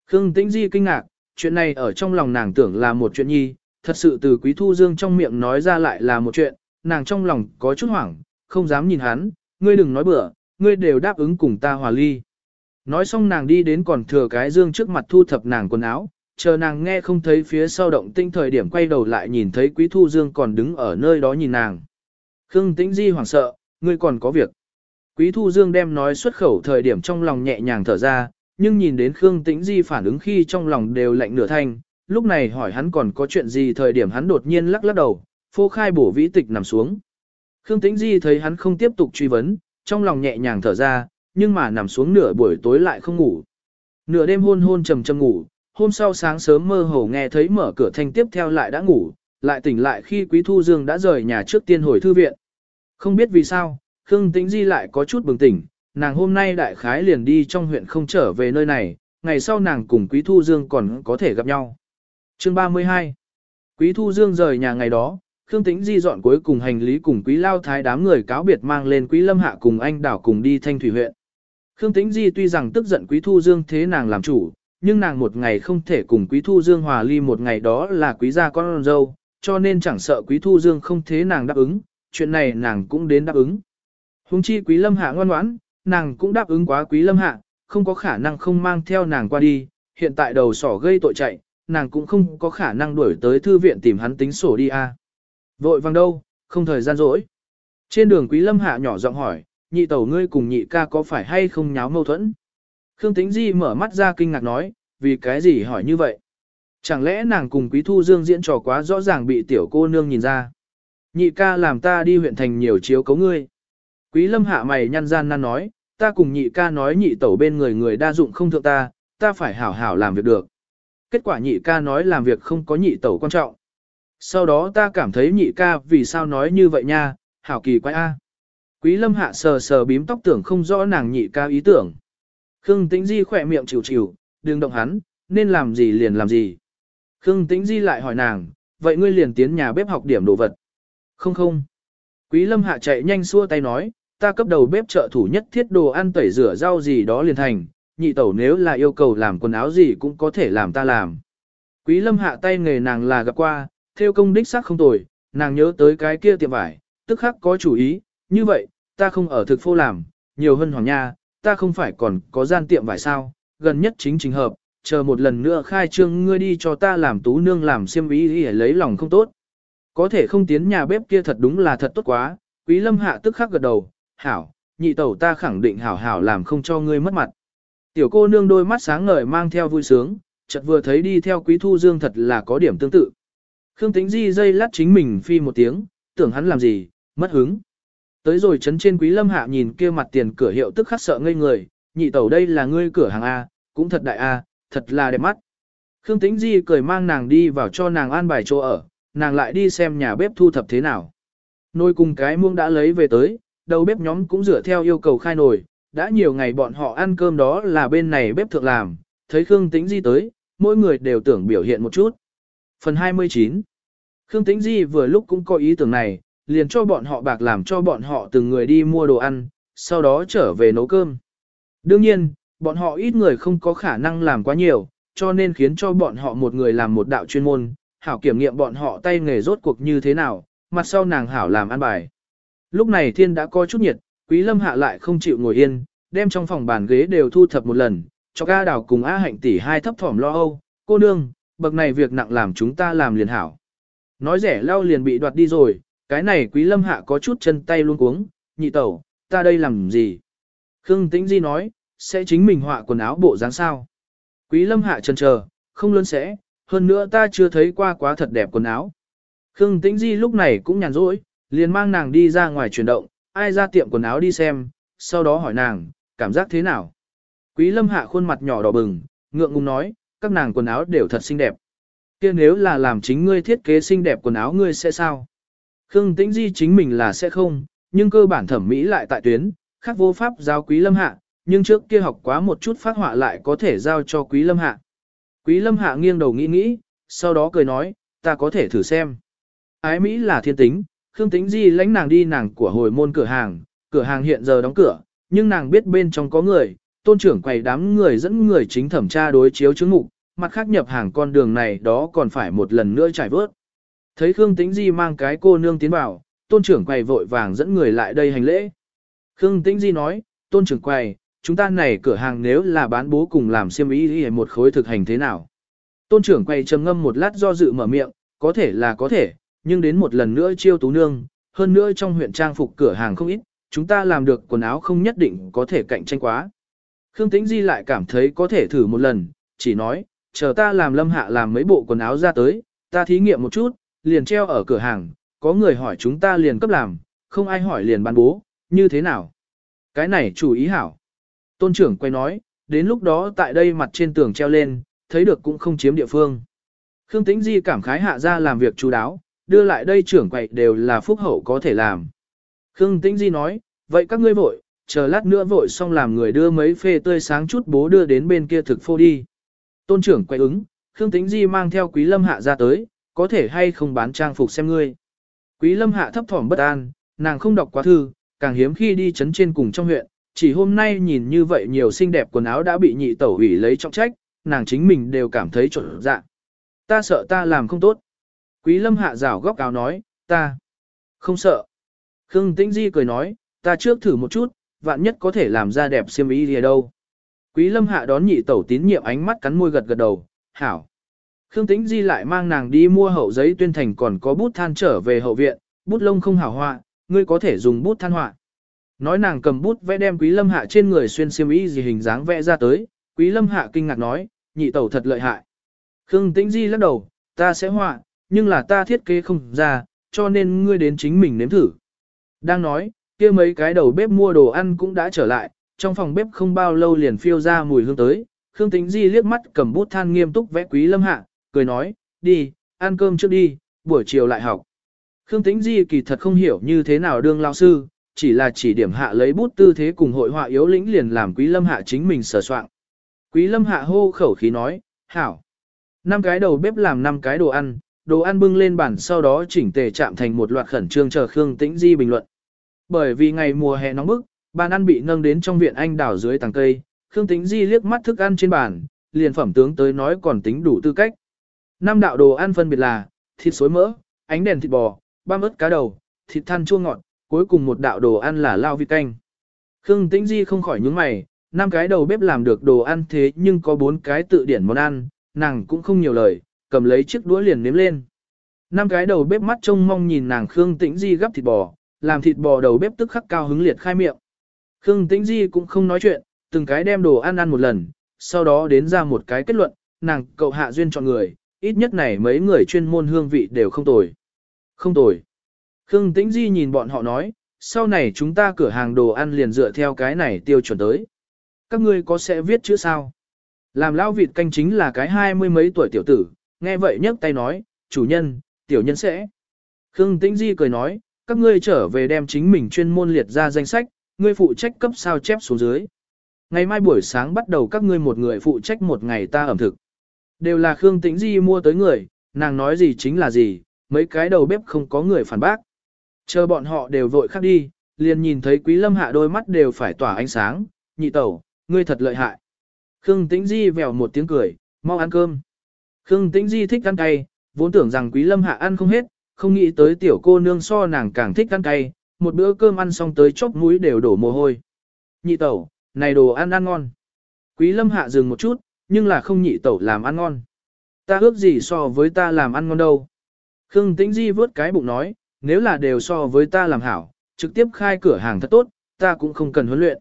Khương Tĩnh Di kinh ngạc, chuyện này ở trong lòng nàng tưởng là một chuyện nhi, thật sự từ Quý Thu Dương trong miệng nói ra lại là một chuyện, nàng trong lòng có chút hoảng, không dám nhìn hắn, ngươi đừng nói bừa, ngươi đều đáp ứng cùng ta hòa ly. Nói xong nàng đi đến còn thừa cái dương trước mặt thu thập nàng quần áo, chờ nàng nghe không thấy phía sau động tinh thời điểm quay đầu lại nhìn thấy Quý Thu Dương còn đứng ở nơi đó nhìn nàng. Khương Tĩnh Di hoảng sợ, ngươi còn có việc. Quý Thu Dương đem nói xuất khẩu thời điểm trong lòng nhẹ nhàng thở ra, nhưng nhìn đến Khương Tĩnh Di phản ứng khi trong lòng đều lạnh nửa thanh, lúc này hỏi hắn còn có chuyện gì thời điểm hắn đột nhiên lắc lắc đầu, phô khai bổ vĩ tịch nằm xuống. Khương Tĩnh Di thấy hắn không tiếp tục truy vấn, trong lòng nhẹ nhàng thở ra, nhưng mà nằm xuống nửa buổi tối lại không ngủ. Nửa đêm hôn hôn trầm trầm ngủ, hôm sau sáng sớm mơ hồ nghe thấy mở cửa thanh tiếp theo lại đã ngủ, lại tỉnh lại khi Quý Thu Dương đã rời nhà trước tiên hồi thư viện. Không biết vì sao, Khương Tĩnh Di lại có chút bừng tỉnh, nàng hôm nay đại khái liền đi trong huyện không trở về nơi này, ngày sau nàng cùng Quý Thu Dương còn có thể gặp nhau. Chương 32 Quý Thu Dương rời nhà ngày đó, Khương Tĩnh Di dọn cuối cùng hành lý cùng Quý Lao Thái đám người cáo biệt mang lên Quý Lâm Hạ cùng anh đảo cùng đi Thanh Thủy huyện. Khương Tĩnh Di tuy rằng tức giận Quý Thu Dương thế nàng làm chủ, nhưng nàng một ngày không thể cùng Quý Thu Dương hòa ly một ngày đó là Quý gia con dâu, cho nên chẳng sợ Quý Thu Dương không thế nàng đáp ứng, chuyện này nàng cũng đến đáp ứng. Hùng chi Quý Lâm Hạ ngoan ngoãn, nàng cũng đáp ứng quá Quý Lâm Hạ, không có khả năng không mang theo nàng qua đi, hiện tại đầu sỏ gây tội chạy, nàng cũng không có khả năng đuổi tới thư viện tìm hắn tính sổ đi a. À. Vội vàng đâu, không thời gian rỗi. Trên đường Quý Lâm Hạ nhỏ giọng hỏi, nhị tẩu ngươi cùng nhị ca có phải hay không nháo mâu thuẫn? Khương Tĩnh Di mở mắt ra kinh ngạc nói, vì cái gì hỏi như vậy? Chẳng lẽ nàng cùng Quý Thu Dương diễn trò quá rõ ràng bị tiểu cô nương nhìn ra? Nhị ca làm ta đi huyện thành nhiều chiếu cấu ngươi. Quý Lâm hạ mày nhăn gian nan nói, ta cùng nhị ca nói nhị tẩu bên người người đa dụng không thượng ta, ta phải hảo hảo làm việc được. Kết quả nhị ca nói làm việc không có nhị tẩu quan trọng. Sau đó ta cảm thấy nhị ca vì sao nói như vậy nha, hảo kỳ quái a. Quý lâm hạ sờ sờ bím tóc tưởng không rõ nàng nhị ca ý tưởng. Khương tĩnh di khỏe miệng chịu chịu, đừng động hắn, nên làm gì liền làm gì. Khương tĩnh di lại hỏi nàng, vậy ngươi liền tiến nhà bếp học điểm đồ vật. Không không. Quý lâm hạ chạy nhanh xua tay nói, ta cấp đầu bếp trợ thủ nhất thiết đồ ăn tẩy rửa rau gì đó liền thành, nhị tẩu nếu là yêu cầu làm quần áo gì cũng có thể làm ta làm. Quý lâm hạ tay nghề nàng là gặp qua, theo công đích sắc không tồi, nàng nhớ tới cái kia tiệm vải, tức khắc có chủ ý, như vậy, ta không ở thực phô làm, nhiều hơn hoàng nha, ta không phải còn có gian tiệm vải sao, gần nhất chính trình hợp, chờ một lần nữa khai trương ngươi đi cho ta làm tú nương làm xiêm ý để lấy lòng không tốt. Có thể không tiến nhà bếp kia thật đúng là thật tốt quá, quý lâm hạ tức khắc gật đầu, hảo, nhị tẩu ta khẳng định hảo hảo làm không cho ngươi mất mặt. Tiểu cô nương đôi mắt sáng ngời mang theo vui sướng, chợt vừa thấy đi theo quý thu dương thật là có điểm tương tự. Khương Tĩnh Di dây lát chính mình phi một tiếng, tưởng hắn làm gì, mất hứng. Tới rồi chấn trên quý lâm hạ nhìn kia mặt tiền cửa hiệu tức khắc sợ ngây người, nhị tẩu đây là ngươi cửa hàng A, cũng thật đại A, thật là đẹp mắt. Khương Tĩnh Di cười mang nàng đi vào cho nàng an bài chỗ ở, nàng lại đi xem nhà bếp thu thập thế nào. Nôi cùng cái muông đã lấy về tới, đầu bếp nhóm cũng dựa theo yêu cầu khai nồi, đã nhiều ngày bọn họ ăn cơm đó là bên này bếp thượng làm, thấy Khương Tĩnh Di tới, mỗi người đều tưởng biểu hiện một chút. Phần 29 Khương Tĩnh Di vừa lúc cũng có ý tưởng này, liền cho bọn họ bạc làm cho bọn họ từng người đi mua đồ ăn, sau đó trở về nấu cơm. Đương nhiên, bọn họ ít người không có khả năng làm quá nhiều, cho nên khiến cho bọn họ một người làm một đạo chuyên môn, hảo kiểm nghiệm bọn họ tay nghề rốt cuộc như thế nào, mặt sau nàng hảo làm ăn bài. Lúc này thiên đã có chút nhiệt, quý lâm hạ lại không chịu ngồi yên, đem trong phòng bàn ghế đều thu thập một lần, cho ca đào cùng A hạnh tỷ hai thấp thỏm lo âu, cô nương, bậc này việc nặng làm chúng ta làm liền hảo. Nói rẻ lao liền bị đoạt đi rồi, cái này quý lâm hạ có chút chân tay luôn cuống, nhị tẩu, ta đây làm gì? Khương Tĩnh Di nói, sẽ chính mình họa quần áo bộ dáng sao? Quý lâm hạ chân chờ, không lớn sẽ, hơn nữa ta chưa thấy qua quá thật đẹp quần áo. Khương Tĩnh Di lúc này cũng nhàn rỗi, liền mang nàng đi ra ngoài chuyển động, ai ra tiệm quần áo đi xem, sau đó hỏi nàng, cảm giác thế nào? Quý lâm hạ khuôn mặt nhỏ đỏ bừng, ngượng ngùng nói, các nàng quần áo đều thật xinh đẹp. kia nếu là làm chính ngươi thiết kế xinh đẹp quần áo ngươi sẽ sao? Khương Tĩnh Di chính mình là sẽ không, nhưng cơ bản thẩm mỹ lại tại tuyến, khác vô pháp giao quý lâm hạ, nhưng trước kia học quá một chút phát họa lại có thể giao cho quý lâm hạ. Quý lâm hạ nghiêng đầu nghĩ nghĩ, sau đó cười nói, ta có thể thử xem. Ái Mỹ là thiên tính, Khương Tĩnh Di lãnh nàng đi nàng của hồi môn cửa hàng, cửa hàng hiện giờ đóng cửa, nhưng nàng biết bên trong có người, tôn trưởng quầy đám người dẫn người chính thẩm tra đối chiếu chứng mục, mặt khác nhập hàng con đường này đó còn phải một lần nữa trải vớt. Thấy Khương Tĩnh Di mang cái cô nương tiến vào, tôn trưởng quầy vội vàng dẫn người lại đây hành lễ. Khương Tĩnh Di nói, tôn trưởng quầy, chúng ta này cửa hàng nếu là bán bố cùng làm xiêm ý thì một khối thực hành thế nào? Tôn trưởng quầy trầm ngâm một lát do dự mở miệng, có thể là có thể, nhưng đến một lần nữa chiêu tú nương, hơn nữa trong huyện trang phục cửa hàng không ít, chúng ta làm được quần áo không nhất định có thể cạnh tranh quá. Khương Tĩnh Di lại cảm thấy có thể thử một lần, chỉ nói, chờ ta làm lâm hạ làm mấy bộ quần áo ra tới, ta thí nghiệm một chút, liền treo ở cửa hàng, có người hỏi chúng ta liền cấp làm, không ai hỏi liền bán bố, như thế nào? Cái này chủ ý hảo. Tôn trưởng quay nói, đến lúc đó tại đây mặt trên tường treo lên, thấy được cũng không chiếm địa phương. Khương Tĩnh Di cảm khái hạ ra làm việc chú đáo, đưa lại đây trưởng quậy đều là phúc hậu có thể làm. Khương Tĩnh Di nói, vậy các ngươi vội, chờ lát nữa vội xong làm người đưa mấy phê tươi sáng chút bố đưa đến bên kia thực phô đi. Tôn trưởng quay ứng, Khương Tĩnh Di mang theo Quý Lâm Hạ ra tới, có thể hay không bán trang phục xem ngươi. Quý Lâm Hạ thấp thỏm bất an, nàng không đọc quá thư, càng hiếm khi đi chấn trên cùng trong huyện, chỉ hôm nay nhìn như vậy nhiều xinh đẹp quần áo đã bị nhị tẩu ủy lấy trọng trách, nàng chính mình đều cảm thấy trộn dạ. Ta sợ ta làm không tốt. Quý Lâm Hạ rảo góc áo nói, ta không sợ. Khương Tĩnh Di cười nói, ta trước thử một chút, vạn nhất có thể làm ra đẹp xiêm y gì đâu. Quý Lâm Hạ đón nhị tẩu tín nhiệm ánh mắt cắn môi gật gật đầu, hảo. Khương Tĩnh Di lại mang nàng đi mua hậu giấy tuyên thành còn có bút than trở về hậu viện, bút lông không hảo họa, ngươi có thể dùng bút than họa. Nói nàng cầm bút vẽ đem Quý Lâm Hạ trên người xuyên xiêm y gì hình dáng vẽ ra tới, Quý Lâm Hạ kinh ngạc nói, nhị tẩu thật lợi hại. Khương Tĩnh Di lắc đầu, ta sẽ họa, nhưng là ta thiết kế không ra, cho nên ngươi đến chính mình nếm thử. Đang nói, kia mấy cái đầu bếp mua đồ ăn cũng đã trở lại, trong phòng bếp không bao lâu liền phiêu ra mùi hương tới. Khương Tĩnh Di liếc mắt cầm bút than nghiêm túc vẽ Quý Lâm Hạ, cười nói, đi, ăn cơm trước đi, buổi chiều lại học. Khương Tĩnh Di kỳ thật không hiểu như thế nào đương lao sư, chỉ là chỉ điểm hạ lấy bút tư thế cùng hội họa yếu lĩnh liền làm Quý Lâm Hạ chính mình sửa soạn. Quý Lâm Hạ hô khẩu khí nói, hảo. Năm cái đầu bếp làm năm cái đồ ăn, đồ ăn bưng lên bàn sau đó chỉnh tề chạm thành một loạt khẩn trương chờ Khương Tĩnh Di bình luận. Bởi vì ngày mùa hè nóng bức, bàn ăn bị nâng đến trong viện anh đảo dưới tàng cây, Khương Tĩnh Di liếc mắt thức ăn trên bàn, liền phẩm tướng tới nói còn tính đủ tư cách. Năm đạo đồ ăn phân biệt là thịt xối mỡ, ánh đèn thịt bò, băm ớt cá đầu, thịt than chua ngọt, cuối cùng một đạo đồ ăn là lao vịt canh. Khương Tĩnh Di không khỏi nhướng mày, năm cái đầu bếp làm được đồ ăn thế nhưng có bốn cái tự điển món ăn, nàng cũng không nhiều lời, cầm lấy chiếc đũa liền nếm lên. Năm cái đầu bếp mắt trông mong nhìn nàng Khương Tĩnh Di gắp thịt bò, làm thịt bò đầu bếp tức khắc cao hứng liệt khai miệng. Khương Tĩnh Di cũng không nói chuyện, từng cái đem đồ ăn ăn một lần, sau đó đến ra một cái kết luận, nàng cậu hạ duyên chọn người, ít nhất này mấy người chuyên môn hương vị đều không tồi. Không tồi. Khương Tĩnh Di nhìn bọn họ nói, sau này chúng ta cửa hàng đồ ăn liền dựa theo cái này tiêu chuẩn tới. Các ngươi có sẽ viết chữ sao? Làm lão vịt canh chính là cái hai mươi mấy tuổi tiểu tử, nghe vậy nhấc tay nói, chủ nhân, tiểu nhân sẽ. Khương Tĩnh Di cười nói, các ngươi trở về đem chính mình chuyên môn liệt ra danh sách, ngươi phụ trách cấp sao chép xuống dưới. Ngày mai buổi sáng bắt đầu các ngươi một người phụ trách một ngày ta ẩm thực. Đều là Khương Tĩnh Di mua tới người, nàng nói gì chính là gì, mấy cái đầu bếp không có người phản bác. Chờ bọn họ đều vội khác đi, liền nhìn thấy Quý Lâm Hạ đôi mắt đều phải tỏa ánh sáng, nhị tẩu, ngươi thật lợi hại. Khương Tĩnh Di vèo một tiếng cười, mau ăn cơm. Khương Tĩnh Di thích ăn cay, vốn tưởng rằng Quý Lâm Hạ ăn không hết, không nghĩ tới tiểu cô nương so nàng càng thích ăn cay, một bữa cơm ăn xong tới chóp mũi đều đổ mồ hôi. Nhị tẩu, này đồ ăn ăn ngon. Quý Lâm Hạ dừng một chút, nhưng là không nhị tẩu làm ăn ngon. Ta ước gì so với ta làm ăn ngon đâu. Khương Tĩnh Di vớt cái bụng nói, nếu là đều so với ta làm hảo, trực tiếp khai cửa hàng thật tốt, ta cũng không cần huấn luyện.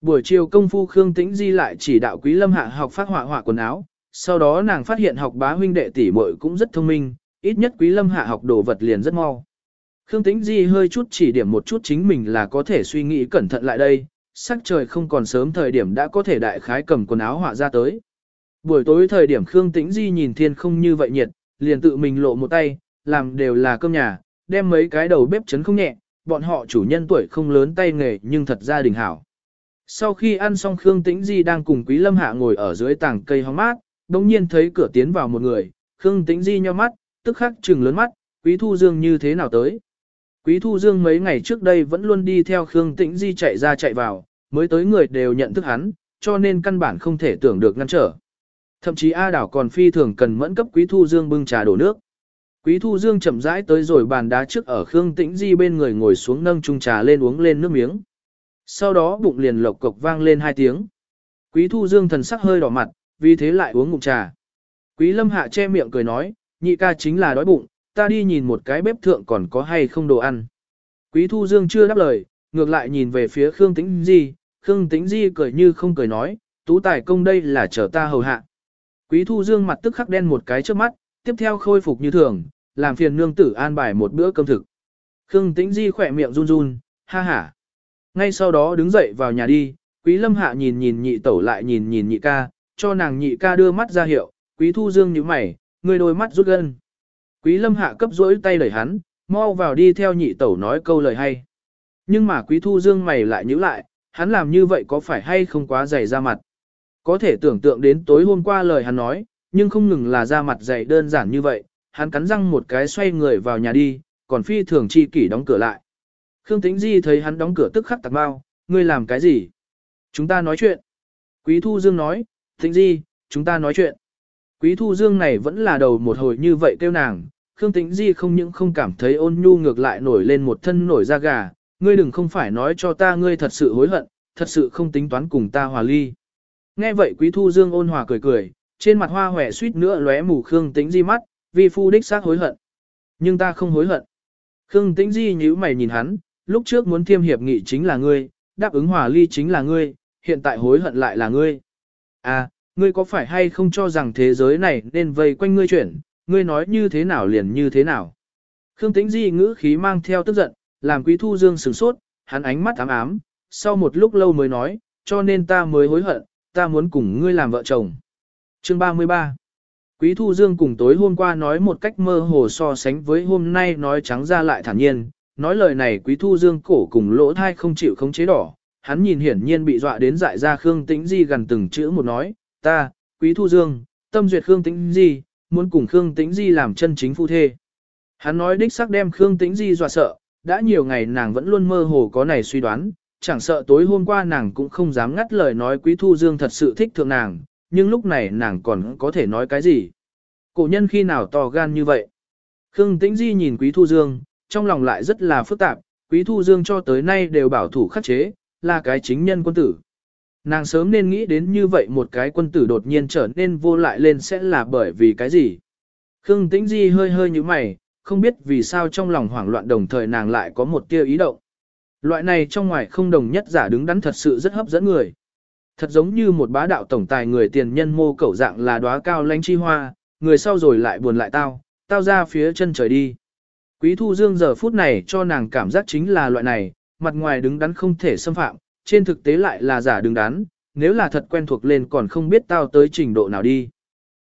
Buổi chiều công phu Khương Tĩnh Di lại chỉ đạo Quý Lâm Hạ học phát họa họa quần áo, sau đó nàng phát hiện học bá huynh đệ tỷ muội cũng rất thông minh, ít nhất Quý Lâm Hạ học đồ vật liền rất mau. Khương Tĩnh Di hơi chút chỉ điểm một chút chính mình là có thể suy nghĩ cẩn thận lại đây, sắc trời không còn sớm thời điểm đã có thể đại khái cầm quần áo họa ra tới. Buổi tối thời điểm Khương Tĩnh Di nhìn thiên không như vậy nhiệt, liền tự mình lộ một tay, làm đều là cơm nhà, đem mấy cái đầu bếp chấn không nhẹ, bọn họ chủ nhân tuổi không lớn tay nghề nhưng thật ra đình hảo. Sau khi ăn xong Khương Tĩnh Di đang cùng Quý Lâm Hạ ngồi ở dưới tảng cây hóng mát, đồng nhiên thấy cửa tiến vào một người, Khương Tĩnh Di nhíu mắt, tức khắc trừng lớn mắt, Quý Thu Dương như thế nào tới. Quý Thu Dương mấy ngày trước đây vẫn luôn đi theo Khương Tĩnh Di chạy ra chạy vào, mới tới người đều nhận thức hắn, cho nên căn bản không thể tưởng được ngăn trở. Thậm chí A Đảo còn phi thường cần mẫn cấp Quý Thu Dương bưng trà đổ nước. Quý Thu Dương chậm rãi tới rồi bàn đá trước ở Khương Tĩnh Di bên người ngồi xuống nâng chung trà lên uống lên nước miếng. Sau đó bụng liền lộc cộc vang lên hai tiếng. Quý Thu Dương thần sắc hơi đỏ mặt, vì thế lại uống ngụm trà. Quý Lâm Hạ che miệng cười nói, nhị ca chính là đói bụng, ta đi nhìn một cái bếp thượng còn có hay không đồ ăn. Quý Thu Dương chưa đáp lời, ngược lại nhìn về phía Khương Tĩnh Di, Khương Tĩnh Di cười như không cười nói, tú tài công đây là chờ ta hầu hạ. Quý Thu Dương mặt tức khắc đen một cái trước mắt, tiếp theo khôi phục như thường, làm phiền nương tử an bài một bữa cơm thực. Khương Tĩnh Di khỏe miệng run run, ha ha. Ngay sau đó đứng dậy vào nhà đi, Quý Lâm Hạ nhìn nhìn nhị tẩu lại nhìn nhìn nhị ca, cho nàng nhị ca đưa mắt ra hiệu, Quý Thu Dương nhíu mày, người đôi mắt rút gân. Quý lâm hạ cấp rỗi tay đẩy hắn, mau vào đi theo nhị tẩu nói câu lời hay. Nhưng mà quý thu dương mày lại nhíu lại, hắn làm như vậy có phải hay không quá dày ra mặt. Có thể tưởng tượng đến tối hôm qua lời hắn nói, nhưng không ngừng là ra mặt dày đơn giản như vậy, hắn cắn răng một cái xoay người vào nhà đi, còn phi thường chi kỷ đóng cửa lại. Khương Tĩnh Di thấy hắn đóng cửa tức khắc tạc bao, ngươi làm cái gì? Chúng ta nói chuyện. Quý Thu Dương nói, Tĩnh Di, chúng ta nói chuyện. Quý Thu Dương này vẫn là đầu một hồi như vậy kêu nàng, Khương Tĩnh Di không những không cảm thấy ôn nhu ngược lại nổi lên một thân nổi da gà, ngươi đừng không phải nói cho ta ngươi thật sự hối hận, thật sự không tính toán cùng ta hòa ly. Nghe vậy Quý Thu Dương ôn hòa cười cười, trên mặt hoa hòe suýt nữa lóe mù Khương Tĩnh Di mắt, vì phu đích xác hối hận. Nhưng ta không hối hận. Khương Tĩnh Di nhíu mày nhìn hắn, lúc trước muốn thiêm hiệp nghị chính là ngươi, đáp ứng hòa ly chính là ngươi, hiện tại hối hận lại là ngươi. À, ngươi có phải hay không cho rằng thế giới này nên vây quanh ngươi chuyển, ngươi nói như thế nào liền như thế nào. Khương Tĩnh Di ngữ khí mang theo tức giận, làm Quý Thu Dương sửng sốt, hắn ánh mắt ám ám, sau một lúc lâu mới nói, cho nên ta mới hối hận, ta muốn cùng ngươi làm vợ chồng. Chương 33 Quý Thu Dương cùng tối hôm qua nói một cách mơ hồ so sánh với hôm nay nói trắng ra lại thản nhiên, nói lời này Quý Thu Dương cổ cùng lỗ thai không chịu khống chế đỏ, hắn nhìn hiển nhiên bị dọa đến dại ra Khương Tĩnh Di gần từng chữ một nói, ta, Quý Thu Dương, tâm duyệt Khương Tĩnh Di, muốn cùng Khương Tĩnh Di làm chân chính phu thê. Hắn nói đích xác đem Khương Tĩnh Di dọa sợ, đã nhiều ngày nàng vẫn luôn mơ hồ có này suy đoán, chẳng sợ tối hôm qua nàng cũng không dám ngắt lời nói Quý Thu Dương thật sự thích thượng nàng, nhưng lúc này nàng còn có thể nói cái gì. Cổ nhân khi nào to gan như vậy? Khương Tĩnh Di nhìn Quý Thu Dương, trong lòng lại rất là phức tạp, Quý Thu Dương cho tới nay đều bảo thủ khắc chế, là cái chính nhân quân tử. Nàng sớm nên nghĩ đến như vậy một cái quân tử đột nhiên trở nên vô lại lên sẽ là bởi vì cái gì. Khương Tĩnh Di hơi hơi như mày, không biết vì sao trong lòng hoảng loạn đồng thời nàng lại có một tia ý động. Loại này trong ngoài không đồng nhất giả đứng đắn thật sự rất hấp dẫn người. Thật giống như một bá đạo tổng tài người tiền nhân mô cẩu dạng là đóa cao lãnh chi hoa, người sau rồi lại buồn lại tao, tao ra phía chân trời đi. Quý thu dương giờ phút này cho nàng cảm giác chính là loại này, mặt ngoài đứng đắn không thể xâm phạm, trên thực tế lại là giả đứng đắn, nếu là thật quen thuộc lên còn không biết tao tới trình độ nào đi.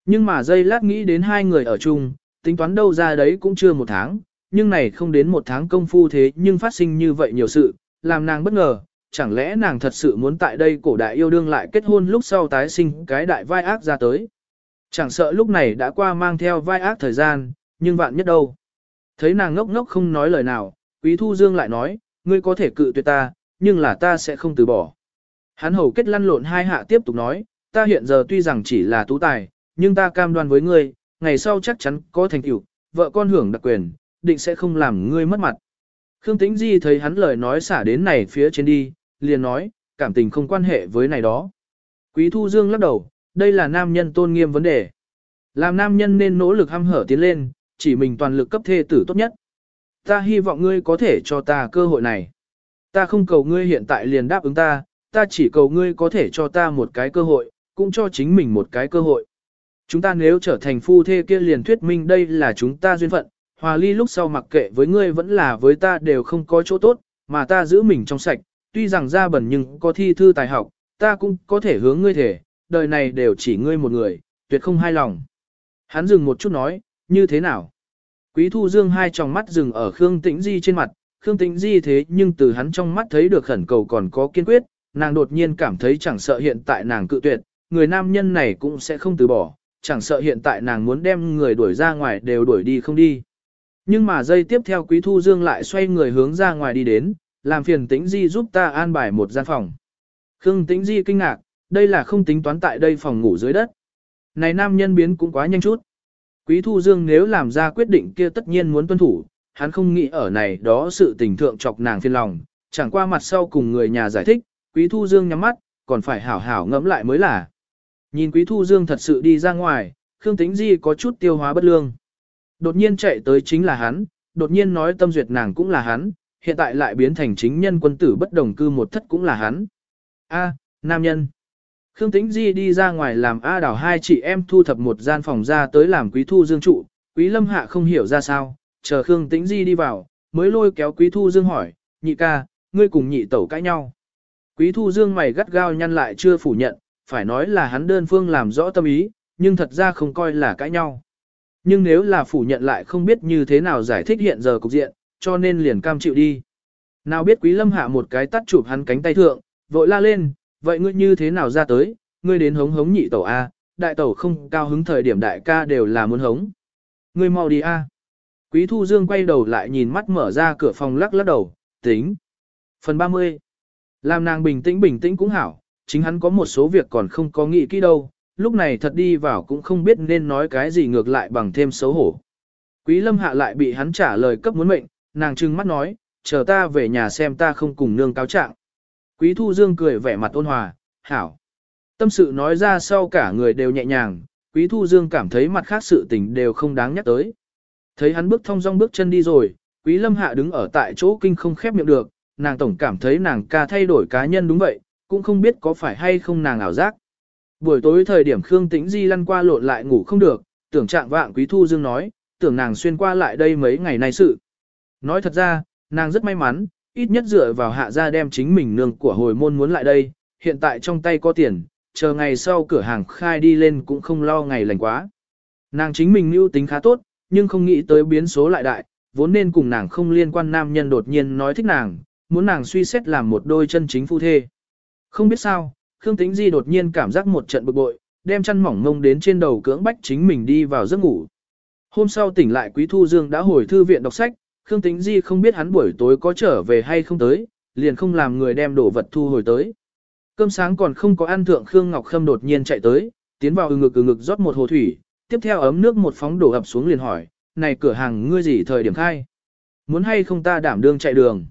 Nhưng mà dây lát nghĩ đến hai người ở chung, tính toán đâu ra đấy cũng chưa một tháng, nhưng này không đến một tháng công phu thế nhưng phát sinh như vậy nhiều sự, làm nàng bất ngờ, chẳng lẽ nàng thật sự muốn tại đây cổ đại yêu đương lại kết hôn lúc sau tái sinh cái đại vai ác ra tới. Chẳng sợ lúc này đã qua mang theo vai ác thời gian, nhưng vạn nhất đâu. Thấy nàng ngốc ngốc không nói lời nào, Quý Thu Dương lại nói, ngươi có thể cự tuyệt ta, nhưng là ta sẽ không từ bỏ. Hắn hầu kết lăn lộn hai hạ tiếp tục nói, ta hiện giờ tuy rằng chỉ là tú tài, nhưng ta cam đoan với ngươi, ngày sau chắc chắn có thành tựu, vợ con hưởng đặc quyền, định sẽ không làm ngươi mất mặt. Khương Tĩnh Di thấy hắn lời nói xả đến này phía trên đi, liền nói, cảm tình không quan hệ với này đó. Quý Thu Dương lắc đầu, đây là nam nhân tôn nghiêm vấn đề. Làm nam nhân nên nỗ lực hăm hở tiến lên, chỉ mình toàn lực cấp thê tử tốt nhất. Ta hy vọng ngươi có thể cho ta cơ hội này. Ta không cầu ngươi hiện tại liền đáp ứng ta, ta chỉ cầu ngươi có thể cho ta một cái cơ hội, cũng cho chính mình một cái cơ hội. Chúng ta nếu trở thành phu thê kia liền thuyết minh đây là chúng ta duyên phận, hòa ly lúc sau mặc kệ với ngươi vẫn là với ta đều không có chỗ tốt, mà ta giữ mình trong sạch, tuy rằng ra bẩn nhưng có thi thư tài học, ta cũng có thể hướng ngươi thể, đời này đều chỉ ngươi một người, tuyệt không hai lòng. Hắn dừng một chút nói, như thế nào? Quý thu dương hai tròng mắt dừng ở Khương Tĩnh Di trên mặt, Khương Tĩnh Di thế nhưng từ hắn trong mắt thấy được khẩn cầu còn có kiên quyết, nàng đột nhiên cảm thấy chẳng sợ hiện tại nàng cự tuyệt, người nam nhân này cũng sẽ không từ bỏ, chẳng sợ hiện tại nàng muốn đem người đuổi ra ngoài đều đuổi đi không đi. Nhưng mà giây tiếp theo Quý Thu Dương lại xoay người hướng ra ngoài đi đến, làm phiền Tĩnh Di giúp ta an bài một gian phòng. Khương Tĩnh Di kinh ngạc, đây là không tính toán tại đây phòng ngủ dưới đất. Này nam nhân biến cũng quá nhanh chút. Quý Thu Dương nếu làm ra quyết định kia tất nhiên muốn tuân thủ, hắn không nghĩ ở này đó sự tình thượng chọc nàng phiền lòng, chẳng qua mặt sau cùng người nhà giải thích, Quý Thu Dương nhắm mắt, còn phải hảo hảo ngẫm lại mới là. Nhìn Quý Thu Dương thật sự đi ra ngoài, Khương Tĩnh Di có chút tiêu hóa bất lương. Đột nhiên chạy tới chính là hắn, đột nhiên nói tâm duyệt nàng cũng là hắn, hiện tại lại biến thành chính nhân quân tử bất đồng cư một thất cũng là hắn. A, nam nhân. Khương Tĩnh Di đi ra ngoài làm A đào hai chị em thu thập một gian phòng ra tới làm Quý Thu Dương trụ, Quý Lâm Hạ không hiểu ra sao, chờ Khương Tĩnh Di đi vào, mới lôi kéo Quý Thu Dương hỏi, nhị ca, ngươi cùng nhị tẩu cãi nhau. Quý Thu Dương mày gắt gao nhăn lại chưa phủ nhận, phải nói là hắn đơn phương làm rõ tâm ý, nhưng thật ra không coi là cãi nhau. Nhưng nếu là phủ nhận lại không biết như thế nào giải thích hiện giờ cục diện, cho nên liền cam chịu đi. Nào biết Quý Lâm hạ một cái tắt chụp hắn cánh tay thượng, vội la lên, vậy ngươi như thế nào ra tới, ngươi đến hống hống nhị tẩu A, đại tẩu không cao hứng thời điểm đại ca đều là muốn hống. Ngươi mau đi A. Quý Thu Dương quay đầu lại nhìn mắt mở ra cửa phòng lắc lắc đầu, tính. Phần 30. Làm nàng bình tĩnh bình tĩnh cũng hảo, chính hắn có một số việc còn không có nghĩ kỹ đâu, lúc này thật đi vào cũng không biết nên nói cái gì ngược lại bằng thêm xấu hổ. Quý lâm hạ lại bị hắn trả lời cấp muốn mệnh, nàng trừng mắt nói, chờ ta về nhà xem ta không cùng nương cáo trạng. Quý thu dương cười vẻ mặt ôn hòa, hảo. Tâm sự nói ra sau cả người đều nhẹ nhàng, quý thu dương cảm thấy mặt khác sự tình đều không đáng nhắc tới. Thấy hắn bước thong dong bước chân đi rồi, quý lâm hạ đứng ở tại chỗ kinh không khép miệng được, nàng tổng cảm thấy nàng ca thay đổi cá nhân đúng vậy, cũng không biết có phải hay không nàng ảo giác. Buổi tối thời điểm Khương Tĩnh Di lăn qua lộn lại ngủ không được, tưởng trạng vạng Quý Thu Dương nói, tưởng nàng xuyên qua lại đây mấy ngày nay sự. Nói thật ra, nàng rất may mắn, ít nhất dựa vào hạ gia đem chính mình nương của hồi môn muốn lại đây, hiện tại trong tay có tiền, chờ ngày sau cửa hàng khai đi lên cũng không lo ngày lành quá. Nàng chính mình mưu tính khá tốt, nhưng không nghĩ tới biến số lại đại, vốn nên cùng nàng không liên quan nam nhân đột nhiên nói thích nàng, muốn nàng suy xét làm một đôi chân chính phu thê. Không biết sao, Khương Tĩnh Di đột nhiên cảm giác một trận bực bội, đem chăn mỏng mông đến trên đầu cưỡng bách chính mình đi vào giấc ngủ. Hôm sau tỉnh lại Quý Thu Dương đã hồi thư viện đọc sách, Khương Tĩnh Di không biết hắn buổi tối có trở về hay không tới, liền không làm người đem đồ vật thu hồi tới. Cơm sáng còn không có ăn thượng Khương Ngọc Khâm đột nhiên chạy tới, tiến vào ừ ngực ừ ngực rót một hồ thủy, tiếp theo ấm nước một phóng đổ ập xuống liền hỏi, này cửa hàng ngươi gì thời điểm khai? Muốn hay không ta đảm đương chạy đường?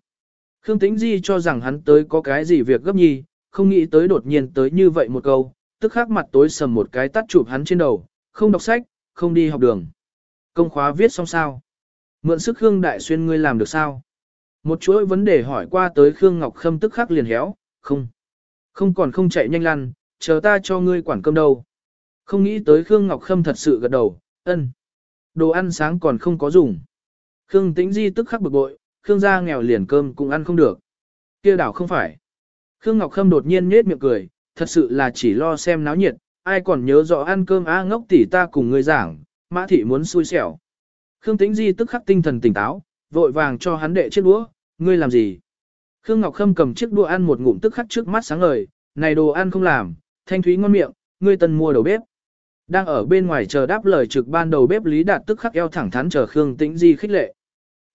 Khương Tĩnh Di cho rằng hắn tới có cái gì việc gấp nhi, không nghĩ tới đột nhiên tới như vậy một câu, tức khắc mặt tối sầm một cái tắt chụp hắn trên đầu, không đọc sách, không đi học đường. Công khóa viết xong sao? Mượn sức Khương Đại Xuyên ngươi làm được sao? Một chuỗi vấn đề hỏi qua tới Khương Ngọc Khâm tức khắc liền héo, không. Không còn không chạy nhanh lăn, chờ ta cho ngươi quản cơm đâu. Không nghĩ tới Khương Ngọc Khâm thật sự gật đầu, ân. Đồ ăn sáng còn không có dùng. Khương Tĩnh Di tức khắc bực bội, Khương gia nghèo liền cơm cũng ăn không được. kia đảo không phải. Khương Ngọc Khâm đột nhiên nhếch miệng cười, thật sự là chỉ lo xem náo nhiệt, ai còn nhớ rõ ăn cơm á ngốc tỷ ta cùng ngươi giảng, mã thị muốn xui xẻo. Khương Tĩnh Di tức khắc tinh thần tỉnh táo, vội vàng cho hắn đệ chiếc đũa, ngươi làm gì? Khương Ngọc Khâm cầm chiếc đũa ăn một ngụm tức khắc trước mắt sáng ngời, này đồ ăn không làm, thanh thúy ngon miệng, ngươi tân mua đầu bếp. Đang ở bên ngoài chờ đáp lời trực ban đầu bếp Lý Đạt tức khắc eo thẳng thắn chờ Khương Tĩnh Di khích lệ.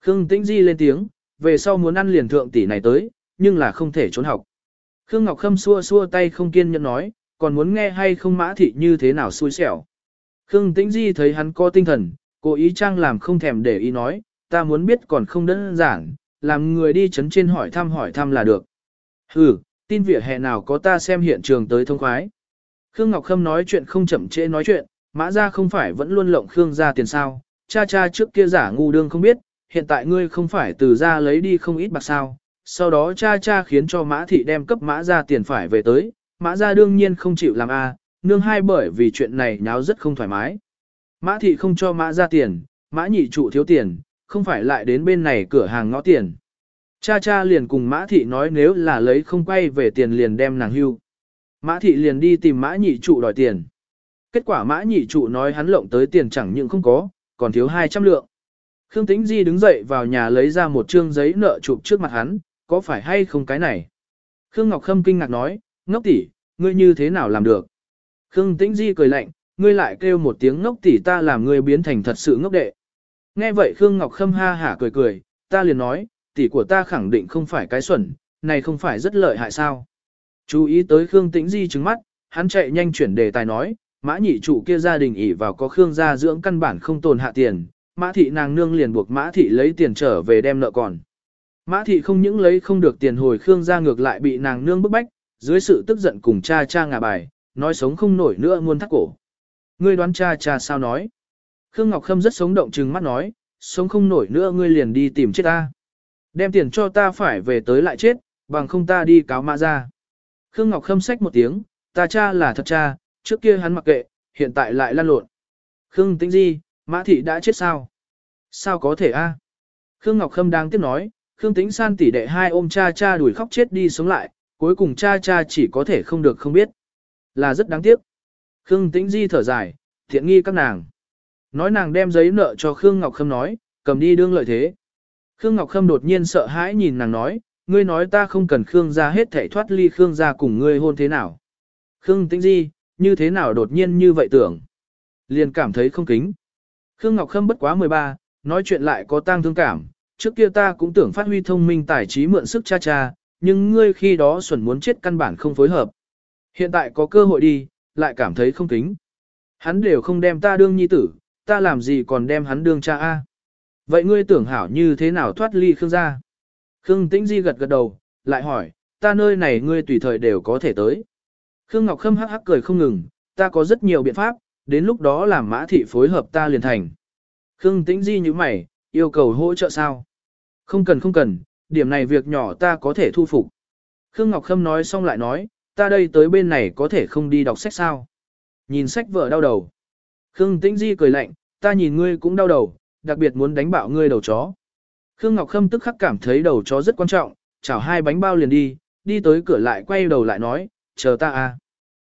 Khương Tĩnh Di lên tiếng, về sau muốn ăn liền thượng tỷ này tới, nhưng là không thể trốn học. Khương Ngọc Khâm xua xua tay không kiên nhẫn nói, còn muốn nghe hay không mã thị như thế nào xui xẻo. Khương Tĩnh Di thấy hắn có tinh thần, cố ý trang làm không thèm để ý nói, ta muốn biết còn không đơn giản, làm người đi chấn trên hỏi thăm hỏi thăm là được. Ừ, tin vỉa hè nào có ta xem hiện trường tới thông khoái. Khương Ngọc Khâm nói chuyện không chậm trễ nói chuyện, mã ra không phải vẫn luôn lộng Khương ra tiền sao, cha cha trước kia giả ngu đương không biết, hiện tại ngươi không phải từ ra lấy đi không ít bạc sao, sau đó cha cha khiến cho mã thị đem cấp mã ra tiền phải về tới, mã ra đương nhiên không chịu làm a, nương hai bởi vì chuyện này nháo rất không thoải mái. Mã thị không cho mã ra tiền, mã nhị trụ thiếu tiền, không phải lại đến bên này cửa hàng ngõ tiền. Cha cha liền cùng mã thị nói nếu là lấy không quay về tiền liền đem nàng hưu. Mã thị liền đi tìm mã nhị trụ đòi tiền. Kết quả mã nhị trụ nói hắn lộng tới tiền chẳng những không có, còn thiếu 200 lượng. Khương Tĩnh Di đứng dậy vào nhà lấy ra một trương giấy nợ chụp trước mặt hắn, có phải hay không cái này? Khương Ngọc Khâm kinh ngạc nói, ngốc tỷ, ngươi như thế nào làm được? Khương Tĩnh Di cười lạnh, ngươi lại kêu một tiếng ngốc tỷ ta làm ngươi biến thành thật sự ngốc đệ. Nghe vậy Khương Ngọc Khâm ha hả cười cười, ta liền nói, tỷ của ta khẳng định không phải cái xuẩn, này không phải rất lợi hại sao? Chú ý tới Khương Tĩnh Di trừng mắt, hắn chạy nhanh chuyển đề tài nói, mã nhị trụ kia gia đình ỉ vào có Khương gia dưỡng căn bản không tồn hạ tiền, mã thị nàng nương liền buộc mã thị lấy tiền trở về đem nợ còn. Mã thị không những lấy không được tiền hồi Khương gia ngược lại bị nàng nương bức bách, dưới sự tức giận cùng cha cha ngả bài, nói sống không nổi nữa muôn thắt cổ. Ngươi đoán cha cha sao nói? Khương Ngọc Khâm rất sống động trừng mắt nói, sống không nổi nữa ngươi liền đi tìm chết ta. Đem tiền cho ta phải về tới lại chết, bằng không ta đi cáo mã ra. Khương Ngọc Khâm xách một tiếng, ta cha là thật cha, trước kia hắn mặc kệ, hiện tại lại lan lộn. Khương Tĩnh Di, Mã Thị đã chết sao? Sao có thể a? Khương Ngọc Khâm đang tiếp nói, Khương Tĩnh San tỷ đệ hai ôm cha cha đuổi khóc chết đi sống lại, cuối cùng cha cha chỉ có thể không được không biết. Là rất đáng tiếc. Khương Tĩnh Di thở dài, thiện nghi các nàng. Nói nàng đem giấy nợ cho Khương Ngọc Khâm nói, cầm đi đương lợi thế. Khương Ngọc Khâm đột nhiên sợ hãi nhìn nàng nói, ngươi nói ta không cần Khương gia hết thảy thoát ly Khương gia cùng ngươi hôn thế nào. Khương Tĩnh Di, như thế nào đột nhiên như vậy tưởng. Liền cảm thấy không kính. Khương Ngọc Khâm bất quá 13, nói chuyện lại có tang thương cảm. Trước kia ta cũng tưởng phát huy thông minh tài trí mượn sức cha cha, nhưng ngươi khi đó xuẩn muốn chết căn bản không phối hợp. Hiện tại có cơ hội đi, lại cảm thấy không kính. Hắn đều không đem ta đương nhi tử, ta làm gì còn đem hắn đương cha A. Vậy ngươi tưởng hảo như thế nào thoát ly Khương gia? Khương Tĩnh Di gật gật đầu, lại hỏi, ta nơi này ngươi tùy thời đều có thể tới. Khương Ngọc Khâm hắc hắc cười không ngừng, ta có rất nhiều biện pháp, đến lúc đó làm mã thị phối hợp ta liền thành. Khương Tĩnh Di như mày, yêu cầu hỗ trợ sao? Không cần không cần, điểm này việc nhỏ ta có thể thu phục. Khương Ngọc Khâm nói xong lại nói, ta đây tới bên này có thể không đi đọc sách sao? Nhìn sách vở đau đầu. Khương Tĩnh Di cười lạnh, ta nhìn ngươi cũng đau đầu, đặc biệt muốn đánh bạo ngươi đầu chó. Khương Ngọc Khâm tức khắc cảm thấy đầu chó rất quan trọng, chảo hai bánh bao liền đi, đi tới cửa lại quay đầu lại nói, chờ ta à.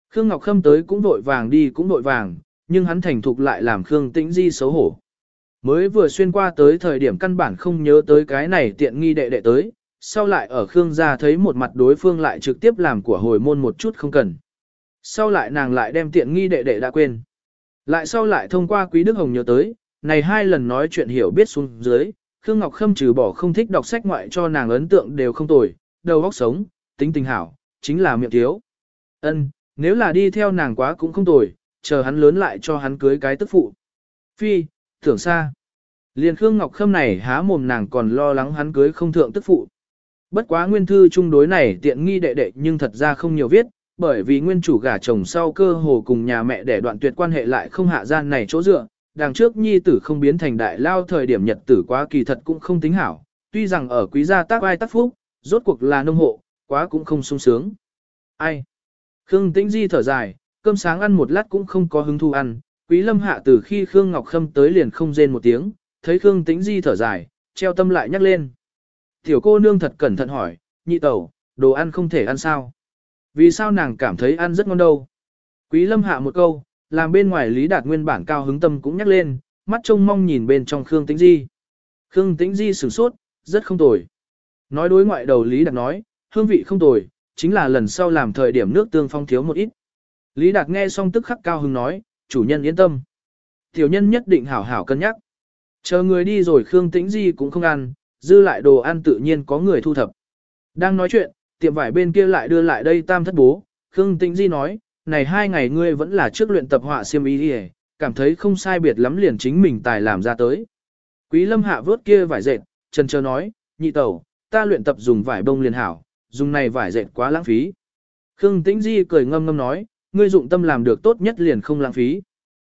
Khương Ngọc Khâm tới cũng vội vàng đi cũng vội vàng, nhưng hắn thành thục lại làm Khương Tĩnh Di xấu hổ. Mới vừa xuyên qua tới thời điểm căn bản không nhớ tới cái này tiện nghi đệ đệ tới, sau lại ở Khương gia thấy một mặt đối phương lại trực tiếp làm của hồi môn một chút không cần. Sau lại nàng lại đem tiện nghi đệ đệ đã quên. Lại sau lại thông qua Quý Đức Hồng nhớ tới, này hai lần nói chuyện hiểu biết xuống dưới, Khương Ngọc Khâm trừ bỏ không thích đọc sách ngoại cho nàng ấn tượng đều không tồi, đầu óc sống, tính tình hảo, chính là miệng thiếu. Ân, nếu là đi theo nàng quá cũng không tồi, chờ hắn lớn lại cho hắn cưới cái tức phụ. Phi, tưởng xa. Liền Khương Ngọc Khâm này há mồm nàng còn lo lắng hắn cưới không thượng tức phụ. Bất quá nguyên thư chung đối này tiện nghi đệ đệ nhưng thật ra không nhiều viết, bởi vì nguyên chủ gả chồng sau cơ hồ cùng nhà mẹ để đoạn tuyệt quan hệ lại không hạ gian này chỗ dựa, đằng trước nhi tử không biến thành đại lao thời điểm nhật tử quá kỳ thật cũng không tính hảo, tuy rằng ở quý gia tác ai tác phúc, rốt cuộc là nông hộ, quá cũng không sung sướng. Ai? Khương Tĩnh Di thở dài, cơm sáng ăn một lát cũng không có hứng thú ăn, quý lâm hạ từ khi Khương Ngọc Khâm tới liền không rên một tiếng, thấy Khương Tĩnh Di thở dài, treo tâm lại nhắc lên. Tiểu cô nương thật cẩn thận hỏi, nhị tẩu, đồ ăn không thể ăn sao? Vì sao nàng cảm thấy ăn rất ngon đâu? Quý lâm hạ một câu, làm bên ngoài Lý Đạt nguyên bản cao hứng tâm cũng nhắc lên, mắt trông mong nhìn bên trong Khương Tĩnh Di. Khương Tĩnh Di sửng sốt, rất không tồi. Nói đối ngoại đầu Lý Đạt nói, hương vị không tồi, chính là lần sau làm thời điểm nước tương phong thiếu một ít. Lý Đạt nghe xong tức khắc cao hứng nói, chủ nhân yên tâm. Tiểu nhân nhất định hảo hảo cân nhắc. Chờ người đi rồi Khương Tĩnh Di cũng không ăn, dư lại đồ ăn tự nhiên có người thu thập. Đang nói chuyện, tiệm vải bên kia lại đưa lại đây tam thất bố, Khương Tĩnh Di nói, này hai ngày ngươi vẫn là trước luyện tập họa xiêm ý đi cảm thấy không sai biệt lắm liền chính mình tài làm ra tới. Quý lâm hạ vớt kia vải dệt, chân chờ nói, nhị tẩu, ta luyện tập dùng vải bông liền hảo, dùng này vải dệt quá lãng phí. Khương Tĩnh Di cười ngâm ngâm nói, ngươi dụng tâm làm được tốt nhất liền không lãng phí.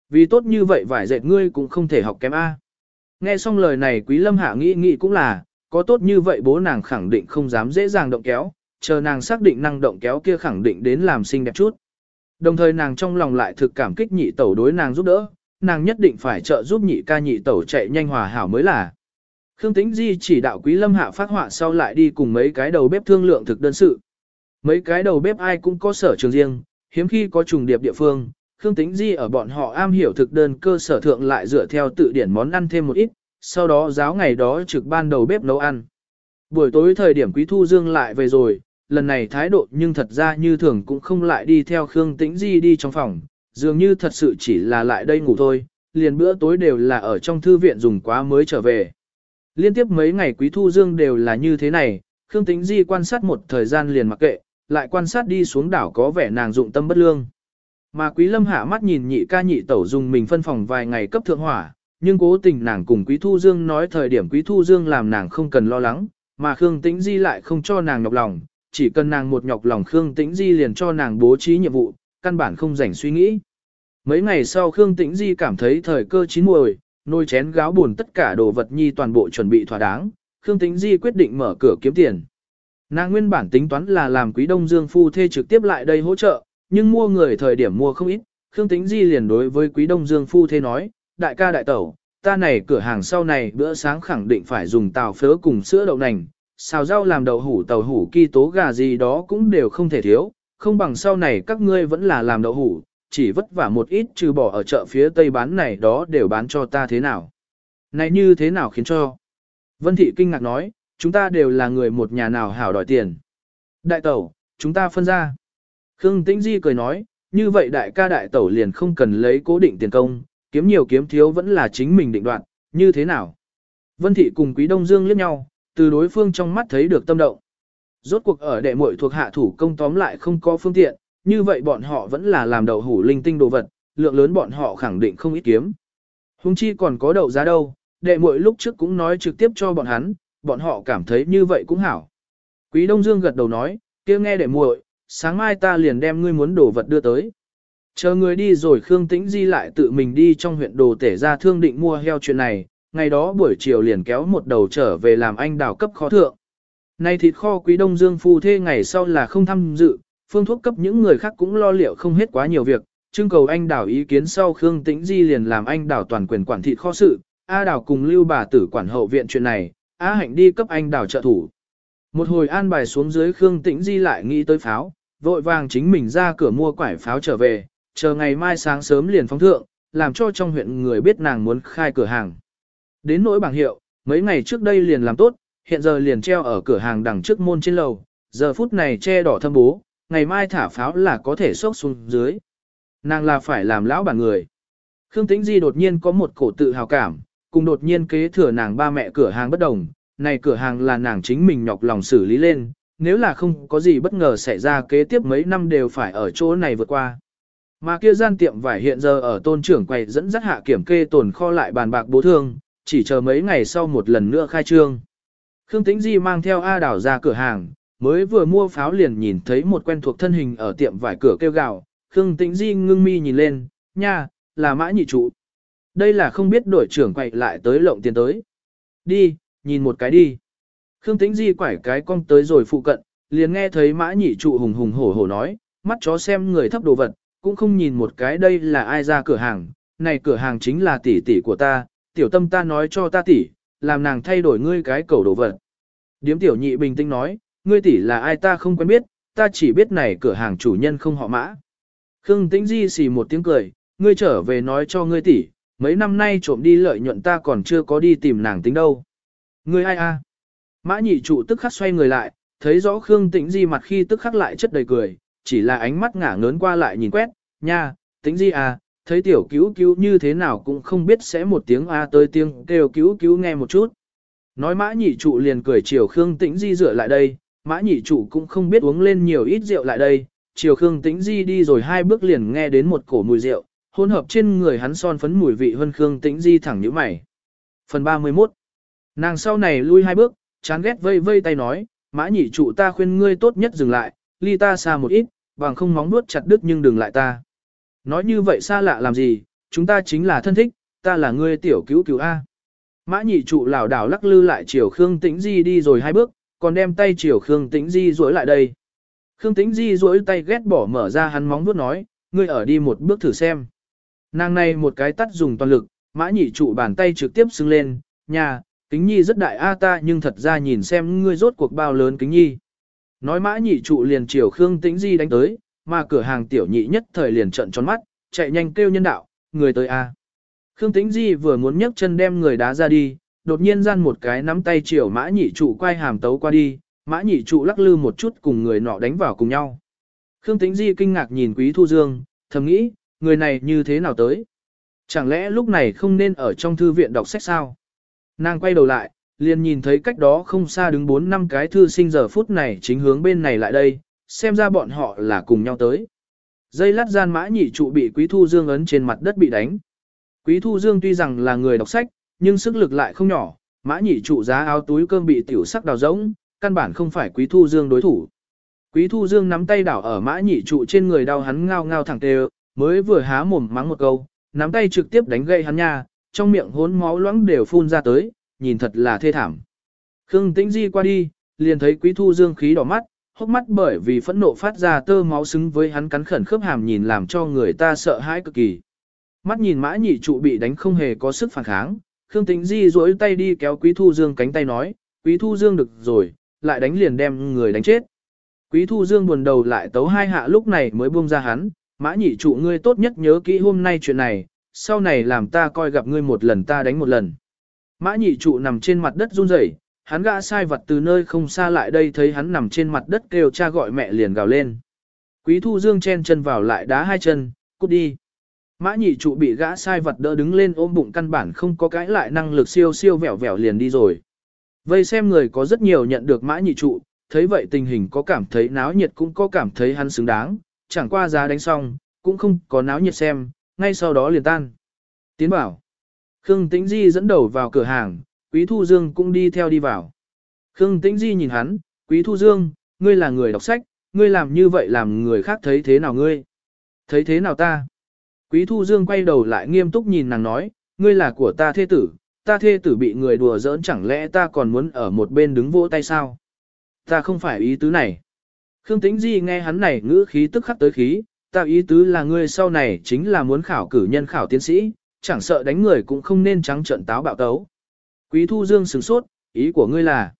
Vì tốt như vậy vải dệt ngươi cũng không thể học kém A. Nghe xong lời này Quý Lâm Hạ nghĩ nghĩ cũng là, có tốt như vậy bố nàng khẳng định không dám dễ dàng động kéo, chờ nàng xác định năng động kéo kia khẳng định đến làm xinh đẹp chút. Đồng thời nàng trong lòng lại thực cảm kích nhị tẩu đối nàng giúp đỡ, nàng nhất định phải trợ giúp nhị ca nhị tẩu chạy nhanh hòa hảo mới là. Khương Tĩnh Di chỉ đạo Quý Lâm Hạ phát họa sau lại đi cùng mấy cái đầu bếp thương lượng thực đơn sự. Mấy cái đầu bếp ai cũng có sở trường riêng, hiếm khi có trùng điệp địa phương, Khương Tĩnh Di ở bọn họ am hiểu thực đơn cơ sở thượng lại dựa theo tự điển món ăn thêm một ít, sau đó giáo ngày đó trực ban đầu bếp nấu ăn. Buổi tối thời điểm Quý Thu Dương lại về rồi, lần này thái độ nhưng thật ra như thường cũng không lại đi theo Khương Tĩnh Di đi trong phòng, dường như thật sự chỉ là lại đây ngủ thôi, liền bữa tối đều là ở trong thư viện dùng quá mới trở về. Liên tiếp mấy ngày Quý Thu Dương đều là như thế này, Khương Tĩnh Di quan sát một thời gian liền mặc kệ, lại quan sát đi xuống đảo có vẻ nàng dụng tâm bất lương. Mà Quý Lâm hạ mắt nhìn nhị ca nhị tẩu dùng mình phân phòng vài ngày cấp thượng hỏa, nhưng cố tình nàng cùng Quý Thu Dương nói thời điểm Quý Thu Dương làm nàng không cần lo lắng, mà Khương Tĩnh Di lại không cho nàng nhọc lòng, chỉ cần nàng một nhọc lòng Khương Tĩnh Di liền cho nàng bố trí nhiệm vụ, căn bản không rảnh suy nghĩ. Mấy ngày sau Khương Tĩnh Di cảm thấy thời cơ chín muồi, nồi chén gáo buồn tất cả đồ vật nhi toàn bộ chuẩn bị thỏa đáng, Khương Tĩnh Di quyết định mở cửa kiếm tiền. Nàng nguyên bản tính toán là làm quý đông dương phu thê trực tiếp lại đây hỗ trợ, nhưng mua người thời điểm mua không ít, Khương Tĩnh Di liền đối với quý đông dương phu thế nói, đại ca đại tẩu, ta này cửa hàng sau này bữa sáng khẳng định phải dùng tàu phớ cùng sữa đậu nành, xào rau làm đậu hủ tàu hủ kỳ tố gà gì đó cũng đều không thể thiếu, không bằng sau này các ngươi vẫn là làm đậu hủ, chỉ vất vả một ít trừ bỏ ở chợ phía tây bán này đó đều bán cho ta thế nào. Này như thế nào khiến cho? Vân Thị kinh ngạc nói, chúng ta đều là người một nhà nào hảo đòi tiền. Đại tẩu, chúng ta phân ra. Khương Tĩnh Di cười nói, như vậy đại ca đại tẩu liền không cần lấy cố định tiền công, kiếm nhiều kiếm thiếu vẫn là chính mình định đoạt, như thế nào? Vân Thị cùng Quý Đông Dương liếc nhau, từ đối phương trong mắt thấy được tâm động. Rốt cuộc ở đệ muội thuộc hạ thủ công tóm lại không có phương tiện, như vậy bọn họ vẫn là làm đậu hủ linh tinh đồ vật, lượng lớn bọn họ khẳng định không ít kiếm. Hùng chi còn có đậu giá đâu, đệ muội lúc trước cũng nói trực tiếp cho bọn hắn, bọn họ cảm thấy như vậy cũng hảo. Quý Đông Dương gật đầu nói, kia nghe đệ muội, sáng mai ta liền đem ngươi muốn đồ vật đưa tới. Chờ người đi rồi Khương Tĩnh Di lại tự mình đi trong huyện đồ tể ra thương định mua heo chuyện này, ngày đó buổi chiều liền kéo một đầu trở về làm anh đào cấp khó thượng. Nay thịt kho quý đông dương phu thê ngày sau là không tham dự, phương thuốc cấp những người khác cũng lo liệu không hết quá nhiều việc, trưng cầu anh đào ý kiến sau Khương Tĩnh Di liền làm anh đào toàn quyền quản thịt kho sự, A đào cùng lưu bà tử quản hậu viện chuyện này, A hạnh đi cấp anh đào trợ thủ. Một hồi an bài xuống dưới Khương Tĩnh Di lại nghĩ tới pháo, vội vàng chính mình ra cửa mua quải pháo trở về, chờ ngày mai sáng sớm liền phóng thượng, làm cho trong huyện người biết nàng muốn khai cửa hàng. Đến nỗi bảng hiệu, mấy ngày trước đây liền làm tốt, hiện giờ liền treo ở cửa hàng đằng trước môn trên lầu, giờ phút này che đỏ thâm bố, ngày mai thả pháo là có thể sốc xuống dưới. Nàng là phải làm lão bản người. Khương Tĩnh Di đột nhiên có một cổ tự hào cảm, cùng đột nhiên kế thừa nàng ba mẹ cửa hàng bất đồng, này cửa hàng là nàng chính mình nhọc lòng xử lý lên, nếu là không có gì bất ngờ xảy ra kế tiếp mấy năm đều phải ở chỗ này vượt qua. Mà kia gian tiệm vải hiện giờ ở tôn trưởng quầy dẫn dắt hạ kiểm kê tồn kho lại bàn bạc bố thương, chỉ chờ mấy ngày sau một lần nữa khai trương. Khương Tĩnh Di mang theo A Đảo ra cửa hàng, mới vừa mua pháo liền nhìn thấy một quen thuộc thân hình ở tiệm vải cửa kêu gào. Khương Tĩnh Di ngưng mi nhìn lên, nha, là mã nhị trụ. Đây là không biết đội trưởng quậy lại tới lộng tiền tới. Đi, nhìn một cái đi. Khương Tĩnh Di quải cái cong tới rồi phụ cận, liền nghe thấy mã nhị trụ hùng hùng hổ hổ nói, mắt chó xem người thấp đồ vật, cũng không nhìn một cái đây là ai ra cửa hàng, này cửa hàng chính là tỷ tỷ của ta, tiểu tâm ta nói cho ta tỷ, làm nàng thay đổi ngươi cái cầu đồ vật. Điếm tiểu nhị bình tĩnh nói, ngươi tỷ là ai ta không quen biết, ta chỉ biết này cửa hàng chủ nhân không họ mã. Khương Tĩnh Di xì một tiếng cười, ngươi trở về nói cho ngươi tỷ, mấy năm nay trộm đi lợi nhuận ta còn chưa có đi tìm nàng tính đâu. Ngươi ai a? Mã nhị trụ tức khắc xoay người lại, thấy rõ Khương Tĩnh Di mặt khi tức khắc lại chất đầy cười, chỉ là ánh mắt ngả ngớn qua lại nhìn quét, nha, Tĩnh Di à, thấy tiểu cứu cứu như thế nào cũng không biết sẽ một tiếng A tới tiếng kêu cứu cứu nghe một chút. Nói mã nhị trụ liền cười chiều Khương Tĩnh Di rửa lại đây, mã nhị trụ cũng không biết uống lên nhiều ít rượu lại đây, chiều Khương Tĩnh Di đi rồi hai bước liền nghe đến một cổ mùi rượu, hỗn hợp trên người hắn son phấn mùi vị hơn Khương Tĩnh Di thẳng nhíu mày. Phần 31 Nàng sau này lui hai bước, chán ghét vây vây tay nói, mã nhị trụ ta khuyên ngươi tốt nhất dừng lại, ly ta xa một ít, bằng không móng nuốt chặt đứt nhưng đừng lại ta. Nói như vậy xa lạ làm gì, chúng ta chính là thân thích, ta là ngươi tiểu cứu cứu A. Mã nhị trụ lảo đảo lắc lư lại chiều Khương Tĩnh Di đi rồi hai bước, còn đem tay chiều Khương Tĩnh Di duỗi lại đây. Khương Tĩnh Di duỗi tay ghét bỏ mở ra hắn móng vuốt nói, ngươi ở đi một bước thử xem. Nàng này một cái tắt dùng toàn lực, mã nhị trụ bàn tay trực tiếp xưng lên, nhà, kính nhi rất đại a ta nhưng thật ra nhìn xem ngươi rốt cuộc bao lớn kính nhi. Nói mã nhị trụ liền chiều Khương Tĩnh Di đánh tới, mà cửa hàng tiểu nhị nhất thời liền trận tròn mắt, chạy nhanh kêu nhân đạo, người tới a. Khương Tĩnh Di vừa muốn nhấc chân đem người đá ra đi, đột nhiên gian một cái nắm tay chiều mã nhị trụ quay hàm tấu qua đi, mã nhị trụ lắc lư một chút cùng người nọ đánh vào cùng nhau. Khương Tĩnh Di kinh ngạc nhìn Quý Thu Dương, thầm nghĩ, người này như thế nào tới? Chẳng lẽ lúc này không nên ở trong thư viện đọc sách sao? Nàng quay đầu lại, liền nhìn thấy cách đó không xa đứng bốn năm cái thư sinh giờ phút này chính hướng bên này lại đây, xem ra bọn họ là cùng nhau tới. Dây lát gian mã nhị trụ bị Quý Thu Dương ấn trên mặt đất bị đánh. Quý Thu Dương tuy rằng là người đọc sách, nhưng sức lực lại không nhỏ, mã nhị trụ giá áo túi cơm bị tiểu sắc đào rỗng, căn bản không phải Quý Thu Dương đối thủ. Quý Thu Dương nắm tay đảo ở mã nhị trụ trên người đau hắn ngao ngao thẳng tê mới vừa há mồm mắng một câu, nắm tay trực tiếp đánh gây hắn nha, trong miệng hốn máu loãng đều phun ra tới, nhìn thật là thê thảm. Khương Tĩnh Di qua đi, liền thấy Quý Thu Dương khí đỏ mắt, hốc mắt bởi vì phẫn nộ phát ra tơ máu xứng với hắn cắn khẩn khớp hàm nhìn làm cho người ta sợ hãi cực kỳ. Mắt nhìn mã nhị trụ bị đánh không hề có sức phản kháng, Khương Tĩnh Di duỗi tay đi kéo Quý Thu Dương cánh tay nói, Quý Thu Dương được rồi, lại đánh liền đem người đánh chết. Quý Thu Dương buồn đầu lại tấu hai hạ lúc này mới buông ra hắn, Mã nhị trụ ngươi tốt nhất nhớ kỹ hôm nay chuyện này, sau này làm ta coi gặp ngươi một lần ta đánh một lần. Mã nhị trụ nằm trên mặt đất run rẩy, hắn gã sai vật từ nơi không xa lại đây thấy hắn nằm trên mặt đất kêu cha gọi mẹ liền gào lên. Quý thu dương chen chân vào lại đá hai chân, cút đi. Mã nhị trụ bị gã sai vật đỡ đứng lên ôm bụng căn bản không có cãi lại năng lực siêu siêu vẹo vẹo liền đi rồi. Vây xem người có rất nhiều nhận được mã nhị trụ, thấy vậy tình hình có cảm thấy náo nhiệt cũng có cảm thấy hắn xứng đáng, chẳng qua giá đánh xong, cũng không có náo nhiệt xem, ngay sau đó liền tan. Tiến bảo. Khương Tĩnh Di dẫn đầu vào cửa hàng, Quý Thu Dương cũng đi theo đi vào. Khương Tĩnh Di nhìn hắn, Quý Thu Dương, ngươi là người đọc sách, ngươi làm như vậy làm người khác thấy thế nào ngươi? Thấy thế nào ta? Quý Thu Dương quay đầu lại nghiêm túc nhìn nàng nói, ngươi là của ta thê tử, ta thê tử bị người đùa giỡn chẳng lẽ ta còn muốn ở một bên đứng vỗ tay sao? Ta không phải ý tứ này. Khương Tĩnh Di nghe hắn này ngữ khí tức khắc tới khí, ta ý tứ là ngươi sau này chính là muốn khảo cử nhân khảo tiến sĩ, chẳng sợ đánh người cũng không nên trắng trận táo bạo tấu. Quý Thu Dương sửng sốt, ý của ngươi là.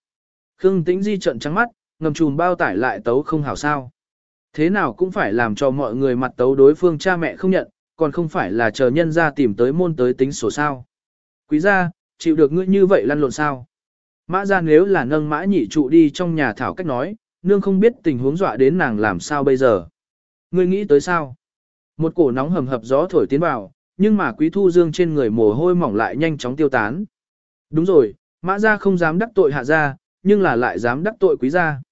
Khương Tĩnh Di trận trắng mắt, ngầm chùm bao tải lại tấu không hảo sao. Thế nào cũng phải làm cho mọi người mặt tấu đối phương cha mẹ không nhận, còn không phải là chờ nhân ra tìm tới môn tới tính sổ sao. Quý gia, chịu được ngươi như vậy lăn lộn sao. Mã ra nếu là nâng mã nhị trụ đi trong nhà thảo cách nói, nương không biết tình huống dọa đến nàng làm sao bây giờ. Ngươi nghĩ tới sao? Một cổ nóng hầm hập gió thổi tiến vào, nhưng mà quý thu dương trên người mồ hôi mỏng lại nhanh chóng tiêu tán. Đúng rồi, mã gia không dám đắc tội hạ gia, nhưng là lại dám đắc tội quý gia.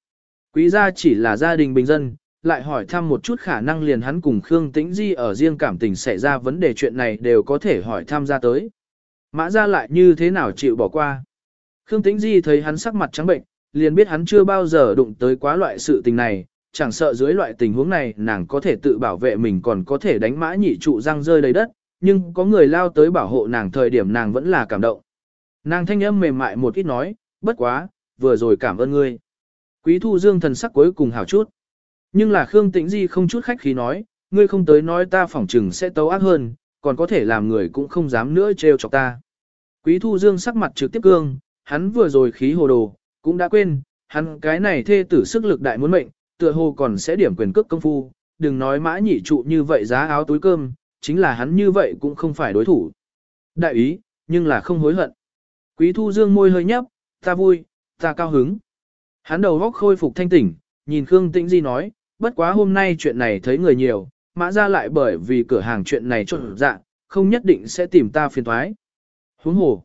Quý gia chỉ là gia đình bình dân, lại hỏi thăm một chút khả năng liền hắn cùng Khương Tĩnh Di ở riêng cảm tình xảy ra vấn đề chuyện này đều có thể hỏi tham gia tới. Mã gia lại như thế nào chịu bỏ qua. Khương Tĩnh Di thấy hắn sắc mặt trắng bệnh, liền biết hắn chưa bao giờ đụng tới quá loại sự tình này, chẳng sợ dưới loại tình huống này nàng có thể tự bảo vệ mình còn có thể đánh mã nhị trụ răng rơi đầy đất, nhưng có người lao tới bảo hộ nàng thời điểm nàng vẫn là cảm động. Nàng thanh âm mềm mại một ít nói, bất quá, vừa rồi cảm ơn ngươi. Quý thu dương thần sắc cuối cùng hảo chút. Nhưng là Khương Tĩnh Di không chút khách khí nói, ngươi không tới nói ta phỏng trừng sẽ tấu ác hơn, còn có thể làm người cũng không dám nữa trêu chọc ta. Quý thu dương sắc mặt trực tiếp cương, hắn vừa rồi khí hồ đồ, cũng đã quên, hắn cái này thê tử sức lực đại muốn mệnh, tựa hồ còn sẽ điểm quyền cước công phu, đừng nói mã nhị trụ như vậy giá áo túi cơm, chính là hắn như vậy cũng không phải đối thủ. Đại ý, nhưng là không hối hận. Quý thu dương môi hơi nhấp, ta vui, ta cao hứng. Hắn đầu góc khôi phục thanh tỉnh, nhìn Khương Tĩnh Di nói, bất quá hôm nay chuyện này thấy người nhiều, mã ra lại bởi vì cửa hàng chuyện này trộn dạ, không nhất định sẽ tìm ta phiền thoái. Huống hồ.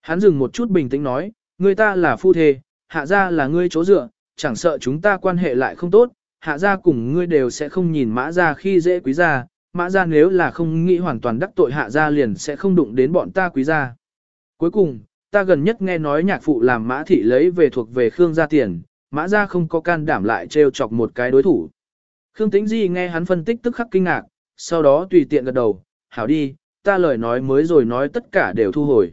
Hắn dừng một chút bình tĩnh nói, người ta là phu thê, hạ ra là ngươi chỗ dựa, chẳng sợ chúng ta quan hệ lại không tốt, hạ gia cùng ngươi đều sẽ không nhìn mã gia khi dễ quý gia, mã gia nếu là không nghĩ hoàn toàn đắc tội hạ gia liền sẽ không đụng đến bọn ta quý gia. Cuối cùng, ta gần nhất nghe nói nhạc phụ làm mã thị lấy về thuộc về Khương gia tiền, mã gia không có can đảm lại trêu chọc một cái đối thủ. Khương Tĩnh Di nghe hắn phân tích tức khắc kinh ngạc, sau đó tùy tiện gật đầu, hảo đi, ta lời nói mới rồi nói tất cả đều thu hồi.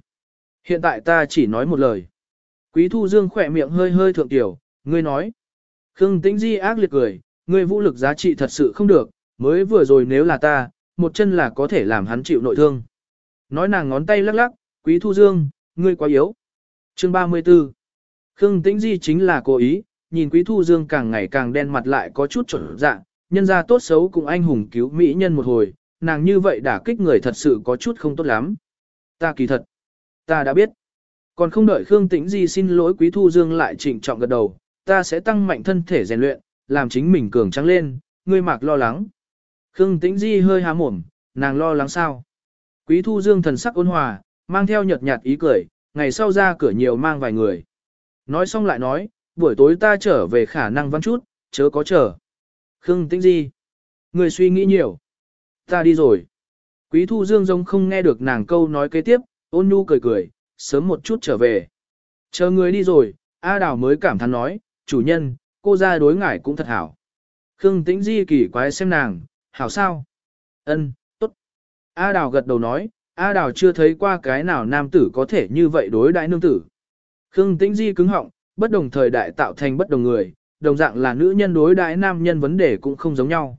Hiện tại ta chỉ nói một lời. Quý Thu Dương khỏe miệng hơi hơi thượng tiểu, ngươi nói. Khương Tĩnh Di ác liệt cười, ngươi vũ lực giá trị thật sự không được, mới vừa rồi nếu là ta, một chân là có thể làm hắn chịu nội thương. Nói nàng ngón tay lắc lắc, Quý Thu Dương, ngươi quá yếu. Chương 34 Khương Tĩnh Di chính là cố ý, nhìn Quý Thu Dương càng ngày càng đen mặt lại có chút trở dạng, nhân ra tốt xấu cùng anh hùng cứu mỹ nhân một hồi, nàng như vậy đả kích người thật sự có chút không tốt lắm. Ta kỳ thật, ta đã biết. Còn không đợi Khương Tĩnh Di xin lỗi Quý Thu Dương lại trịnh trọng gật đầu, ta sẽ tăng mạnh thân thể rèn luyện, làm chính mình cường trắng lên, ngươi mạc lo lắng. Khương Tĩnh Di hơi há mồm, nàng lo lắng sao? Quý Thu Dương thần sắc ôn hòa, mang theo nhợt nhạt ý cười, ngày sau ra cửa nhiều mang vài người. Nói xong lại nói, buổi tối ta trở về khả năng văn chút, chớ có chờ. Khương Tĩnh Di, người suy nghĩ nhiều. Ta đi rồi. Quý Thu Dương giống không nghe được nàng câu nói kế tiếp, ôn nhu cười cười, sớm một chút trở về. Chờ người đi rồi, A Đào mới cảm thán nói, chủ nhân, cô ra đối ngải cũng thật hảo. Khương Tĩnh Di kỳ quái xem nàng, hảo sao? Ân, tốt. A Đào gật đầu nói, A Đào chưa thấy qua cái nào nam tử có thể như vậy đối đại nương tử. Khương Tĩnh Di cứng họng, bất đồng thời đại tạo thành bất đồng người, đồng dạng là nữ nhân đối đại nam nhân vấn đề cũng không giống nhau.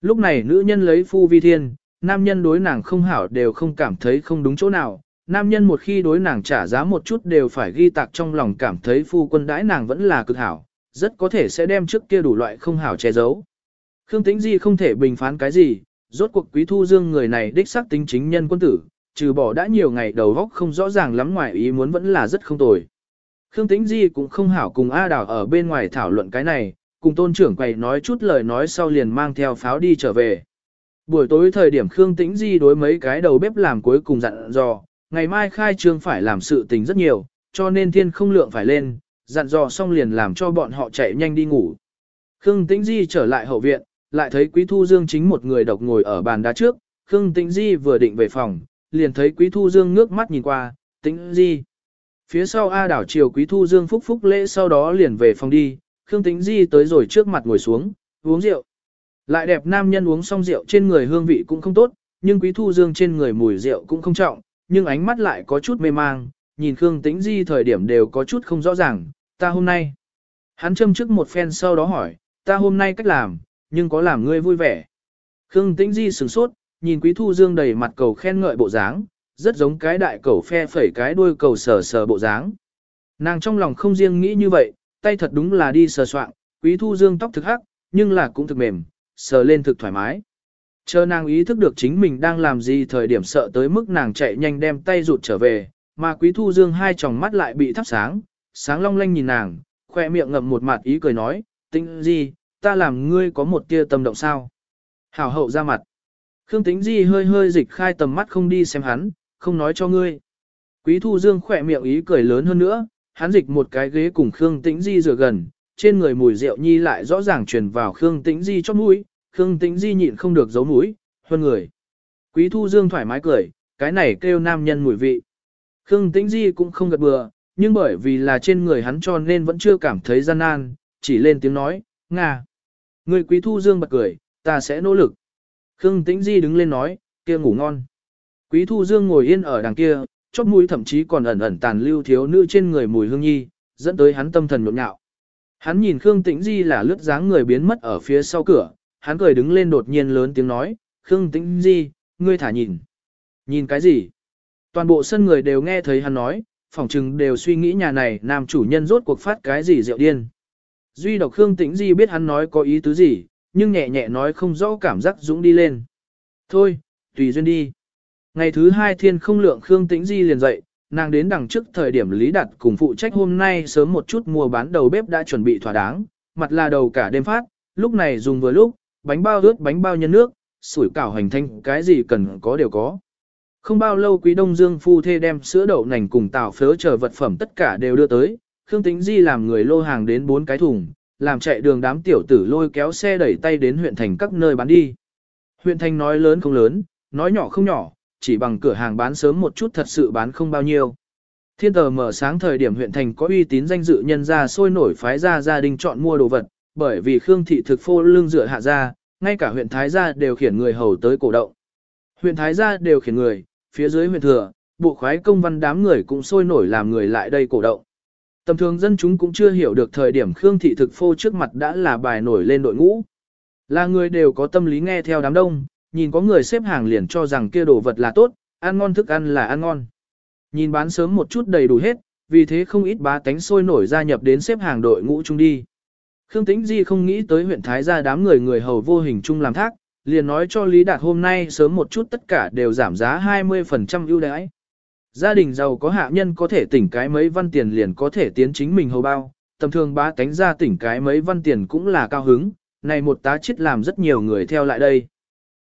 Lúc này nữ nhân lấy phu vi thiên, nam nhân đối nàng không hảo đều không cảm thấy không đúng chỗ nào, nam nhân một khi đối nàng trả giá một chút đều phải ghi tạc trong lòng cảm thấy phu quân đãi nàng vẫn là cực hảo, rất có thể sẽ đem trước kia đủ loại không hảo che giấu. Khương Tĩnh Di không thể bình phán cái gì, rốt cuộc Quý Thu Dương người này đích xác tính chính nhân quân tử, trừ bỏ đã nhiều ngày đầu góc không rõ ràng lắm ngoài ý muốn vẫn là rất không tồi. Khương Tĩnh Di cũng không hảo cùng A Đào ở bên ngoài thảo luận cái này, cùng tôn trưởng quầy nói chút lời nói sau liền mang theo pháo đi trở về. Buổi tối thời điểm Khương Tĩnh Di đối mấy cái đầu bếp làm cuối cùng dặn dò, ngày mai khai trương phải làm sự tình rất nhiều, cho nên thiên không lượng phải lên, dặn dò xong liền làm cho bọn họ chạy nhanh đi ngủ. Khương Tĩnh Di trở lại hậu viện, lại thấy Quý Thu Dương chính một người độc ngồi ở bàn đá trước, Khương Tĩnh Di vừa định về phòng, liền thấy Quý Thu Dương ngước mắt nhìn qua, Tĩnh Di. Phía sau A đảo chiều Quý Thu Dương phúc phúc lễ sau đó liền về phòng đi, Khương Tĩnh Di tới rồi trước mặt ngồi xuống, uống rượu. Lại đẹp nam nhân uống xong rượu trên người hương vị cũng không tốt, nhưng Quý Thu Dương trên người mùi rượu cũng không trọng, nhưng ánh mắt lại có chút mê mang, nhìn Khương Tĩnh Di thời điểm đều có chút không rõ ràng, ta hôm nay. Hắn châm trước một phen sau đó hỏi, ta hôm nay cách làm, nhưng có làm ngươi vui vẻ. Khương Tĩnh Di sửng sốt, nhìn Quý Thu Dương đầy mặt cầu khen ngợi bộ dáng, rất giống cái đại cầu phe phẩy cái đuôi cầu sờ sờ bộ dáng. Nàng trong lòng không riêng nghĩ như vậy, tay thật đúng là đi sờ soạng, Quý Thu Dương tóc thực hắc, nhưng là cũng thực mềm, sờ lên thực thoải mái. Chờ nàng ý thức được chính mình đang làm gì thời điểm sợ tới mức nàng chạy nhanh đem tay rụt trở về, mà Quý Thu Dương hai tròng mắt lại bị thắp sáng, sáng long lanh nhìn nàng, khoe miệng ngậm một mặt ý cười nói, tĩnh gì, ta làm ngươi có một tia tâm động sao. Hảo hậu ra mặt. Khương Tĩnh Di hơi hơi dịch khai tầm mắt không đi xem hắn, không nói cho ngươi. Quý Thu Dương khỏe miệng ý cười lớn hơn nữa, hắn dịch một cái ghế cùng Khương Tĩnh Di rửa gần, trên người mùi rượu nhi lại rõ ràng truyền vào Khương Tĩnh Di chót mũi, Khương Tĩnh Di nhịn không được giấu mũi, hơn người. Quý Thu Dương thoải mái cười, cái này kêu nam nhân mùi vị. Khương Tĩnh Di cũng không gật bừa, nhưng bởi vì là trên người hắn cho nên vẫn chưa cảm thấy gian nan, chỉ lên tiếng nói, Nga. Người Quý Thu Dương bật cười, ta sẽ nỗ lực. Khương Tĩnh Di đứng lên nói, kia ngủ ngon. Quý Thu Dương ngồi yên ở đằng kia, chóp mũi thậm chí còn ẩn ẩn tàn lưu thiếu nữ trên người mùi hương nhi, dẫn tới hắn tâm thần nhộn nhạo. Hắn nhìn Khương Tĩnh Di là lướt dáng người biến mất ở phía sau cửa, hắn cười đứng lên đột nhiên lớn tiếng nói, Khương Tĩnh Di, ngươi thả nhìn. Nhìn cái gì? Toàn bộ sân người đều nghe thấy hắn nói, phỏng chừng đều suy nghĩ nhà này nam chủ nhân rốt cuộc phát cái gì rượu điên. Duy độc Khương Tĩnh Di biết hắn nói có ý tứ gì, nhưng nhẹ nhẹ nói không rõ cảm giác dũng đi lên. Thôi, tùy duyên đi. Ngày thứ hai thiên không lượng Khương Tĩnh Di liền dậy, nàng đến đằng trước thời điểm Lý Đạt cùng phụ trách hôm nay sớm một chút mua bán đầu bếp đã chuẩn bị thỏa đáng, mặt là đầu cả đêm phát, lúc này dùng vừa lúc, bánh bao ướt bánh bao nhân nước, sủi cảo hành thanh cái gì cần có đều có. Không bao lâu Quý Đông Dương phu thê đem sữa đậu nành cùng tàu phớ chờ vật phẩm tất cả đều đưa tới, Khương Tĩnh Di làm người lô hàng đến bốn cái thùng, làm chạy đường đám tiểu tử lôi kéo xe đẩy tay đến huyện thành các nơi bán đi. Huyện thành nói lớn không lớn, nói nhỏ không nhỏ, chỉ bằng cửa hàng bán sớm một chút thật sự bán không bao nhiêu. Thiên tờ mở sáng thời điểm huyện thành có uy tín danh dự nhân ra sôi nổi phái ra gia đình chọn mua đồ vật, bởi vì Khương thị thực phô lương dựa hạ ra, ngay cả huyện Thái gia đều khiển người hầu tới cổ động. Huyện Thái gia đều khiển người, phía dưới huyện thừa, bộ khoái công văn đám người cũng sôi nổi làm người lại đây cổ động. Tầm thường dân chúng cũng chưa hiểu được thời điểm Khương thị thực phô trước mặt đã là bài nổi lên đội ngũ. Là người đều có tâm lý nghe theo đám đông, nhìn có người xếp hàng liền cho rằng kia đồ vật là tốt, ăn ngon thức ăn là ăn ngon. Nhìn bán sớm một chút đầy đủ hết, vì thế không ít bá tánh sôi nổi gia nhập đến xếp hàng đội ngũ chung đi. Khương Tĩnh Di không nghĩ tới huyện Thái gia đám người người hầu vô hình chung làm thác, liền nói cho Lý Đạt hôm nay sớm một chút tất cả đều giảm giá 20% ưu đãi. Gia đình giàu có hạ nhân có thể tỉnh cái mấy văn tiền liền có thể tiến chính mình hầu bao, tầm thường bá tánh ra tỉnh cái mấy văn tiền cũng là cao hứng, này một tá chết làm rất nhiều người theo lại đây.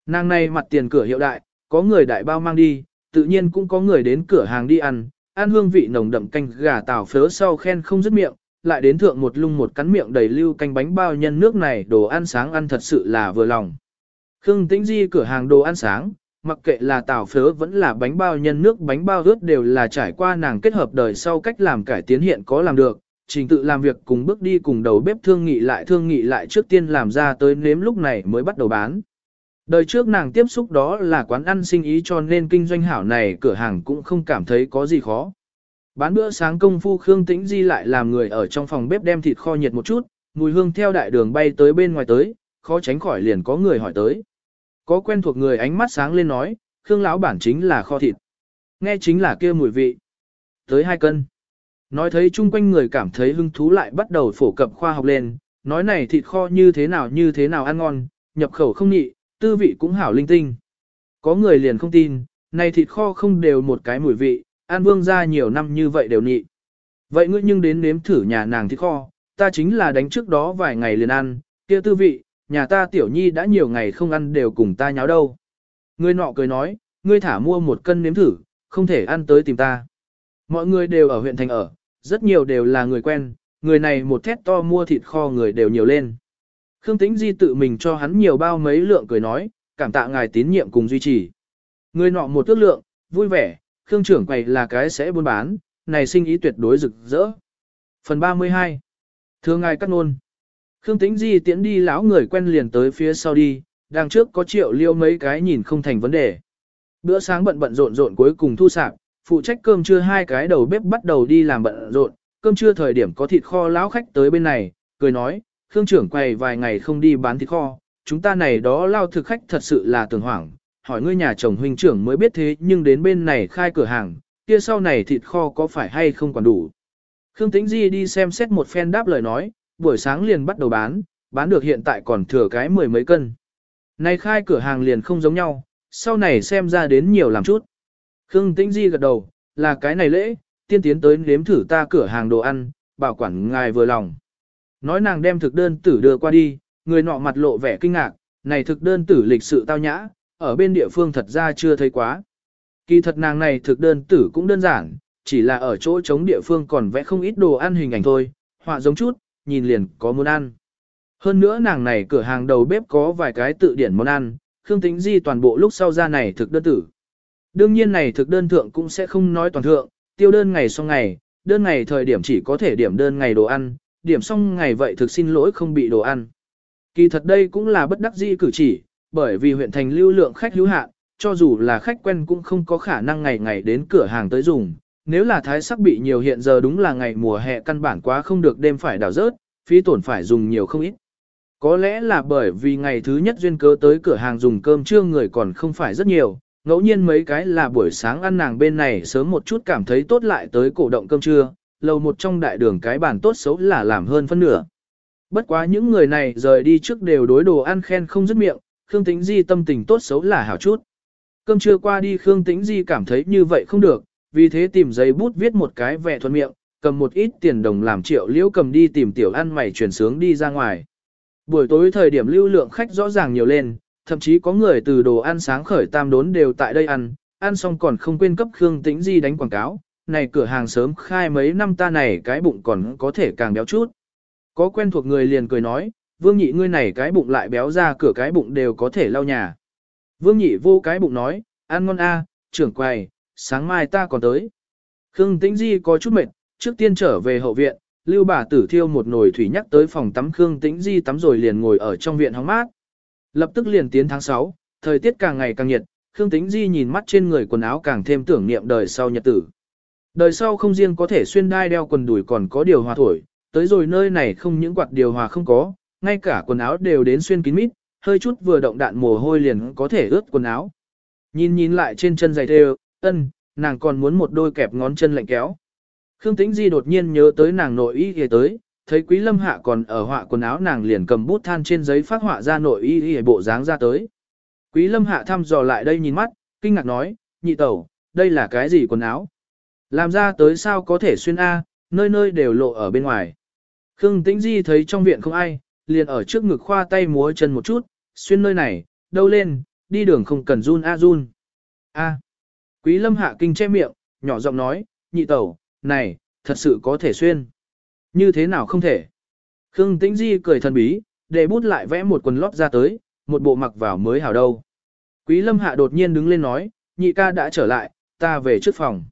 Nàng này mặt tiền cửa hiệu đại, có người đại bao mang đi, tự nhiên cũng có người đến cửa hàng đi ăn, ăn hương vị nồng đậm canh gà tảo phớ sau khen không dứt miệng, lại đến thượng một lung một cắn miệng đầy lưu canh bánh bao nhân nước này đồ ăn sáng ăn thật sự là vừa lòng. Khương Tĩnh Di cửa hàng đồ ăn sáng, mặc kệ là tảo phớ vẫn là bánh bao nhân nước bánh bao ướt đều là trải qua nàng kết hợp đời sau cách làm cải tiến hiện có làm được, trình tự làm việc cùng bước đi cùng đầu bếp thương nghị lại thương nghị lại trước tiên làm ra tới nếm lúc này mới bắt đầu bán. Đời trước nàng tiếp xúc đó là quán ăn sinh ý cho nên kinh doanh hảo này cửa hàng cũng không cảm thấy có gì khó. Bán bữa sáng công phu Khương Tĩnh Di lại làm người ở trong phòng bếp đem thịt kho nhiệt một chút, mùi hương theo đại đường bay tới bên ngoài tới, khó tránh khỏi liền có người hỏi tới. Có quen thuộc người ánh mắt sáng lên nói, Khương lão bản chính là kho thịt. Nghe chính là kia mùi vị. Tới hai cân. Nói thấy chung quanh người cảm thấy hứng thú lại bắt đầu phổ cập khoa học lên, nói này thịt kho như thế nào như thế nào ăn ngon, nhập khẩu không nhị, tư vị cũng hảo linh tinh. Có người liền không tin, này thịt kho không đều một cái mùi vị, An Vương ra nhiều năm như vậy đều nhị. Vậy ngươi nhưng đến nếm thử nhà nàng thịt kho, ta chính là đánh trước đó vài ngày liền ăn, kia tư vị, nhà ta tiểu nhi đã nhiều ngày không ăn đều cùng ta nháo đâu. Người nọ cười nói, ngươi thả mua một cân nếm thử, không thể ăn tới tìm ta. Mọi người đều ở huyện thành ở, rất nhiều đều là người quen, người này một thét to mua thịt kho người đều nhiều lên. Khương Tĩnh Di tự mình cho hắn nhiều bao mấy lượng cười nói, cảm tạ ngài tín nhiệm cùng duy trì. Người nọ một tước lượng, vui vẻ, Khương trưởng quầy là cái sẽ buôn bán, này sinh ý tuyệt đối rực rỡ. Phần 32 Thưa ngài cắt nôn. Khương Tĩnh Di tiễn đi lão người quen liền tới phía sau đi, đằng trước có triệu liêu mấy cái nhìn không thành vấn đề. Bữa sáng bận bận rộn rộn cuối cùng thu sạp, phụ trách cơm trưa hai cái đầu bếp bắt đầu đi làm bận rộn, cơm trưa thời điểm có thịt kho lão khách tới bên này, cười nói, Khương trưởng quầy vài ngày không đi bán thịt kho, chúng ta này đó lao thực khách thật sự là tưởng hoảng, hỏi ngươi nhà chồng huynh trưởng mới biết thế nhưng đến bên này khai cửa hàng, kia sau này thịt kho có phải hay không còn đủ. Khương Tĩnh Di đi xem xét một phen đáp lời nói, buổi sáng liền bắt đầu bán, bán được hiện tại còn thừa cái mười mấy cân. Này khai cửa hàng liền không giống nhau, sau này xem ra đến nhiều làm chút. Khương Tĩnh Di gật đầu, là cái này lễ, tiên tiến tới nếm thử ta cửa hàng đồ ăn, bảo quản ngài vừa lòng. Nói nàng đem thực đơn tử đưa qua đi, người nọ mặt lộ vẻ kinh ngạc, này thực đơn tử lịch sự tao nhã, ở bên địa phương thật ra chưa thấy quá. Kỳ thật nàng này thực đơn tử cũng đơn giản, chỉ là ở chỗ chống địa phương còn vẽ không ít đồ ăn hình ảnh thôi, họa giống chút, nhìn liền có muốn ăn. Hơn nữa nàng này cửa hàng đầu bếp có vài cái tự điển món ăn, Khương Tĩnh Di toàn bộ lúc sau ra này thực đơn tử. Đương nhiên này thực đơn thượng cũng sẽ không nói toàn thượng, tiêu đơn ngày xong ngày, đơn ngày thời điểm chỉ có thể điểm đơn ngày đồ ăn, điểm xong ngày vậy thực xin lỗi không bị đồ ăn. Kỳ thật đây cũng là bất đắc dĩ cử chỉ, bởi vì huyện thành lưu lượng khách hữu hạn, cho dù là khách quen cũng không có khả năng ngày ngày đến cửa hàng tới dùng. Nếu là thái sắc bị nhiều hiện giờ đúng là ngày mùa hè căn bản quá không được đêm phải đào rớt, phí tổn phải dùng nhiều không ít. Có lẽ là bởi vì ngày thứ nhất duyên cớ tới cửa hàng dùng cơm trưa người còn không phải rất nhiều, ngẫu nhiên mấy cái là buổi sáng ăn nàng bên này sớm một chút cảm thấy tốt lại tới cổ động cơm trưa, lầu một trong đại đường cái bàn tốt xấu là làm hơn phân nửa. Bất quá những người này rời đi trước đều đối đồ ăn khen không dứt miệng, Khương Tĩnh Di tâm tình tốt xấu là hảo chút. Cơm trưa qua đi Khương Tĩnh Di cảm thấy như vậy không được, vì thế tìm giấy bút viết một cái vẻ thuận miệng, cầm một ít tiền đồng làm triệu liễu cầm đi tìm tiểu ăn mày chuyển sướng đi ra ngoài. Buổi tối thời điểm lưu lượng khách rõ ràng nhiều lên, thậm chí có người từ đồ ăn sáng khởi tam đốn đều tại đây ăn, ăn xong còn không quên cấp Khương Tĩnh Di đánh quảng cáo, này cửa hàng sớm khai mấy năm ta này cái bụng còn có thể càng béo chút. Có quen thuộc người liền cười nói, vương nhị ngươi này cái bụng lại béo ra cửa cái bụng đều có thể lau nhà. Vương nhị vô cái bụng nói, ăn ngon a, trưởng quầy, sáng mai ta còn tới. Khương Tĩnh Di có chút mệt, trước tiên trở về hậu viện, lưu bà tử thiêu một nồi thủy nhắc tới phòng tắm Khương Tĩnh Di tắm rồi liền ngồi ở trong viện hóng mát. Lập tức liền tiến tháng 6, thời tiết càng ngày càng nhiệt, Khương Tĩnh Di nhìn mắt trên người quần áo càng thêm tưởng niệm đời sau nhật tử. Đời sau không riêng có thể xuyên đai đeo quần đùi còn có điều hòa thổi, tới rồi nơi này không những quạt điều hòa không có, ngay cả quần áo đều đến xuyên kín mít, hơi chút vừa động đạn mồ hôi liền có thể ướt quần áo. Nhìn nhìn lại trên chân giày thêu, ân, nàng còn muốn một đôi kẹp ngón chân lạnh kéo. Khương Tĩnh Di đột nhiên nhớ tới nàng nội y y tới, thấy Quý Lâm Hạ còn ở họa quần áo nàng liền cầm bút than trên giấy phát họa ra nội y y bộ dáng ra tới. Quý Lâm Hạ thăm dò lại đây nhìn mắt, kinh ngạc nói, nhị tẩu, đây là cái gì quần áo? Làm ra tới sao có thể xuyên A, nơi nơi đều lộ ở bên ngoài. Khương Tĩnh Di thấy trong viện không ai, liền ở trước ngực khoa tay múa chân một chút, xuyên nơi này, đâu lên, đi đường không cần run a run. A. Quý Lâm hạ kinh che miệng, nhỏ giọng nói, nhị tẩu, này, thật sự có thể xuyên. Như thế nào không thể? Khương Tĩnh Di cười thần bí, để bút lại vẽ một quần lót ra tới, một bộ mặc vào mới hảo đâu. Quý Lâm hạ đột nhiên đứng lên nói, nhị ca đã trở lại, ta về trước phòng.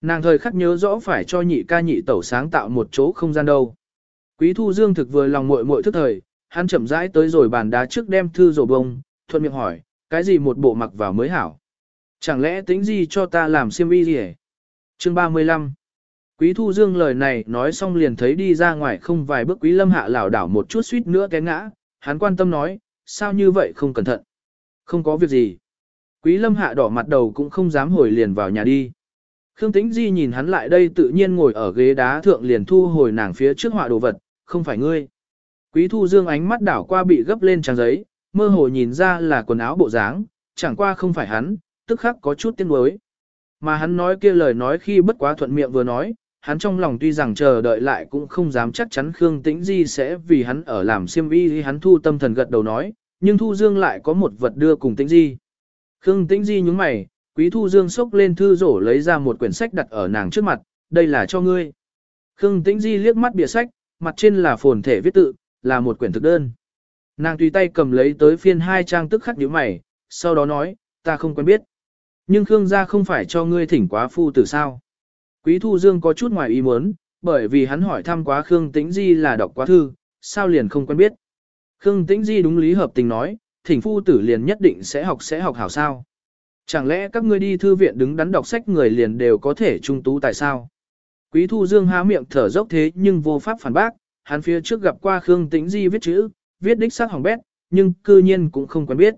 Nàng thời khắc nhớ rõ phải cho nhị ca nhị tẩu sáng tạo một chỗ không gian đâu. Quý Thu Dương thực vừa lòng muội muội thức thời, hắn chậm rãi tới rồi bàn đá trước đem thư rổ bông, thuận miệng hỏi, cái gì một bộ mặc vào mới hảo? Chẳng lẽ tính gì cho ta làm xiêm y gì hết? Chương 35 Quý Thu Dương lời này nói xong liền thấy đi ra ngoài không vài bước Quý Lâm Hạ lảo đảo một chút suýt nữa té ngã, hắn quan tâm nói, sao như vậy không cẩn thận? Không có việc gì. Quý Lâm Hạ đỏ mặt đầu cũng không dám hồi liền vào nhà đi. Khương Tĩnh Di nhìn hắn lại đây tự nhiên ngồi ở ghế đá thượng liền thu hồi nàng phía trước họa đồ vật, không phải ngươi. Quý Thu Dương ánh mắt đảo qua bị gấp lên trang giấy, mơ hồ nhìn ra là quần áo bộ dáng, chẳng qua không phải hắn, tức khắc có chút tiếc nuối. Mà hắn nói kia lời nói khi bất quá thuận miệng vừa nói, hắn trong lòng tuy rằng chờ đợi lại cũng không dám chắc chắn Khương Tĩnh Di sẽ vì hắn ở làm siêm y hắn thu tâm thần gật đầu nói, nhưng Thu Dương lại có một vật đưa cùng Tĩnh Di. Khương Tĩnh Di nhúng mày, Quý Thu Dương xốc lên thư rổ lấy ra một quyển sách đặt ở nàng trước mặt, đây là cho ngươi. Khương Tĩnh Di liếc mắt bìa sách, mặt trên là phồn thể viết tự, là một quyển thực đơn. Nàng tùy tay cầm lấy tới phiên hai trang tức khắc nhíu mày, sau đó nói, ta không quen biết. Nhưng Khương gia không phải cho ngươi thỉnh quá phu tử sao. Quý Thu Dương có chút ngoài ý muốn, bởi vì hắn hỏi thăm quá Khương Tĩnh Di là đọc quá thư, sao liền không quen biết. Khương Tĩnh Di đúng lý hợp tình nói, thỉnh phu tử liền nhất định sẽ học sẽ học hảo sao. Chẳng lẽ các ngươi đi thư viện đứng đắn đọc sách người liền đều có thể trung tú tại sao? Quý Thu Dương há miệng thở dốc thế nhưng vô pháp phản bác, hắn phía trước gặp qua Khương Tĩnh Di viết chữ, viết đích xác hỏng bét, nhưng cư nhiên cũng không quen biết.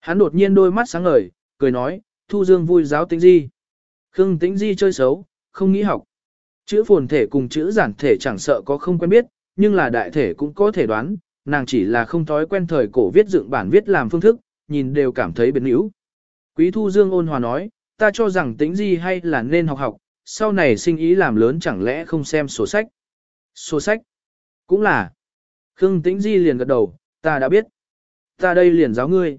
Hắn đột nhiên đôi mắt sáng ngời, cười nói, Thu Dương vui giáo Tĩnh Di. Khương Tĩnh Di chơi xấu, không nghĩ học. Chữ phồn thể cùng chữ giản thể chẳng sợ có không quen biết, nhưng là đại thể cũng có thể đoán, nàng chỉ là không thói quen thời cổ viết dựng bản viết làm phương thức, nhìn đều cảm thấy biến yếu. Quý Thu Dương ôn hòa nói, ta cho rằng Tĩnh Di hay là nên học học, sau này sinh ý làm lớn chẳng lẽ không xem sổ sách. Sổ sách? Cũng là. Khương Tĩnh Di liền gật đầu, ta đã biết. Ta đây liền giáo ngươi.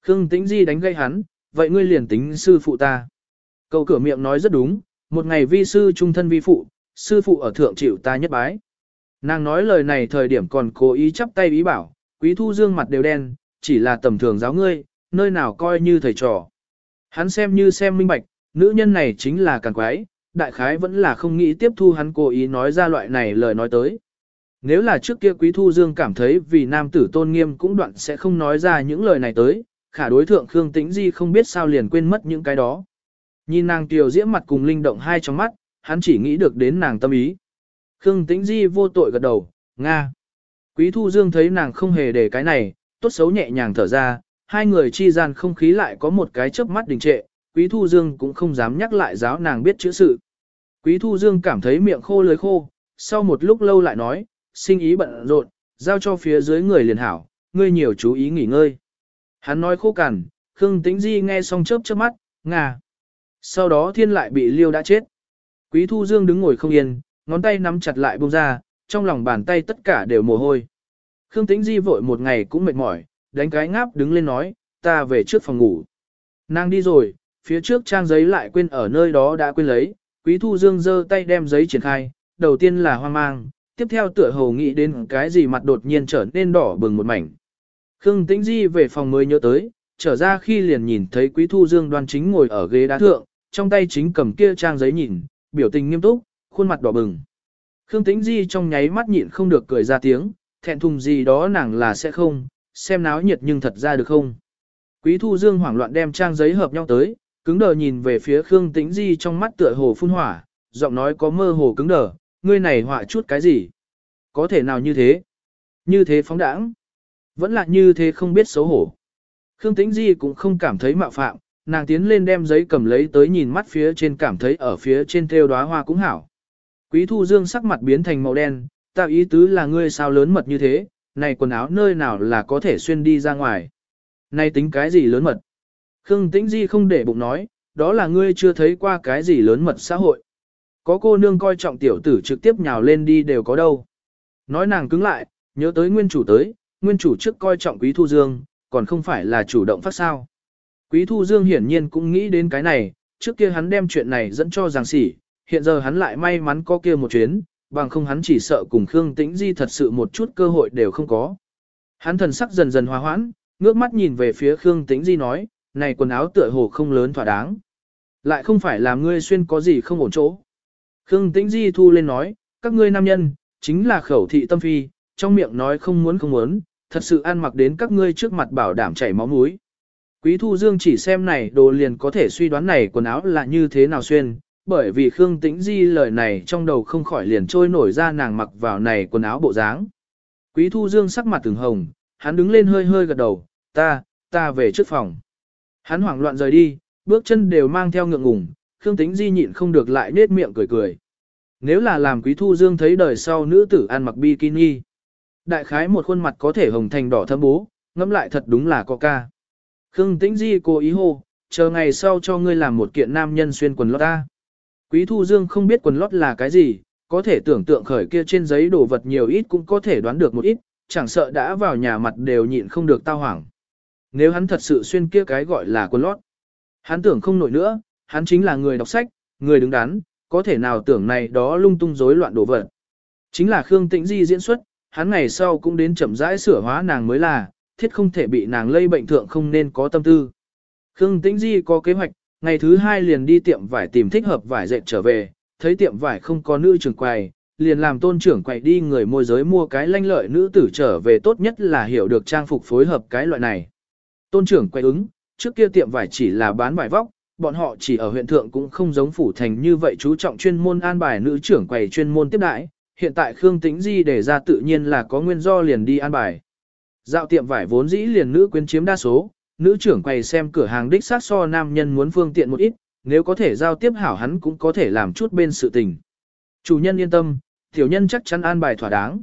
Khương Tĩnh Di đánh gây hắn, vậy ngươi liền tính sư phụ ta. Câu cửa miệng nói rất đúng, một ngày vi sư trung thân vi phụ, sư phụ ở thượng chịu ta nhất bái. Nàng nói lời này thời điểm còn cố ý chắp tay ý bảo, quý thu dương mặt đều đen, chỉ là tầm thường giáo ngươi, nơi nào coi như thầy trò. Hắn xem như xem minh bạch, nữ nhân này chính là càng quái, đại khái vẫn là không nghĩ tiếp thu hắn cố ý nói ra loại này lời nói tới. Nếu là trước kia Quý Thu Dương cảm thấy vì nam tử tôn nghiêm cũng đoạn sẽ không nói ra những lời này tới, khả đối thượng Khương Tĩnh Di không biết sao liền quên mất những cái đó. Nhìn nàng tiểu diễm mặt cùng linh động hai trong mắt, hắn chỉ nghĩ được đến nàng tâm ý. Khương Tĩnh Di vô tội gật đầu, Nga. Quý Thu Dương thấy nàng không hề để cái này, tốt xấu nhẹ nhàng thở ra, hai người chi gian không khí lại có một cái chớp mắt đình trệ, Quý Thu Dương cũng không dám nhắc lại giáo nàng biết chữ sự. Quý Thu Dương cảm thấy miệng khô lưới khô, sau một lúc lâu lại nói, sinh ý bận rộn, giao cho phía dưới người liền hảo, ngươi nhiều chú ý nghỉ ngơi. Hắn nói khô cằn, Khương Tĩnh Di nghe xong chớp chớp mắt, ngà. Sau đó thiên lại bị liêu đã chết. Quý Thu Dương đứng ngồi không yên, ngón tay nắm chặt lại buông ra, trong lòng bàn tay tất cả đều mồ hôi. Khương Tĩnh Di vội một ngày cũng mệt mỏi, đánh cái ngáp đứng lên nói, ta về trước phòng ngủ. Nàng đi rồi, phía trước trang giấy lại quên ở nơi đó đã quên lấy, Quý Thu Dương giơ tay đem giấy triển khai, đầu tiên là hoang mang, tiếp theo tựa hồ nghĩ đến cái gì mặt đột nhiên trở nên đỏ bừng một mảnh. Khương Tĩnh Di về phòng mới nhớ tới, trở ra khi liền nhìn thấy Quý Thu Dương đoan chính ngồi ở ghế đá thượng, trong tay chính cầm kia trang giấy nhìn, biểu tình nghiêm túc, khuôn mặt đỏ bừng. Khương Tĩnh Di trong nháy mắt nhịn không được cười ra tiếng, thẹn thùng gì đó nàng là sẽ không, xem náo nhiệt nhưng thật ra được không. Quý Thu Dương hoảng loạn đem trang giấy hợp nhau tới, cứng đờ nhìn về phía Khương Tĩnh Di trong mắt tựa hồ phun hỏa, giọng nói có mơ hồ cứng đờ, ngươi này họa chút cái gì? Có thể nào như thế? Như thế phóng đãng? Vẫn là như thế không biết xấu hổ. Khương Tĩnh Di cũng không cảm thấy mạo phạm, nàng tiến lên đem giấy cầm lấy tới nhìn mắt phía trên cảm thấy ở phía trên theo đóa hoa cũng hảo. Quý Thu Dương sắc mặt biến thành màu đen, tạo ý tứ là ngươi sao lớn mật như thế, này quần áo nơi nào là có thể xuyên đi ra ngoài. Này tính cái gì lớn mật? Khương Tĩnh Di không để bụng nói, đó là ngươi chưa thấy qua cái gì lớn mật xã hội. Có cô nương coi trọng tiểu tử trực tiếp nhào lên đi đều có đâu. Nói nàng cứng lại, nhớ tới nguyên chủ tới, nguyên chủ trước coi trọng Quý Thu Dương, còn không phải là chủ động phát sao. Quý Thu Dương hiển nhiên cũng nghĩ đến cái này, trước kia hắn đem chuyện này dẫn cho giang sỉ, hiện giờ hắn lại may mắn có kia một chuyến, bằng không hắn chỉ sợ cùng Khương Tĩnh Di thật sự một chút cơ hội đều không có. Hắn thần sắc dần dần hòa hoãn, ngước mắt nhìn về phía Khương Tĩnh Di nói, này quần áo tựa hồ không lớn thỏa đáng. Lại không phải là ngươi xuyên có gì không ổn chỗ. Khương Tĩnh Di thu lên nói, các ngươi nam nhân, chính là khẩu thị tâm phi, trong miệng nói không muốn không muốn, thật sự ăn mặc đến các ngươi trước mặt bảo đảm chảy máu mũi. Quý Thu Dương chỉ xem này đồ liền có thể suy đoán này quần áo là như thế nào xuyên, bởi vì Khương Tĩnh Di lời này trong đầu không khỏi liền trôi nổi ra nàng mặc vào này quần áo bộ dáng. Quý Thu Dương sắc mặt từng hồng, hắn đứng lên hơi hơi gật đầu, ta, ta về trước phòng. Hắn hoảng loạn rời đi, bước chân đều mang theo ngượng ngùng, Khương Tĩnh Di nhịn không được lại nết miệng cười cười. Nếu là làm Quý Thu Dương thấy đời sau nữ tử ăn mặc bikini, đại khái một khuôn mặt có thể hồng thành đỏ thâm bố, ngẫm lại thật đúng là có ca. Khương Tĩnh Di cố ý hô, chờ ngày sau cho ngươi làm một kiện nam nhân xuyên quần lót ta. Quý Thu Dương không biết quần lót là cái gì, có thể tưởng tượng khởi kia trên giấy đồ vật nhiều ít cũng có thể đoán được một ít, chẳng sợ đã vào nhà mặt đều nhịn không được tao hoảng. Nếu hắn thật sự xuyên kia cái gọi là quần lót, hắn tưởng không nổi nữa, hắn chính là người đọc sách, người đứng đắn, có thể nào tưởng này đó lung tung rối loạn đổ vật. Chính là Khương Tĩnh Di diễn xuất, hắn ngày sau cũng đến chậm rãi sửa hóa nàng mới là, thiết không thể bị nàng lây bệnh thượng không nên có tâm tư. Khương Tĩnh Di có kế hoạch, ngày thứ hai liền đi tiệm vải tìm thích hợp vải dệt trở về, thấy tiệm vải không có nữ trưởng quầy, liền làm tôn trưởng quầy đi người môi giới mua cái lanh lợi nữ tử trở về tốt nhất là hiểu được trang phục phối hợp cái loại này. Tôn trưởng quay ứng, trước kia tiệm vải chỉ là bán vải vóc, bọn họ chỉ ở huyện thượng cũng không giống phủ thành như vậy chú trọng chuyên môn an bài nữ trưởng quầy chuyên môn tiếp đãi, hiện tại Khương Tĩnh Di để ra tự nhiên là có nguyên do liền đi an bài. Dạo tiệm vải vốn dĩ liền nữ quyến chiếm đa số, nữ trưởng quầy xem cửa hàng đích sát so nam nhân muốn phương tiện một ít, nếu có thể giao tiếp hảo hắn cũng có thể làm chút bên sự tình. Chủ nhân yên tâm, tiểu nhân chắc chắn an bài thỏa đáng.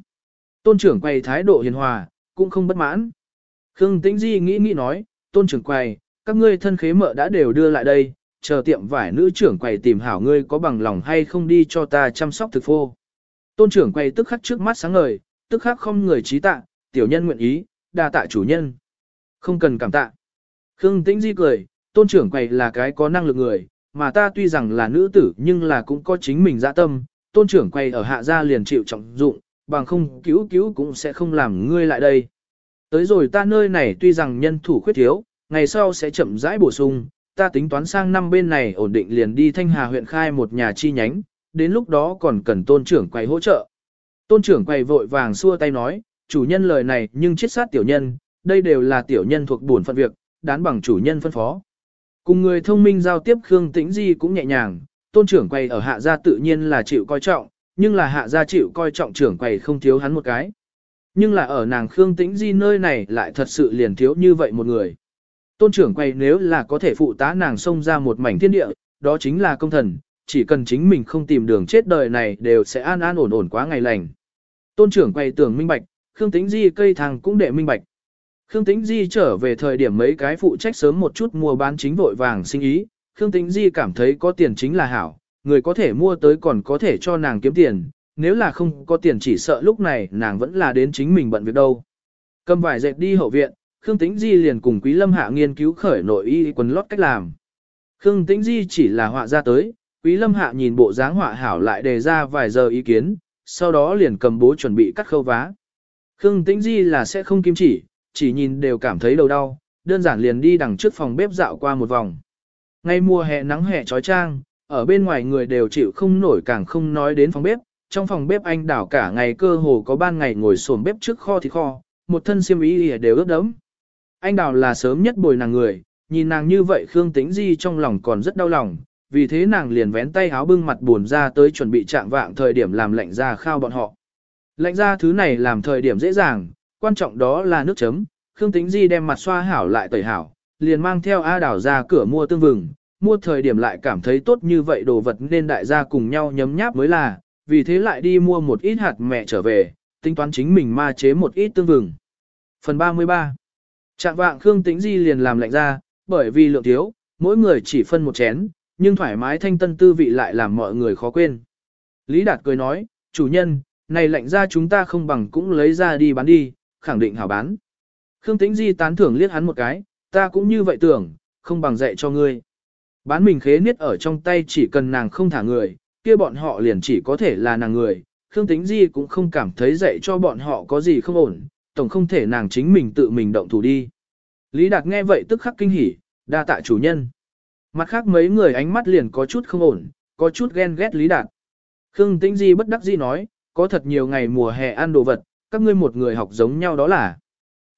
Tôn trưởng quầy thái độ hiền hòa, cũng không bất mãn. Khương Tĩnh Di nghĩ nghĩ nói, tôn trưởng quầy, các ngươi thân khế mợ đã đều đưa lại đây, chờ tiệm vải nữ trưởng quầy tìm hảo ngươi có bằng lòng hay không đi cho ta chăm sóc thực phô. Tôn trưởng quầy tức khắc trước mắt sáng ngời, tức khắc không người trí tạ, tiểu nhân nguyện ý, đa tạ chủ nhân. Không cần cảm tạ. Khương Tĩnh Di cười, tôn trưởng quầy là cái có năng lực người, mà ta tuy rằng là nữ tử nhưng là cũng có chính mình dạ tâm, tôn trưởng quầy ở hạ gia liền chịu trọng dụng, bằng không cứu cứu cũng sẽ không làm ngươi lại đây. Tới rồi ta nơi này tuy rằng nhân thủ khuyết thiếu, ngày sau sẽ chậm rãi bổ sung, ta tính toán sang năm bên này ổn định liền đi Thanh Hà huyện khai một nhà chi nhánh, đến lúc đó còn cần tôn trưởng quầy hỗ trợ. Tôn trưởng quầy vội vàng xua tay nói, chủ nhân lời này nhưng chết sát tiểu nhân, đây đều là tiểu nhân thuộc bổn phận việc, đán bằng chủ nhân phân phó. Cùng người thông minh giao tiếp Khương Tĩnh Di cũng nhẹ nhàng, tôn trưởng quầy ở hạ gia tự nhiên là chịu coi trọng, nhưng là hạ gia chịu coi trọng trưởng quầy không thiếu hắn một cái. Nhưng là ở nàng Khương Tĩnh Di nơi này lại thật sự liền thiếu như vậy một người. Tôn trưởng quay nếu là có thể phụ tá nàng xông ra một mảnh thiên địa, đó chính là công thần, chỉ cần chính mình không tìm đường chết đời này đều sẽ an an ổn ổn quá ngày lành. Tôn trưởng quay tưởng minh bạch, Khương Tĩnh Di cây thang cũng đệ minh bạch. Khương Tĩnh Di trở về thời điểm mấy cái phụ trách sớm một chút mua bán chính vội vàng sinh ý, Khương Tĩnh Di cảm thấy có tiền chính là hảo, người có thể mua tới còn có thể cho nàng kiếm tiền, nếu là không có tiền chỉ sợ lúc này nàng vẫn là đến chính mình bận việc đâu. Cầm vải dệt đi hậu viện, Khương Tĩnh Di liền cùng Quý Lâm Hạ nghiên cứu khởi nội y quần lót cách làm. Khương Tĩnh Di chỉ là họa ra tới, Quý Lâm Hạ nhìn bộ dáng họa hảo lại đề ra vài giờ ý kiến, sau đó liền cầm bố chuẩn bị cắt khâu vá. Khương Tĩnh Di là sẽ không kim chỉ, chỉ nhìn đều cảm thấy đầu đau, đơn giản liền đi đằng trước phòng bếp dạo qua một vòng. Ngay mùa hè nắng hè trói trang, ở bên ngoài người đều chịu không nổi càng không nói đến phòng bếp, trong phòng bếp anh đảo cả ngày cơ hồ có ban ngày ngồi xổm bếp trước kho thì kho, một thân xiêm y đều ướt đẫm. Anh đảo là sớm nhất bồi nàng người, nhìn nàng như vậy Khương Tĩnh Di trong lòng còn rất đau lòng, vì thế nàng liền vén tay háo bưng mặt buồn ra tới chuẩn bị chạm vạng thời điểm làm lạnh ra khao bọn họ. Lạnh ra thứ này làm thời điểm dễ dàng, quan trọng đó là nước chấm, Khương Tĩnh Di đem mặt xoa hảo lại tẩy hảo, liền mang theo A đảo ra cửa mua tương vừng, mua thời điểm lại cảm thấy tốt như vậy đồ vật nên đại gia cùng nhau nhấm nháp mới là, vì thế lại đi mua một ít hạt mẹ trở về, tính toán chính mình ma chế một ít tương vừng. Phần 33 Trạng vạng Khương Tĩnh Di liền làm lạnh ra, bởi vì lượng thiếu, mỗi người chỉ phân một chén, nhưng thoải mái thanh tân tư vị lại làm mọi người khó quên. Lý Đạt cười nói, chủ nhân, này lạnh ra chúng ta không bằng cũng lấy ra đi bán đi, khẳng định hảo bán. Khương Tĩnh Di tán thưởng liếc hắn một cái, ta cũng như vậy tưởng, không bằng dạy cho ngươi. Bán mình khế niết ở trong tay chỉ cần nàng không thả người, kia bọn họ liền chỉ có thể là nàng người. Khương Tĩnh Di cũng không cảm thấy dạy cho bọn họ có gì không ổn, tổng không thể nàng chính mình tự mình động thủ đi. Lý Đạt nghe vậy tức khắc kinh hỉ, đa tạ chủ nhân. Mặt khác mấy người ánh mắt liền có chút không ổn, có chút ghen ghét Lý Đạt. Khương Tĩnh Di bất đắc dĩ nói, có thật nhiều ngày mùa hè ăn đồ vật, các ngươi một người học giống nhau đó là.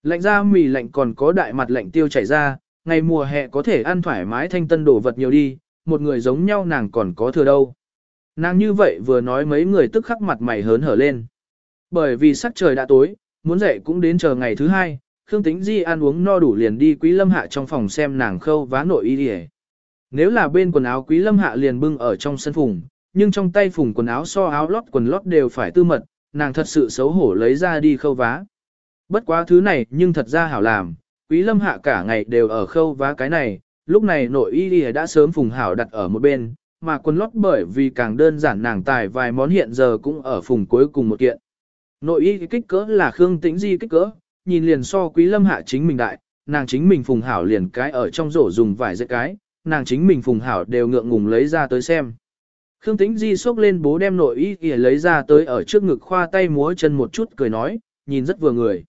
Lạnh ra mì lạnh còn có đại mặt lạnh tiêu chảy ra, ngày mùa hè có thể ăn thoải mái thanh tân đồ vật nhiều đi, một người giống nhau nàng còn có thừa đâu. Nàng như vậy vừa nói mấy người tức khắc mặt mày hớn hở lên. Bởi vì sắc trời đã tối, muốn dậy cũng đến chờ ngày thứ hai, Khương Tĩnh Di ăn uống no đủ liền đi Quý Lâm Hạ trong phòng xem nàng khâu vá nội y đi Nếu là bên quần áo Quý Lâm Hạ liền bưng ở trong sân phùng, nhưng trong tay phùng quần áo so áo lót quần lót đều phải tư mật, nàng thật sự xấu hổ lấy ra đi khâu vá. Bất quá thứ này nhưng thật ra hảo làm, quý lâm hạ cả ngày đều ở khâu vá cái này, lúc này nội y y đã sớm phùng hảo đặt ở một bên, mà quần lót bởi vì càng đơn giản nàng tài vài món hiện giờ cũng ở phùng cuối cùng một kiện. Nội y kích cỡ là Khương Tĩnh Di kích cỡ, nhìn liền so quý lâm hạ chính mình đại, nàng chính mình phùng hảo liền cái ở trong rổ dùng vải dệt cái, nàng chính mình phùng hảo đều ngượng ngùng lấy ra tới xem. Khương Tĩnh Di xốc lên bố đem nội y kìa lấy ra tới ở trước ngực khoa tay múa chân một chút cười nói, nhìn rất vừa người.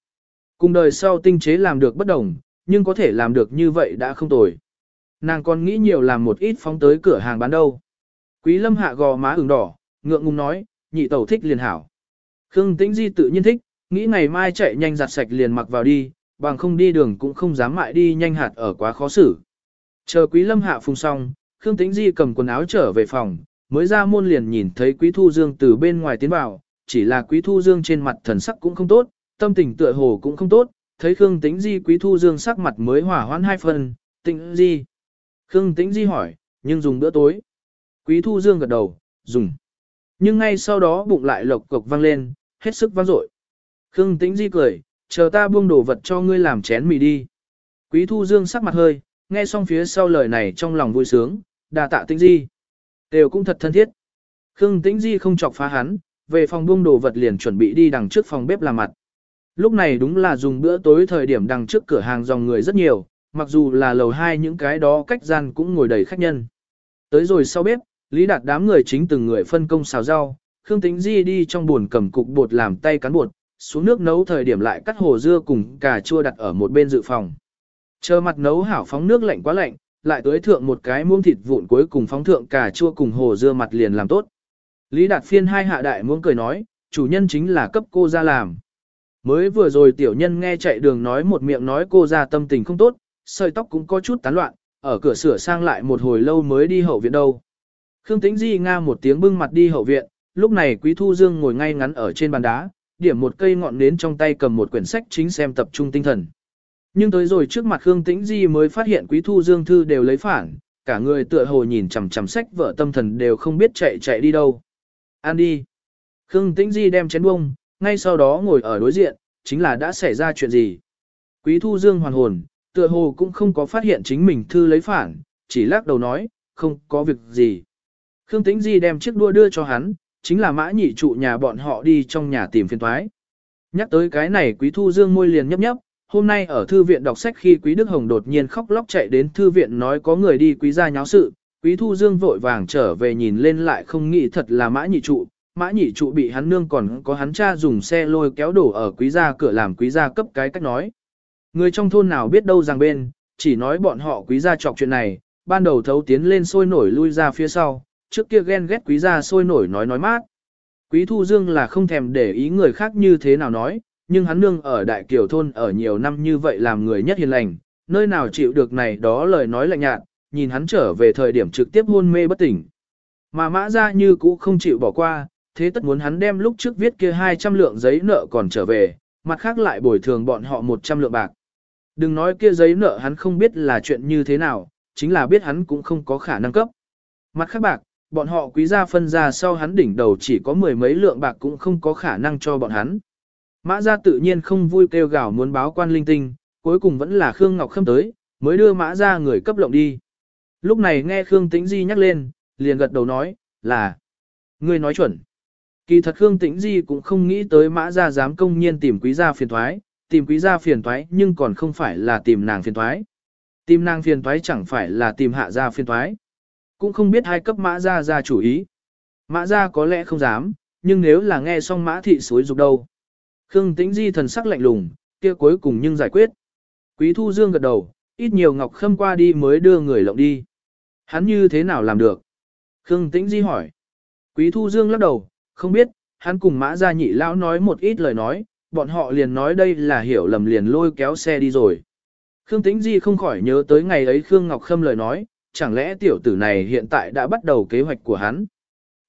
Cùng đời sau tinh chế làm được bất đồng, nhưng có thể làm được như vậy đã không tồi. Nàng còn nghĩ nhiều làm một ít phóng tới cửa hàng bán đâu. Quý lâm hạ gò má ửng đỏ, ngượng ngùng nói, nhị tẩu thích liền hảo. Khương Tĩnh Di tự nhiên thích, nghĩ ngày mai chạy nhanh giặt sạch liền mặc vào đi, bằng không đi đường cũng không dám mại đi nhanh hạt ở quá khó xử. Chờ quý lâm hạ phung xong, Khương Tĩnh Di cầm quần áo trở về phòng, mới ra môn liền nhìn thấy quý thu dương từ bên ngoài tiến vào, chỉ là quý thu dương trên mặt thần sắc cũng không tốt, tâm tình tựa hồ cũng không tốt, thấy Khương Tĩnh Di quý thu dương sắc mặt mới hỏa hoãn hai phần, Tĩnh Di. Khương Tĩnh Di hỏi, nhưng dùng bữa tối. Quý thu dương gật đầu, dùng. Nhưng ngay sau đó bụng lại lộc cộc vang lên, hết sức vang dội. Khương Tĩnh Di cười, chờ ta buông đồ vật cho ngươi làm chén mì đi. Quý Thu Dương sắc mặt hơi, nghe xong phía sau lời này trong lòng vui sướng, đà tạ Tĩnh Di. Đều cũng thật thân thiết. Khương Tĩnh Di không chọc phá hắn, về phòng buông đồ vật liền chuẩn bị đi đằng trước phòng bếp làm mặt. Lúc này đúng là dùng bữa tối thời điểm đằng trước cửa hàng dòng người rất nhiều, mặc dù là lầu hai những cái đó cách gian cũng ngồi đầy khách nhân. Tới rồi sau bếp, Lý Đạt đám người chính từng người phân công xào rau, Khương Tĩnh Di đi trong buồn cầm cục bột làm tay cán bột, xuống nước nấu thời điểm lại cắt hồ dưa cùng cà chua đặt ở một bên dự phòng. Chờ mặt nấu hảo phóng nước lạnh quá lạnh, lại tới thượng một cái muỗng thịt vụn cuối cùng phóng thượng cà chua cùng hồ dưa mặt liền làm tốt. Lý Đạt phiên hai hạ đại muỗng cười nói, chủ nhân chính là cấp cô ra làm. Mới vừa rồi tiểu nhân nghe chạy đường nói một miệng nói cô ra tâm tình không tốt, sợi tóc cũng có chút tán loạn, ở cửa sửa sang lại một hồi lâu mới đi hậu viện đâu. Khương Tĩnh Di nga một tiếng bưng mặt đi hậu viện, lúc này Quý Thu Dương ngồi ngay ngắn ở trên bàn đá, điểm một cây ngọn nến trong tay cầm một quyển sách chính xem tập trung tinh thần. Nhưng tới rồi trước mặt Khương Tĩnh Di mới phát hiện Quý Thu Dương thư đều lấy phản, cả người tựa hồ nhìn chằm chằm sách vợ tâm thần đều không biết chạy chạy đi đâu. An đi. Khương Tĩnh Di đem chén bông, ngay sau đó ngồi ở đối diện, chính là đã xảy ra chuyện gì. Quý Thu Dương hoàn hồn, tựa hồ cũng không có phát hiện chính mình thư lấy phản, chỉ lắc đầu nói, không có việc gì. Khương Tĩnh Di đem chiếc đua đưa cho hắn, chính là mã nhị trụ nhà bọn họ đi trong nhà tìm phiên thoái. Nhắc tới cái này Quý Thu Dương môi liền nhấp nhấp, hôm nay ở thư viện đọc sách khi Quý Đức Hồng đột nhiên khóc lóc chạy đến thư viện nói có người đi quý gia nháo sự, Quý Thu Dương vội vàng trở về nhìn lên lại không nghĩ thật là mã nhị trụ, mã nhị trụ bị hắn nương còn có hắn cha dùng xe lôi kéo đổ ở quý gia cửa làm quý gia cấp cái cách nói. Người trong thôn nào biết đâu rằng bên, chỉ nói bọn họ quý gia chọc chuyện này, ban đầu thấu tiến lên sôi nổi lui ra phía sau, trước kia ghen ghét quý gia sôi nổi nói nói mát. Quý Thu Dương là không thèm để ý người khác như thế nào nói, nhưng hắn nương ở Đại Kiều Thôn ở nhiều năm như vậy làm người nhất hiền lành, nơi nào chịu được này đó lời nói lạnh nhạt, nhìn hắn trở về thời điểm trực tiếp hôn mê bất tỉnh. Mà mã ra như cũ không chịu bỏ qua, thế tất muốn hắn đem lúc trước viết kia 200 lượng giấy nợ còn trở về, mặt khác lại bồi thường bọn họ 100 lượng bạc. Đừng nói kia giấy nợ hắn không biết là chuyện như thế nào, chính là biết hắn cũng không có khả năng cấp. Mặt khác bạc, bọn họ quý gia phân ra sau hắn đỉnh đầu chỉ có mười mấy lượng bạc cũng không có khả năng cho bọn hắn. Mã gia tự nhiên không vui kêu gào muốn báo quan linh tinh, cuối cùng vẫn là Khương Ngọc Khâm tới, mới đưa mã gia người cấp lộng đi. Lúc này nghe Khương Tĩnh Di nhắc lên, liền gật đầu nói, là, ngươi nói chuẩn. Kỳ thật Khương Tĩnh Di cũng không nghĩ tới mã gia dám công nhiên tìm quý gia phiền thoái, tìm quý gia phiền toái nhưng còn không phải là tìm nàng phiền toái Tìm nàng phiền toái chẳng phải là tìm hạ gia phiền toái cũng không biết hai cấp mã gia gia chủ ý. Mã gia có lẽ không dám, nhưng nếu là nghe xong mã thị suối dục đâu. Khương tĩnh di thần sắc lạnh lùng, kia cuối cùng nhưng giải quyết. Quý thu dương gật đầu, ít nhiều ngọc khâm qua đi mới đưa người lộng đi. Hắn như thế nào làm được? Khương tĩnh di hỏi. Quý thu dương lắc đầu, không biết, hắn cùng mã gia nhị lão nói một ít lời nói, bọn họ liền nói đây là hiểu lầm liền lôi kéo xe đi rồi. Khương Tĩnh Di không khỏi nhớ tới ngày ấy Khương Ngọc Khâm lời nói, chẳng lẽ tiểu tử này hiện tại đã bắt đầu kế hoạch của hắn.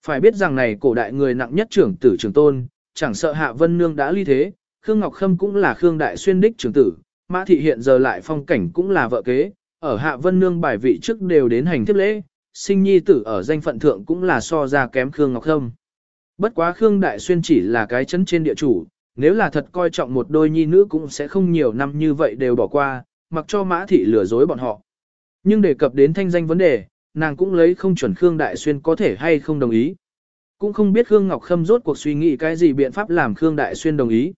Phải biết rằng này cổ đại người nặng nhất trưởng tử trưởng tôn, chẳng sợ Hạ Vân Nương đã ly thế, Khương Ngọc Khâm cũng là Khương Đại Xuyên đích trưởng tử, Mã Thị hiện giờ lại phong cảnh cũng là vợ kế, ở Hạ Vân Nương bài vị trước đều đến hành thiếp lễ, sinh nhi tử ở danh phận thượng cũng là so ra kém Khương Ngọc Khâm. Bất quá Khương Đại Xuyên chỉ là cái chấn trên địa chủ, nếu là thật coi trọng một đôi nhi nữ cũng sẽ không nhiều năm như vậy đều bỏ qua, mặc cho mã thị lừa dối bọn họ. Nhưng đề cập đến thanh danh vấn đề, nàng cũng lấy không chuẩn Khương Đại Xuyên có thể hay không đồng ý. Cũng không biết Khương Ngọc Khâm rốt cuộc suy nghĩ cái gì biện pháp làm Khương Đại Xuyên đồng ý.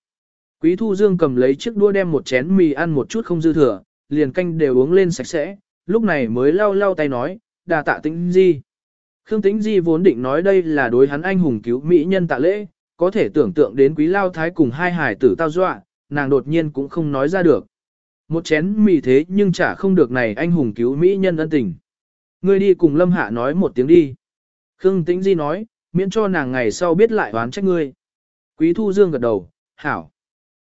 Quý Thu Dương cầm lấy chiếc đũa đem một chén mì ăn một chút không dư thừa, liền canh đều uống lên sạch sẽ, lúc này mới lau lau tay nói, đà tạ tĩnh di. Khương Tĩnh Di vốn định nói đây là đối hắn anh hùng cứu mỹ nhân tạ lễ, có thể tưởng tượng đến quý lao thái cùng hai hải tử tao dọa, nàng đột nhiên cũng không nói ra được. Một chén mì thế nhưng chả không được này anh hùng cứu mỹ nhân ân tình. Ngươi đi cùng Lâm Hạ nói một tiếng đi. Khương Tĩnh Di nói, miễn cho nàng ngày sau biết lại oán trách ngươi. Quý Thu Dương gật đầu, hảo.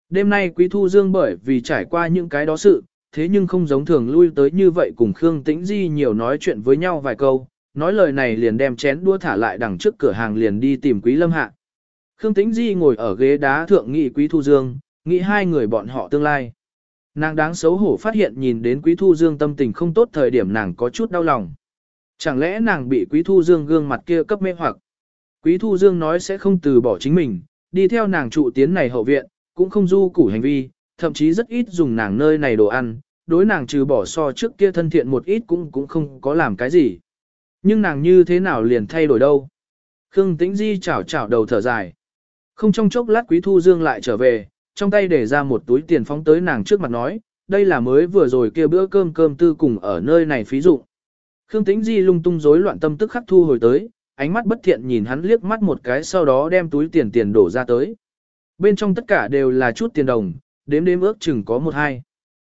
Đêm nay Quý Thu Dương bởi vì trải qua những cái đó sự, thế nhưng không giống thường lui tới như vậy cùng Khương Tĩnh Di nhiều nói chuyện với nhau vài câu, nói lời này liền đem chén đua thả lại đằng trước cửa hàng liền đi tìm Quý Lâm Hạ. Khương Tĩnh Di ngồi ở ghế đá thượng nghị Quý Thu Dương, nghĩ hai người bọn họ tương lai. Nàng đáng xấu hổ phát hiện nhìn đến Quý Thu Dương tâm tình không tốt thời điểm nàng có chút đau lòng. Chẳng lẽ nàng bị Quý Thu Dương gương mặt kia cấp mê hoặc? Quý Thu Dương nói sẽ không từ bỏ chính mình, đi theo nàng trụ tiến này hậu viện, cũng không du củ hành vi, thậm chí rất ít dùng nàng nơi này đồ ăn, đối nàng trừ bỏ so trước kia thân thiện một ít cũng cũng không có làm cái gì. Nhưng nàng như thế nào liền thay đổi đâu? Khương Tĩnh Di chảo chảo đầu thở dài. Không trong chốc lát Quý Thu Dương lại trở về, trong tay để ra một túi tiền phóng tới nàng trước mặt nói, đây là mới vừa rồi kia bữa cơm cơm tư cùng ở nơi này phí dụ. Khương Tĩnh Di lung tung rối loạn tâm tức khắc thu hồi tới, ánh mắt bất thiện nhìn hắn liếc mắt một cái sau đó đem túi tiền tiền đổ ra tới. Bên trong tất cả đều là chút tiền đồng, đếm đếm ước chừng có một hai.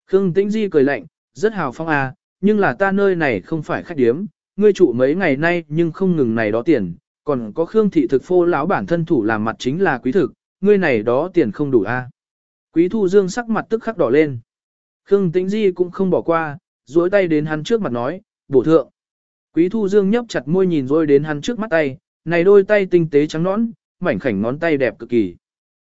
Khương Tĩnh Di cười lạnh, rất hào phong à, nhưng là ta nơi này không phải khách điếm, ngươi trụ mấy ngày nay nhưng không ngừng này đó tiền, còn có Khương thị thực phô lão bản thân thủ làm mặt chính là quý thực, ngươi này đó tiền không đủ a. À. Quý Thu Dương sắc mặt tức khắc đỏ lên. Khương Tĩnh Di cũng không bỏ qua, duỗi tay đến hắn trước mặt nói, bổ thượng. Quý Thu Dương nhấp chặt môi nhìn rồi đến hắn trước mắt tay, này đôi tay tinh tế trắng nõn, mảnh khảnh ngón tay đẹp cực kỳ.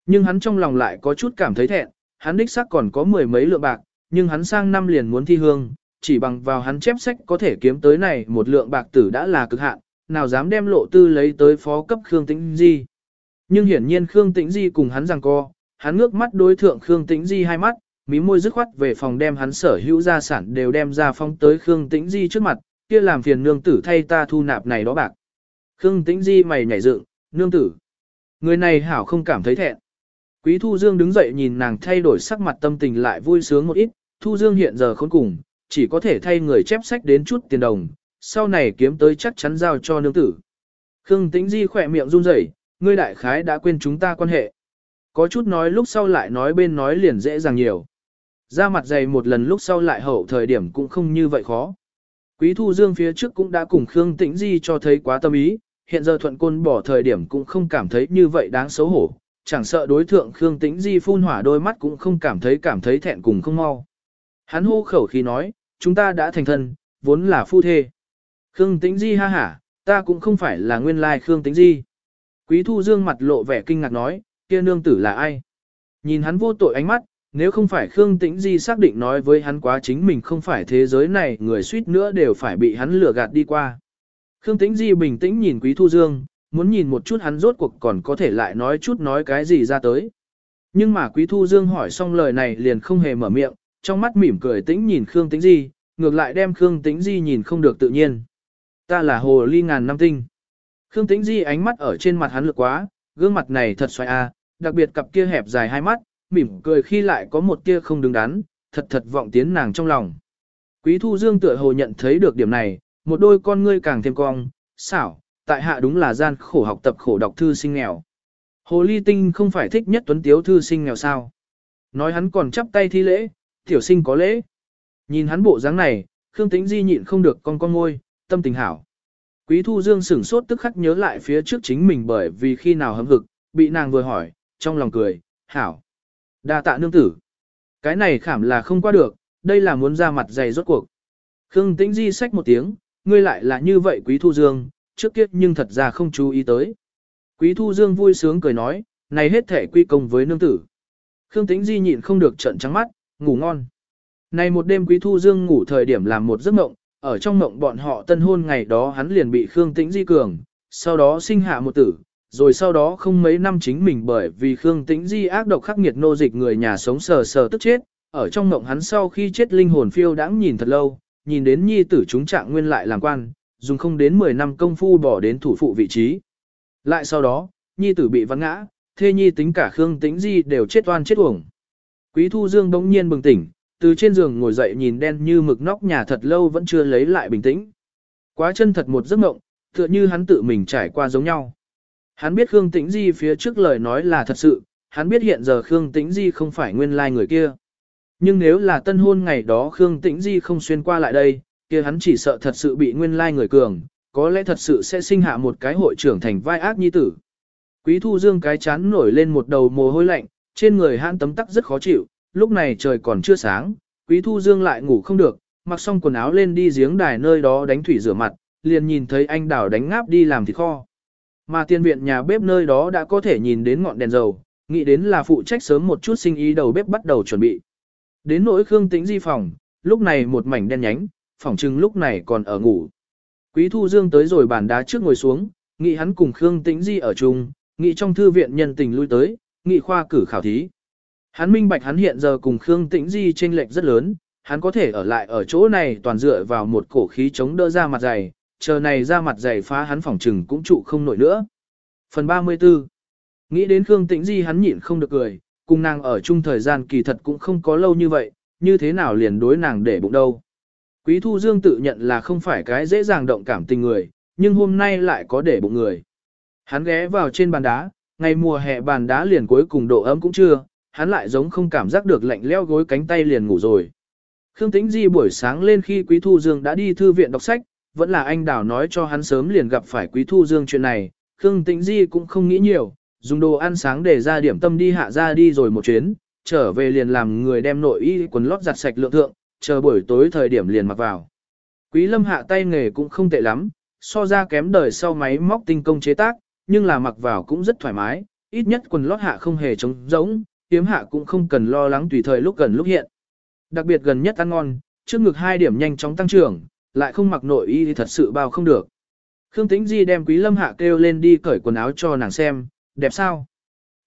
Nhưng hắn trong lòng lại có chút cảm thấy thẹn, hắn đích xác còn có mười mấy lượng bạc, nhưng hắn sang năm liền muốn thi hương, chỉ bằng vào hắn chép sách có thể kiếm tới này một lượng bạc tử đã là cực hạn, nào dám đem lộ tư lấy tới phó cấp Khương Tĩnh Di. Nhưng hiển nhiên Khương Tĩnh Di cùng hắn rằng co, hắn ngước mắt đối thượng Khương Tĩnh Di hai mắt, mí môi dứt khoát về phòng đem hắn sở hữu gia sản đều đem ra phong tới Khương Tĩnh Di trước mặt, kia làm phiền nương tử thay ta thu nạp này đó bạc. Khương Tĩnh Di mày nhảy dựng, nương tử. Người này hảo không cảm thấy thẹn. Quý Thu Dương đứng dậy nhìn nàng thay đổi sắc mặt tâm tình lại vui sướng một ít, Thu Dương hiện giờ khốn cùng, chỉ có thể thay người chép sách đến chút tiền đồng, sau này kiếm tới chắc chắn giao cho nương tử. Khương Tĩnh Di khỏe miệng run rẩy, ngươi đại khái đã quên chúng ta quan hệ. Có chút nói lúc sau lại nói bên nói liền dễ dàng nhiều. Ra mặt dày một lần lúc sau lại hậu thời điểm cũng không như vậy khó. Quý Thu Dương phía trước cũng đã cùng Khương Tĩnh Di cho thấy quá tâm ý, hiện giờ thuận côn bỏ thời điểm cũng không cảm thấy như vậy đáng xấu hổ, chẳng sợ đối thượng Khương Tĩnh Di phun hỏa đôi mắt cũng không cảm thấy cảm thấy thẹn cùng không mau. Hắn hô khẩu khi nói, chúng ta đã thành thân, vốn là phu thê. Khương Tĩnh Di ha hả, ta cũng không phải là nguyên lai Khương Tĩnh Di. Quý Thu Dương mặt lộ vẻ kinh ngạc nói, kia nương tử là ai? Nhìn hắn vô tội ánh mắt, nếu không phải Khương Tĩnh Di xác định nói với hắn quá chính mình không phải thế giới này, người suýt nữa đều phải bị hắn lừa gạt đi qua. Khương Tĩnh Di bình tĩnh nhìn Quý Thu Dương, muốn nhìn một chút hắn rốt cuộc còn có thể lại nói chút nói cái gì ra tới. Nhưng mà Quý Thu Dương hỏi xong lời này liền không hề mở miệng, trong mắt mỉm cười tĩnh nhìn Khương Tĩnh Di, ngược lại đem Khương Tĩnh Di nhìn không được tự nhiên. Ta là hồ ly ngàn năm tinh. Khương Tĩnh Di ánh mắt ở trên mặt hắn lực quá, gương mặt này thật xoay a, đặc biệt cặp kia hẹp dài hai mắt, mỉm cười khi lại có một tia không đứng đắn, thật thật vọng tiến nàng trong lòng. Quý Thu Dương tựa hồ nhận thấy được điểm này, một đôi con ngươi càng thêm cong, xảo, tại hạ đúng là gian khổ học tập khổ đọc thư sinh nghèo. Hồ ly tinh không phải thích nhất tuấn tiếu thư sinh nghèo sao. Nói hắn còn chắp tay thi lễ, tiểu sinh có lễ. Nhìn hắn bộ dáng này, Khương Tĩnh Di nhịn không được con con ngôi, tâm tình hảo. Quý Thu Dương sửng sốt tức khắc nhớ lại phía trước chính mình bởi vì khi nào hâm hực, bị nàng vừa hỏi, trong lòng cười, hảo. đa tạ nương tử. Cái này khảm là không qua được, đây là muốn ra mặt dày rốt cuộc. Khương Tĩnh Di sách một tiếng, ngươi lại là như vậy Quý Thu Dương, trước kia nhưng thật ra không chú ý tới. Quý Thu Dương vui sướng cười nói, này hết thể quy công với nương tử. Khương Tĩnh Di nhịn không được trận trắng mắt, ngủ ngon. Này một đêm Quý Thu Dương ngủ thời điểm làm một giấc mộng, ở trong mộng bọn họ tân hôn ngày đó hắn liền bị Khương Tĩnh Di cường, sau đó sinh hạ một tử, rồi sau đó không mấy năm chính mình bởi vì Khương Tĩnh Di ác độc khắc nghiệt nô dịch người nhà sống sờ sờ tức chết, ở trong mộng hắn sau khi chết linh hồn phiêu đãng nhìn thật lâu, nhìn đến nhi tử chúng trạng nguyên lại làm quan, dùng không đến 10 năm công phu bỏ đến thủ phụ vị trí. Lại sau đó, nhi tử bị vắng ngã, thê nhi tính cả Khương Tĩnh Di đều chết oan chết uổng. Quý Thu Dương bỗng nhiên bừng tỉnh, từ trên giường ngồi dậy nhìn đen như mực nóc nhà thật lâu vẫn chưa lấy lại bình tĩnh. Quá chân thật một giấc mộng, tựa như hắn tự mình trải qua giống nhau. Hắn biết Khương Tĩnh Di phía trước lời nói là thật sự, hắn biết hiện giờ Khương Tĩnh Di không phải nguyên lai like người kia. Nhưng nếu là tân hôn ngày đó Khương Tĩnh Di không xuyên qua lại đây, kia hắn chỉ sợ thật sự bị nguyên lai like người cường, có lẽ thật sự sẽ sinh hạ một cái hội trưởng thành vai ác nhi tử. Quý Thu Dương cái chán nổi lên một đầu mồ hôi lạnh, trên người hắn tấm tắc rất khó chịu, lúc này trời còn chưa sáng, Quý Thu Dương lại ngủ không được, mặc xong quần áo lên đi giếng đài nơi đó đánh thủy rửa mặt, liền nhìn thấy anh đảo đánh ngáp đi làm thịt kho. Mà tiên viện nhà bếp nơi đó đã có thể nhìn đến ngọn đèn dầu, nghĩ đến là phụ trách sớm một chút sinh ý đầu bếp bắt đầu chuẩn bị. Đến nỗi Khương Tĩnh Di phòng, lúc này một mảnh đen nhánh, phòng trừng lúc này còn ở ngủ. Quý Thu Dương tới rồi bàn đá trước ngồi xuống, nghĩ hắn cùng Khương Tĩnh Di ở chung, nghĩ trong thư viện nhân tình lui tới, nghĩ khoa cử khảo thí. Hắn minh bạch hắn hiện giờ cùng Khương Tĩnh Di chênh lệch rất lớn, hắn có thể ở lại ở chỗ này toàn dựa vào một cổ khí chống đỡ ra mặt dày, chờ này ra mặt dày phá hắn phòng trừng cũng trụ không nổi nữa. Phần 34 Nghĩ đến Khương Tĩnh Di hắn nhịn không được cười, cùng nàng ở chung thời gian kỳ thật cũng không có lâu như vậy, như thế nào liền đối nàng để bụng đâu. Quý Thu Dương tự nhận là không phải cái dễ dàng động cảm tình người, nhưng hôm nay lại có để bụng người. Hắn ghé vào trên bàn đá, ngày mùa hè bàn đá liền cuối cùng độ ấm cũng chưa, hắn lại giống không cảm giác được lạnh leo gối cánh tay liền ngủ rồi. Khương Tĩnh Di buổi sáng lên khi Quý Thu Dương đã đi thư viện đọc sách, vẫn là anh Đào nói cho hắn sớm liền gặp phải Quý Thu Dương chuyện này, Khương Tĩnh Di cũng không nghĩ nhiều, dùng đồ ăn sáng để ra điểm tâm đi hạ ra đi rồi một chuyến, trở về liền làm người đem nội y quần lót giặt sạch lượng thượng, chờ buổi tối thời điểm liền mặc vào. Quý Lâm hạ tay nghề cũng không tệ lắm, so ra kém đời sau máy móc tinh công chế tác, nhưng là mặc vào cũng rất thoải mái, ít nhất quần lót hạ không hề trống rỗng, tiếm hạ cũng không cần lo lắng tùy thời lúc gần lúc hiện. Đặc biệt gần nhất ăn ngon, trước ngực hai điểm nhanh chóng tăng trưởng, lại không mặc nội y thì thật sự bao không được. Khương Tĩnh Di đem Quý Lâm Hạ kêu lên đi cởi quần áo cho nàng xem, đẹp sao?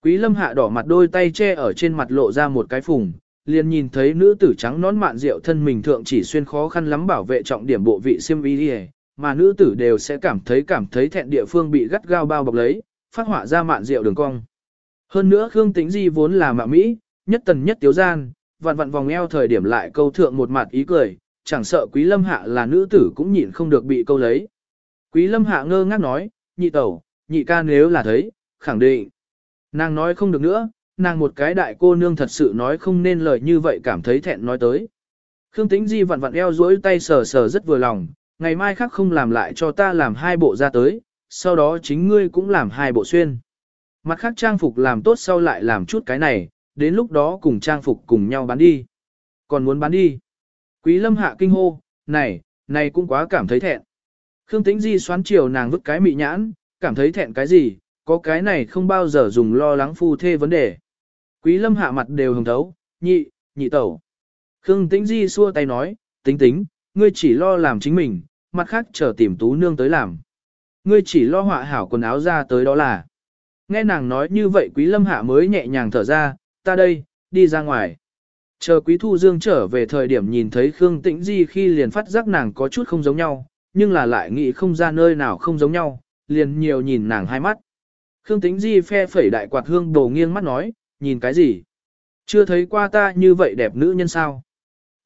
Quý Lâm Hạ đỏ mặt đôi tay che ở trên mặt lộ ra một cái phùng, liền nhìn thấy nữ tử trắng nón mạn rượu thân mình thượng chỉ xuyên khó khăn lắm bảo vệ trọng điểm bộ vị xiêm y đi mà nữ tử đều sẽ cảm thấy cảm thấy thẹn địa phương bị gắt gao bao bọc lấy, phát họa ra mạn rượu đường cong. Hơn nữa Khương Tĩnh Di vốn là mạ Mỹ, nhất tần nhất tiếu gian, vặn vặn vòng eo thời điểm lại câu thượng một mặt ý cười, chẳng sợ Quý Lâm Hạ là nữ tử cũng nhịn không được bị câu lấy. Quý Lâm Hạ ngơ ngác nói, nhị tẩu, nhị ca nếu là thấy, khẳng định. Nàng nói không được nữa, nàng một cái đại cô nương thật sự nói không nên lời như vậy cảm thấy thẹn nói tới. Khương Tĩnh Di vặn vặn eo duỗi tay sờ sờ rất vừa lòng, ngày mai khác không làm lại cho ta làm hai bộ ra tới, sau đó chính ngươi cũng làm hai bộ xuyên. Mặt khác trang phục làm tốt sau lại làm chút cái này, đến lúc đó cùng trang phục cùng nhau bán đi. Còn muốn bán đi. Quý lâm hạ kinh hô, này, này cũng quá cảm thấy thẹn. Khương Tĩnh Di xoán chiều nàng vứt cái mị nhãn, cảm thấy thẹn cái gì, có cái này không bao giờ dùng lo lắng phu thê vấn đề. Quý lâm hạ mặt đều hồng thấu, nhị, nhị tẩu. Khương Tĩnh Di xua tay nói, tính tính, ngươi chỉ lo làm chính mình, mặt khác chờ tìm tú nương tới làm. Ngươi chỉ lo họa hảo quần áo ra tới đó là. Nghe nàng nói như vậy quý lâm hạ mới nhẹ nhàng thở ra, ta đây, đi ra ngoài. Chờ quý thu dương trở về thời điểm nhìn thấy Khương Tĩnh Di khi liền phát giác nàng có chút không giống nhau, nhưng là lại nghĩ không ra nơi nào không giống nhau, liền nhiều nhìn nàng hai mắt. Khương Tĩnh Di phe phẩy đại quạt hương đồ nghiêng mắt nói, nhìn cái gì? Chưa thấy qua ta như vậy đẹp nữ nhân sao?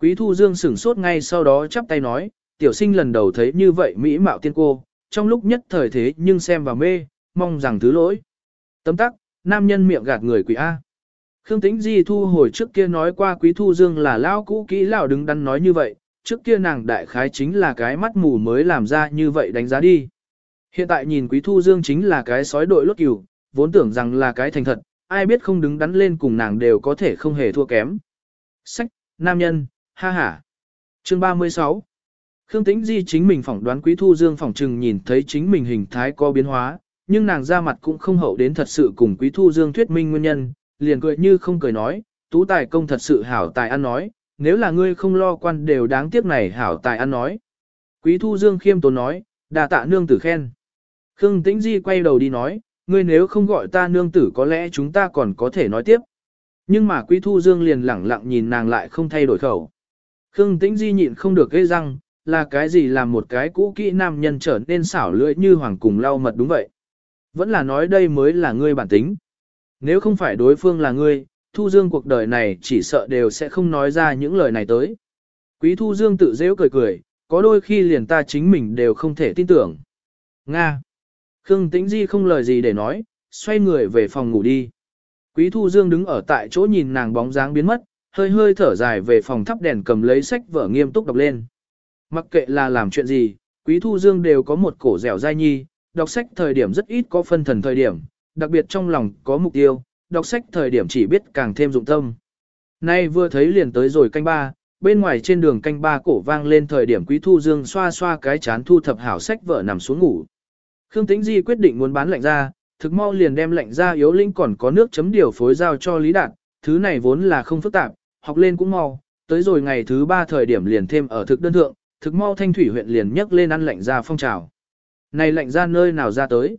Quý Thu Dương sửng sốt ngay sau đó chắp tay nói, tiểu sinh lần đầu thấy như vậy mỹ mạo tiên cô, trong lúc nhất thời thế nhưng xem và mê, mong rằng thứ lỗi. Tấm tắc, nam nhân miệng gạt người quỷ A. Khương Tĩnh Di thu hồi trước kia nói qua Quý Thu Dương là lao cũ kỹ lão đứng đắn nói như vậy, trước kia nàng đại khái chính là cái mắt mù mới làm ra như vậy đánh giá đi. Hiện tại nhìn Quý Thu Dương chính là cái sói đội lốt cừu, vốn tưởng rằng là cái thành thật, ai biết không đứng đắn lên cùng nàng đều có thể không hề thua kém. Sách, nam nhân, ha ha. Chương 36 Khương Tĩnh Di chính mình phỏng đoán Quý Thu Dương phỏng trừng nhìn thấy chính mình hình thái có biến hóa, nhưng nàng ra mặt cũng không hậu đến thật sự cùng Quý Thu Dương thuyết minh nguyên nhân, liền cười như không cười nói, tú tài công thật sự hảo tài ăn nói, nếu là ngươi không lo quan đều đáng tiếc này hảo tài ăn nói. Quý Thu Dương khiêm tốn nói, đà tạ nương tử khen. Khương Tĩnh Di quay đầu đi nói, ngươi nếu không gọi ta nương tử có lẽ chúng ta còn có thể nói tiếp. Nhưng mà Quý Thu Dương liền lẳng lặng nhìn nàng lại không thay đổi khẩu. Khương Tĩnh Di nhịn không được gây răng, là cái gì làm một cái cũ kỹ nam nhân trở nên xảo lưỡi như hoàng cùng lau mật đúng vậy. Vẫn là nói đây mới là ngươi bản tính. Nếu không phải đối phương là ngươi, Thu Dương cuộc đời này chỉ sợ đều sẽ không nói ra những lời này tới. Quý Thu Dương tự dễ cười cười, có đôi khi liền ta chính mình đều không thể tin tưởng. Nga. Khương Tĩnh Di không lời gì để nói, xoay người về phòng ngủ đi. Quý Thu Dương đứng ở tại chỗ nhìn nàng bóng dáng biến mất, hơi hơi thở dài về phòng thắp đèn cầm lấy sách vở nghiêm túc đọc lên. Mặc kệ là làm chuyện gì, Quý Thu Dương đều có một cổ dẻo dai nhi, đọc sách thời điểm rất ít có phân thần thời điểm, đặc biệt trong lòng có mục tiêu, đọc sách thời điểm chỉ biết càng thêm dụng tâm. Nay vừa thấy liền tới rồi canh ba, bên ngoài trên đường canh ba cổ vang lên thời điểm Quý Thu Dương xoa xoa cái chán thu thập hảo sách vợ nằm xuống ngủ. Khương Tĩnh Di quyết định muốn bán lạnh ra, thực mau liền đem lạnh ra yếu linh còn có nước chấm điều phối giao cho Lý Đạt, thứ này vốn là không phức tạp, học lên cũng mau, tới rồi ngày thứ ba thời điểm liền thêm ở thực đơn thượng, thực mau thanh thủy huyện liền nhấc lên ăn lạnh ra phong trào. Này lạnh ra nơi nào ra tới?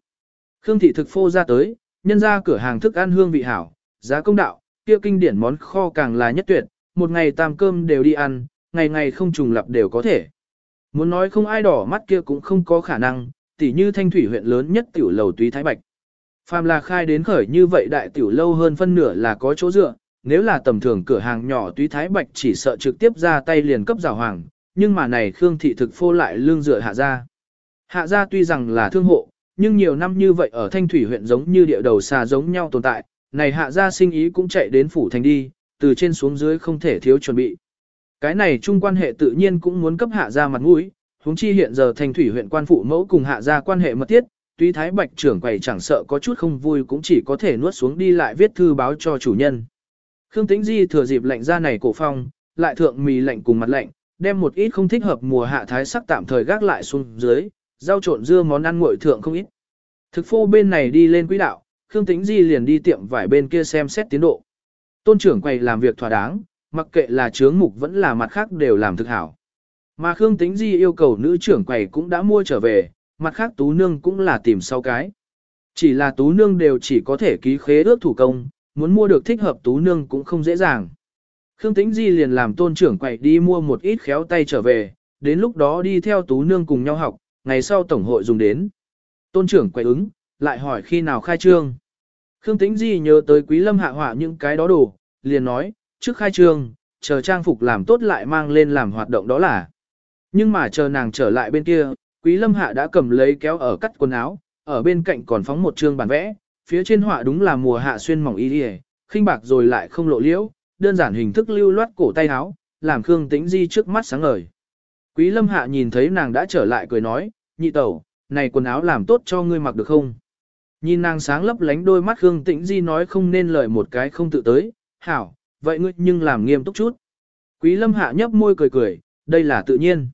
Khương thị thực phô ra tới, nhân ra cửa hàng thức ăn hương vị hảo, giá công đạo, kia kinh điển món kho càng là nhất tuyệt, một ngày tam cơm đều đi ăn, ngày ngày không trùng lập đều có thể. Muốn nói không ai đỏ mắt kia cũng không có khả năng, tỉ như thanh thủy huyện lớn nhất tiểu lầu túy thái bạch. Phàm là khai đến khởi như vậy đại tiểu lâu hơn phân nửa là có chỗ dựa, nếu là tầm thường cửa hàng nhỏ túy thái bạch chỉ sợ trực tiếp ra tay liền cấp rào hoàng, nhưng mà này Khương thị thực phô lại lương dựa hạ gia. Hạ gia tuy rằng là thương hộ, nhưng nhiều năm như vậy ở thanh thủy huyện giống như địa đầu xa giống nhau tồn tại, này hạ gia sinh ý cũng chạy đến phủ thành đi, từ trên xuống dưới không thể thiếu chuẩn bị. Cái này chung quan hệ tự nhiên cũng muốn cấp hạ gia mặt mũi, huống chi hiện giờ thanh thủy huyện quan phụ mẫu cùng hạ gia quan hệ mật thiết, tuy thái bạch trưởng quầy chẳng sợ có chút không vui cũng chỉ có thể nuốt xuống đi lại viết thư báo cho chủ nhân. Khương Tĩnh Di thừa dịp lạnh ra này cổ phong, lại thượng mì lạnh cùng mặt lạnh, đem một ít không thích hợp mùa hạ thái sắc tạm thời gác lại xuống dưới, rau trộn dưa món ăn nguội thượng không ít. Thực phô bên này đi lên quỹ đạo, Khương Tĩnh Di liền đi tiệm vải bên kia xem xét tiến độ. Tôn trưởng quầy làm việc thỏa đáng, mặc kệ là chướng mục vẫn là mặt khác đều làm thực hảo. Mà Khương Tĩnh Di yêu cầu nữ trưởng quầy cũng đã mua trở về, mặt khác tú nương cũng là tìm sau cái. Chỉ là tú nương đều chỉ có thể ký khế ước thủ công, muốn mua được thích hợp tú nương cũng không dễ dàng. Khương Tĩnh Di liền làm tôn trưởng quầy đi mua một ít khéo tay trở về, đến lúc đó đi theo tú nương cùng nhau học, ngày sau tổng hội dùng đến. Tôn trưởng quay ứng, lại hỏi khi nào khai trương. Khương Tĩnh Di nhớ tới Quý Lâm hạ họa những cái đó đồ, liền nói, trước khai trương, chờ trang phục làm tốt lại mang lên làm hoạt động đó là. Nhưng mà chờ nàng trở lại bên kia, Quý Lâm hạ đã cầm lấy kéo ở cắt quần áo, ở bên cạnh còn phóng một chương bản vẽ, phía trên họa đúng là mùa hạ xuyên mỏng y đi khinh bạc rồi lại không lộ liễu, đơn giản hình thức lưu loát cổ tay áo, làm Khương Tĩnh Di trước mắt sáng ngời. Quý Lâm Hạ nhìn thấy nàng đã trở lại cười nói, nhị tẩu, này quần áo làm tốt cho ngươi mặc được không? Nhìn nàng sáng lấp lánh đôi mắt Khương Tĩnh Di nói không nên lời một cái không tự tới, hảo, vậy ngươi nhưng làm nghiêm túc chút. Quý Lâm Hạ nhấp môi cười cười, đây là tự nhiên.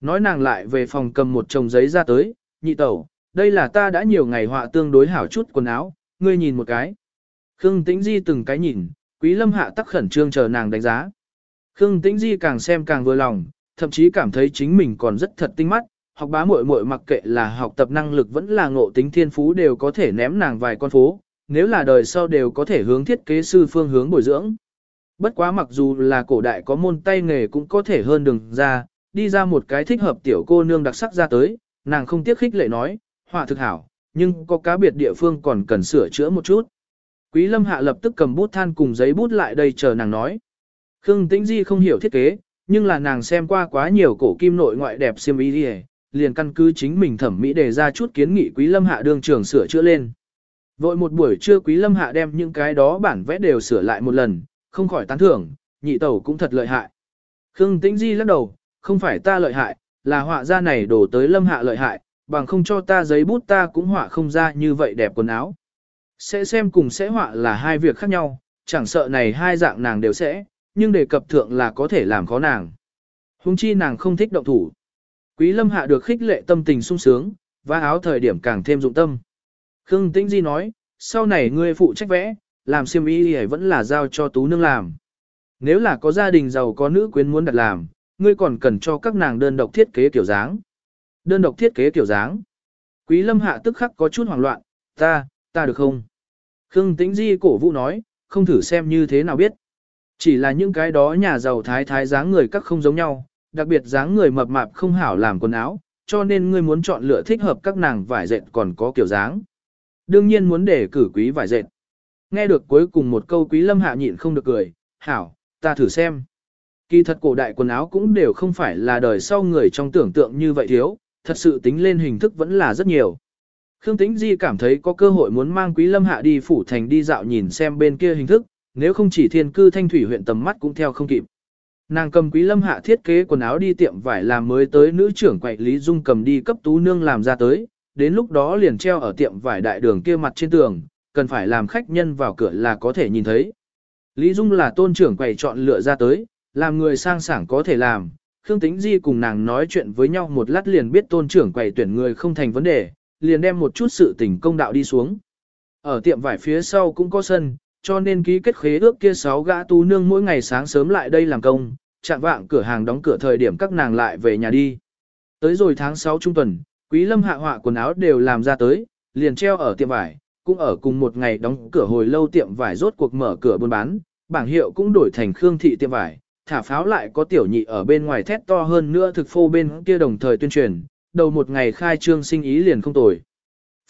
Nói nàng lại về phòng cầm một chồng giấy ra tới, nhị tẩu, đây là ta đã nhiều ngày họa tương đối hảo chút quần áo, ngươi nhìn một cái. Khương Tĩnh Di từng cái nhìn, Quý Lâm Hạ tắc khẩn trương chờ nàng đánh giá. Khương Tĩnh Di càng xem càng vừa lòng, thậm chí cảm thấy chính mình còn rất thật tinh mắt, học bá muội muội mặc kệ là học tập năng lực vẫn là ngộ tính thiên phú đều có thể ném nàng vài con phố, nếu là đời sau đều có thể hướng thiết kế sư phương hướng bồi dưỡng. Bất quá mặc dù là cổ đại có môn tay nghề cũng có thể hơn đường ra, đi ra một cái thích hợp tiểu cô nương đặc sắc ra tới, nàng không tiếc khích lệ nói, họa thực hảo, nhưng có cá biệt địa phương còn cần sửa chữa một chút. Quý Lâm Hạ lập tức cầm bút than cùng giấy bút lại đây chờ nàng nói. Khương Tĩnh Di không hiểu thiết kế, nhưng là nàng xem qua quá nhiều cổ kim nội ngoại đẹp xiêm y liền căn cứ chính mình thẩm mỹ đề ra chút kiến nghị Quý Lâm Hạ đương trường sửa chữa lên. Vội một buổi trưa Quý Lâm Hạ đem những cái đó bản vẽ đều sửa lại một lần, không khỏi tán thưởng, nhị tẩu cũng thật lợi hại. Khương Tĩnh Di lắc đầu, không phải ta lợi hại, là họa ra này đổ tới Lâm Hạ lợi hại, bằng không cho ta giấy bút ta cũng họa không ra như vậy đẹp quần áo. Sẽ xem cùng sẽ họa là hai việc khác nhau, chẳng sợ này hai dạng nàng đều sẽ, nhưng đề cập thượng là có thể làm khó nàng. Hùng chi nàng không thích động thủ. Quý lâm hạ được khích lệ tâm tình sung sướng, và áo thời điểm càng thêm dụng tâm. Khương Tĩnh Di nói, sau này ngươi phụ trách vẽ, làm xiêm y thì vẫn là giao cho tú nương làm. Nếu là có gia đình giàu có nữ quyến muốn đặt làm, ngươi còn cần cho các nàng đơn độc thiết kế kiểu dáng. Đơn độc thiết kế kiểu dáng. Quý lâm hạ tức khắc có chút hoảng loạn, ta, ta được không? Khương Tĩnh Di cổ vũ nói, không thử xem như thế nào biết. Chỉ là những cái đó nhà giàu thái thái dáng người các không giống nhau, đặc biệt dáng người mập mạp không hảo làm quần áo, cho nên ngươi muốn chọn lựa thích hợp các nàng vải dệt còn có kiểu dáng. Đương nhiên muốn để cử quý vải dệt. Nghe được cuối cùng một câu quý lâm hạ nhịn không được cười, hảo, ta thử xem. Kỳ thật cổ đại quần áo cũng đều không phải là đời sau người trong tưởng tượng như vậy thiếu, thật sự tính lên hình thức vẫn là rất nhiều. Khương Tĩnh Di cảm thấy có cơ hội muốn mang Quý Lâm Hạ đi phủ thành đi dạo nhìn xem bên kia hình thức, nếu không chỉ thiên cư thanh thủy huyện tầm mắt cũng theo không kịp. Nàng cầm Quý Lâm Hạ thiết kế quần áo đi tiệm vải làm mới tới nữ trưởng quậy Lý Dung cầm đi cấp tú nương làm ra tới, đến lúc đó liền treo ở tiệm vải đại đường kia mặt trên tường, cần phải làm khách nhân vào cửa là có thể nhìn thấy. Lý Dung là tôn trưởng quầy chọn lựa ra tới, làm người sang sảng có thể làm. Khương Tĩnh Di cùng nàng nói chuyện với nhau một lát liền biết tôn trưởng quầy tuyển người không thành vấn đề, liền đem một chút sự tình công đạo đi xuống. Ở tiệm vải phía sau cũng có sân, cho nên ký kết khế ước kia sáu gã tú nương mỗi ngày sáng sớm lại đây làm công, chạm vạng cửa hàng đóng cửa thời điểm các nàng lại về nhà đi. Tới rồi tháng 6 trung tuần, Quý Lâm hạ họa quần áo đều làm ra tới, liền treo ở tiệm vải, cũng ở cùng một ngày đóng cửa hồi lâu tiệm vải rốt cuộc mở cửa buôn bán, bảng hiệu cũng đổi thành Khương thị tiệm vải, thả pháo lại có tiểu nhị ở bên ngoài thét to hơn nữa thực phô bên kia đồng thời tuyên truyền, đầu một ngày khai trương sinh ý liền không tồi.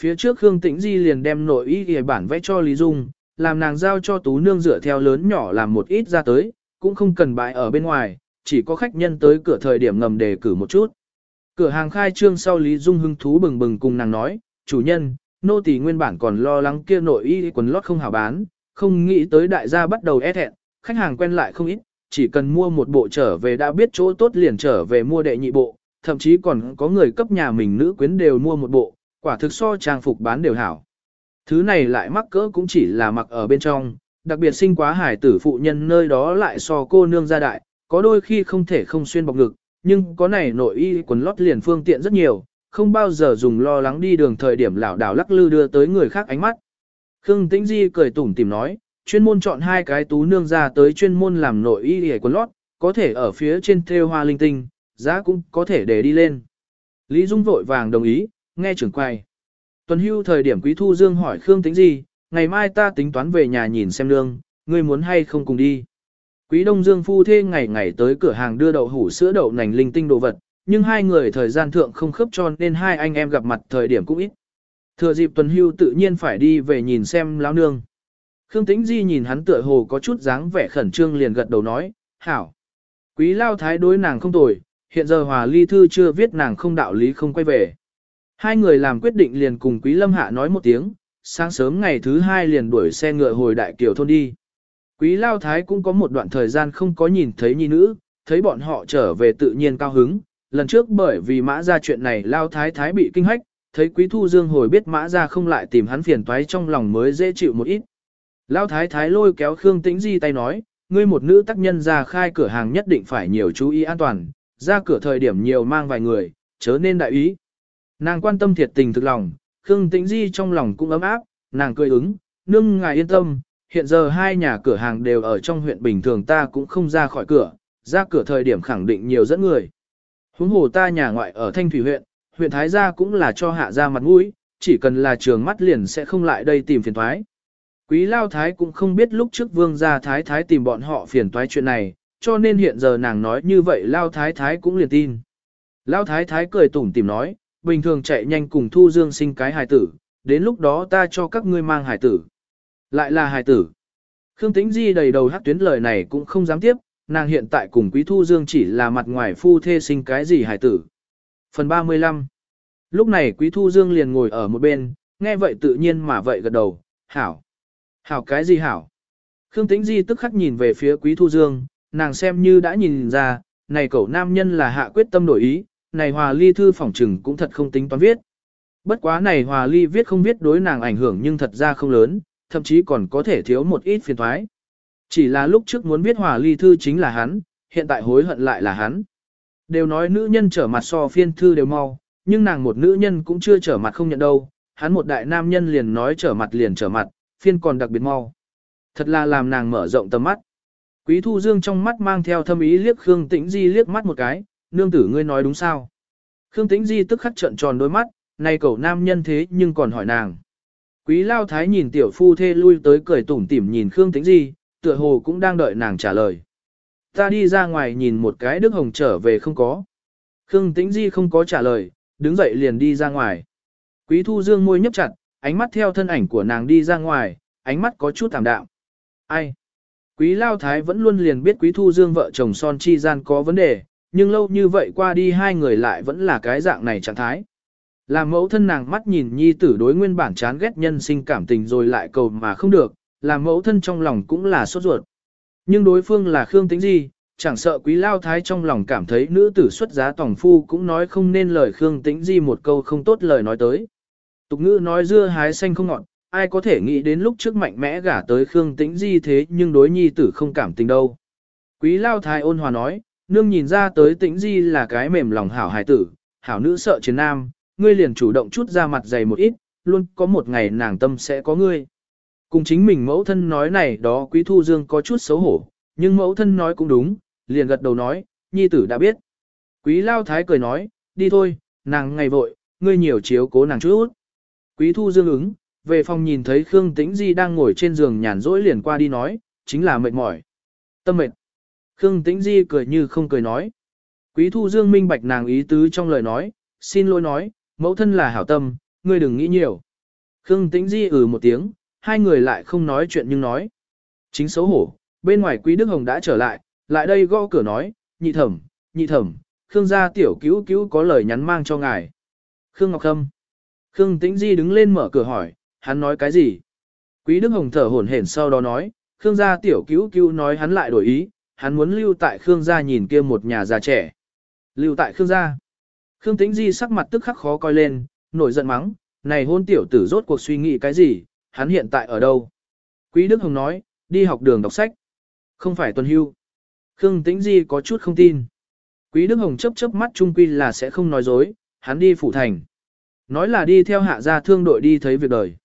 Phía trước Khương Tĩnh Di liền đem nội ý ghề bản vẽ cho Lý Dung, làm nàng giao cho tú nương rửa theo lớn nhỏ làm một ít ra tới, cũng không cần bãi ở bên ngoài, chỉ có khách nhân tới cửa thời điểm ngầm đề cử một chút. Cửa hàng khai trương sau Lý Dung hưng thú bừng bừng cùng nàng nói, chủ nhân, nô tỳ nguyên bản còn lo lắng kia nội y quần lót không hảo bán, không nghĩ tới đại gia bắt đầu e thẹn, khách hàng quen lại không ít, chỉ cần mua một bộ trở về đã biết chỗ tốt liền trở về mua đệ nhị bộ, thậm chí còn có người cấp nhà mình nữ quyến đều mua một bộ, quả thực so trang phục bán đều hảo. Thứ này lại mắc cỡ cũng chỉ là mặc ở bên trong, đặc biệt sinh quá hải tử phụ nhân nơi đó lại so cô nương gia đại, có đôi khi không thể không xuyên bọc ngực, nhưng có này nội y quần lót liền phương tiện rất nhiều, không bao giờ dùng lo lắng đi đường thời điểm lảo đảo lắc lư đưa tới người khác ánh mắt. Khương Tĩnh Di cười tủm tìm nói, chuyên môn chọn hai cái tú nương ra tới chuyên môn làm nội y hề quần lót, có thể ở phía trên thêu hoa linh tinh, giá cũng có thể để đi lên. Lý Dung vội vàng đồng ý, nghe trưởng quay. Tuần hưu thời điểm Quý Thu Dương hỏi Khương Tĩnh Di, ngày mai ta tính toán về nhà nhìn xem lương, ngươi muốn hay không cùng đi. Quý Đông Dương phu thê ngày ngày tới cửa hàng đưa đậu hủ sữa đậu nành linh tinh đồ vật, nhưng hai người thời gian thượng không khớp cho nên hai anh em gặp mặt thời điểm cũng ít. Thừa dịp tuần hưu tự nhiên phải đi về nhìn xem lão nương. Khương Tĩnh Di nhìn hắn tựa hồ có chút dáng vẻ khẩn trương liền gật đầu nói, hảo. Quý lao thái đối nàng không tồi, hiện giờ hòa ly thư chưa viết nàng không đạo lý không quay về. Hai người làm quyết định liền cùng Quý Lâm Hạ nói một tiếng, sáng sớm ngày thứ hai liền đuổi xe ngựa hồi đại kiều thôn đi. Quý Lao Thái cũng có một đoạn thời gian không có nhìn thấy nhi nữ, thấy bọn họ trở về tự nhiên cao hứng. Lần trước bởi vì mã ra chuyện này Lao Thái Thái bị kinh hách, thấy Quý Thu Dương hồi biết mã ra không lại tìm hắn phiền toái trong lòng mới dễ chịu một ít. Lao Thái Thái lôi kéo Khương Tĩnh Di tay nói, ngươi một nữ tác nhân ra khai cửa hàng nhất định phải nhiều chú ý an toàn, ra cửa thời điểm nhiều mang vài người, chớ nên đại ý. Nàng quan tâm thiệt tình thực lòng, Khương Tĩnh Di trong lòng cũng ấm áp, nàng cười ứng, nương ngài yên tâm, hiện giờ hai nhà cửa hàng đều ở trong huyện bình thường ta cũng không ra khỏi cửa, ra cửa thời điểm khẳng định nhiều dẫn người. Huống hồ ta nhà ngoại ở Thanh Thủy huyện, huyện Thái Gia cũng là cho hạ ra mặt mũi, chỉ cần là trường mắt liền sẽ không lại đây tìm phiền thoái. Quý Lao Thái cũng không biết lúc trước Vương gia Thái Thái tìm bọn họ phiền toái chuyện này, cho nên hiện giờ nàng nói như vậy Lao Thái Thái cũng liền tin. Lao Thái Thái cười tủm tìm nói, bình thường chạy nhanh cùng Thu Dương sinh cái hài tử, đến lúc đó ta cho các ngươi mang hài tử. Lại là hài tử. Khương Tĩnh Di đầy đầu hát tuyến lời này cũng không dám tiếp, nàng hiện tại cùng Quý Thu Dương chỉ là mặt ngoài phu thê sinh cái gì hài tử. Phần 35 Lúc này Quý Thu Dương liền ngồi ở một bên, nghe vậy tự nhiên mà vậy gật đầu, hảo. Hảo cái gì hảo? Khương Tĩnh Di tức khắc nhìn về phía Quý Thu Dương, nàng xem như đã nhìn ra, này cậu nam nhân là hạ quyết tâm đổi ý, này hòa ly thư phỏng trừng cũng thật không tính toán viết. Bất quá này hòa ly viết không viết đối nàng ảnh hưởng nhưng thật ra không lớn, thậm chí còn có thể thiếu một ít phiền thoái. Chỉ là lúc trước muốn viết hòa ly thư chính là hắn, hiện tại hối hận lại là hắn. Đều nói nữ nhân trở mặt so phiên thư đều mau, nhưng nàng một nữ nhân cũng chưa trở mặt không nhận đâu, hắn một đại nam nhân liền nói trở mặt liền trở mặt, phiên còn đặc biệt mau. Thật là làm nàng mở rộng tầm mắt. Quý Thu Dương trong mắt mang theo thâm ý liếc Khương Tĩnh Di liếc mắt một cái, nương tử ngươi nói đúng sao. Khương Tĩnh Di tức khắc trợn tròn đôi mắt, nay cậu nam nhân thế nhưng còn hỏi nàng. Quý lao thái nhìn tiểu phu thê lui tới cười tủm tỉm nhìn Khương Tĩnh Di, tựa hồ cũng đang đợi nàng trả lời. Ta đi ra ngoài nhìn một cái Đức Hồng trở về không có. Khương Tĩnh Di không có trả lời, đứng dậy liền đi ra ngoài. Quý Thu Dương môi nhấp chặt, ánh mắt theo thân ảnh của nàng đi ra ngoài, ánh mắt có chút tạm đạm. Ai? Quý Lao Thái vẫn luôn liền biết Quý Thu Dương vợ chồng son chi gian có vấn đề, nhưng lâu như vậy qua đi hai người lại vẫn là cái dạng này trạng thái. Làm mẫu thân nàng mắt nhìn nhi tử đối nguyên bản chán ghét nhân sinh cảm tình rồi lại cầu mà không được, làm mẫu thân trong lòng cũng là sốt ruột. Nhưng đối phương là Khương Tĩnh Di, chẳng sợ quý lao thái trong lòng cảm thấy nữ tử xuất giá tổng phu cũng nói không nên lời Khương Tĩnh Di một câu không tốt lời nói tới. Tục ngữ nói dưa hái xanh không ngọt, ai có thể nghĩ đến lúc trước mạnh mẽ gả tới Khương Tĩnh Di thế nhưng đối nhi tử không cảm tình đâu. Quý lao thái ôn hòa nói, nương nhìn ra tới Tĩnh Di là cái mềm lòng hảo hài tử, hảo nữ sợ chiến nam, ngươi liền chủ động chút ra mặt dày một ít, luôn có một ngày nàng tâm sẽ có ngươi. Cùng chính mình mẫu thân nói này đó quý thu dương có chút xấu hổ, nhưng mẫu thân nói cũng đúng, liền gật đầu nói, nhi tử đã biết. Quý lao thái cười nói, đi thôi, nàng ngày vội, ngươi nhiều chiếu cố nàng chút. Quý thu dương ứng, về phòng nhìn thấy Khương Tĩnh Di đang ngồi trên giường nhàn rỗi liền qua đi nói, chính là mệt mỏi. Tâm mệt. Khương Tĩnh Di cười như không cười nói. Quý thu dương minh bạch nàng ý tứ trong lời nói, xin lỗi nói, mẫu thân là hảo tâm, ngươi đừng nghĩ nhiều. Khương Tĩnh Di ừ một tiếng, hai người lại không nói chuyện nhưng nói. Chính xấu hổ, bên ngoài Quý Đức Hồng đã trở lại, lại đây gõ cửa nói, nhị thẩm, nhị thẩm, Khương gia tiểu cứu cứu có lời nhắn mang cho ngài. Khương Ngọc Khâm. Khương Tĩnh Di đứng lên mở cửa hỏi, hắn nói cái gì? Quý Đức Hồng thở hổn hển sau đó nói, Khương gia tiểu cứu cứu nói hắn lại đổi ý, hắn muốn lưu tại Khương gia nhìn kia một nhà già trẻ. Lưu tại Khương gia. Khương Tĩnh Di sắc mặt tức khắc khó coi lên, nổi giận mắng, này hôn tiểu tử rốt cuộc suy nghĩ cái gì, hắn hiện tại ở đâu? Quý Đức Hồng nói, đi học đường đọc sách. Không phải tuần hưu. Khương Tĩnh Di có chút không tin. Quý Đức Hồng chấp chớp mắt trung quy là sẽ không nói dối, hắn đi phủ thành. Nói là đi theo hạ gia thương đội đi thấy việc đời.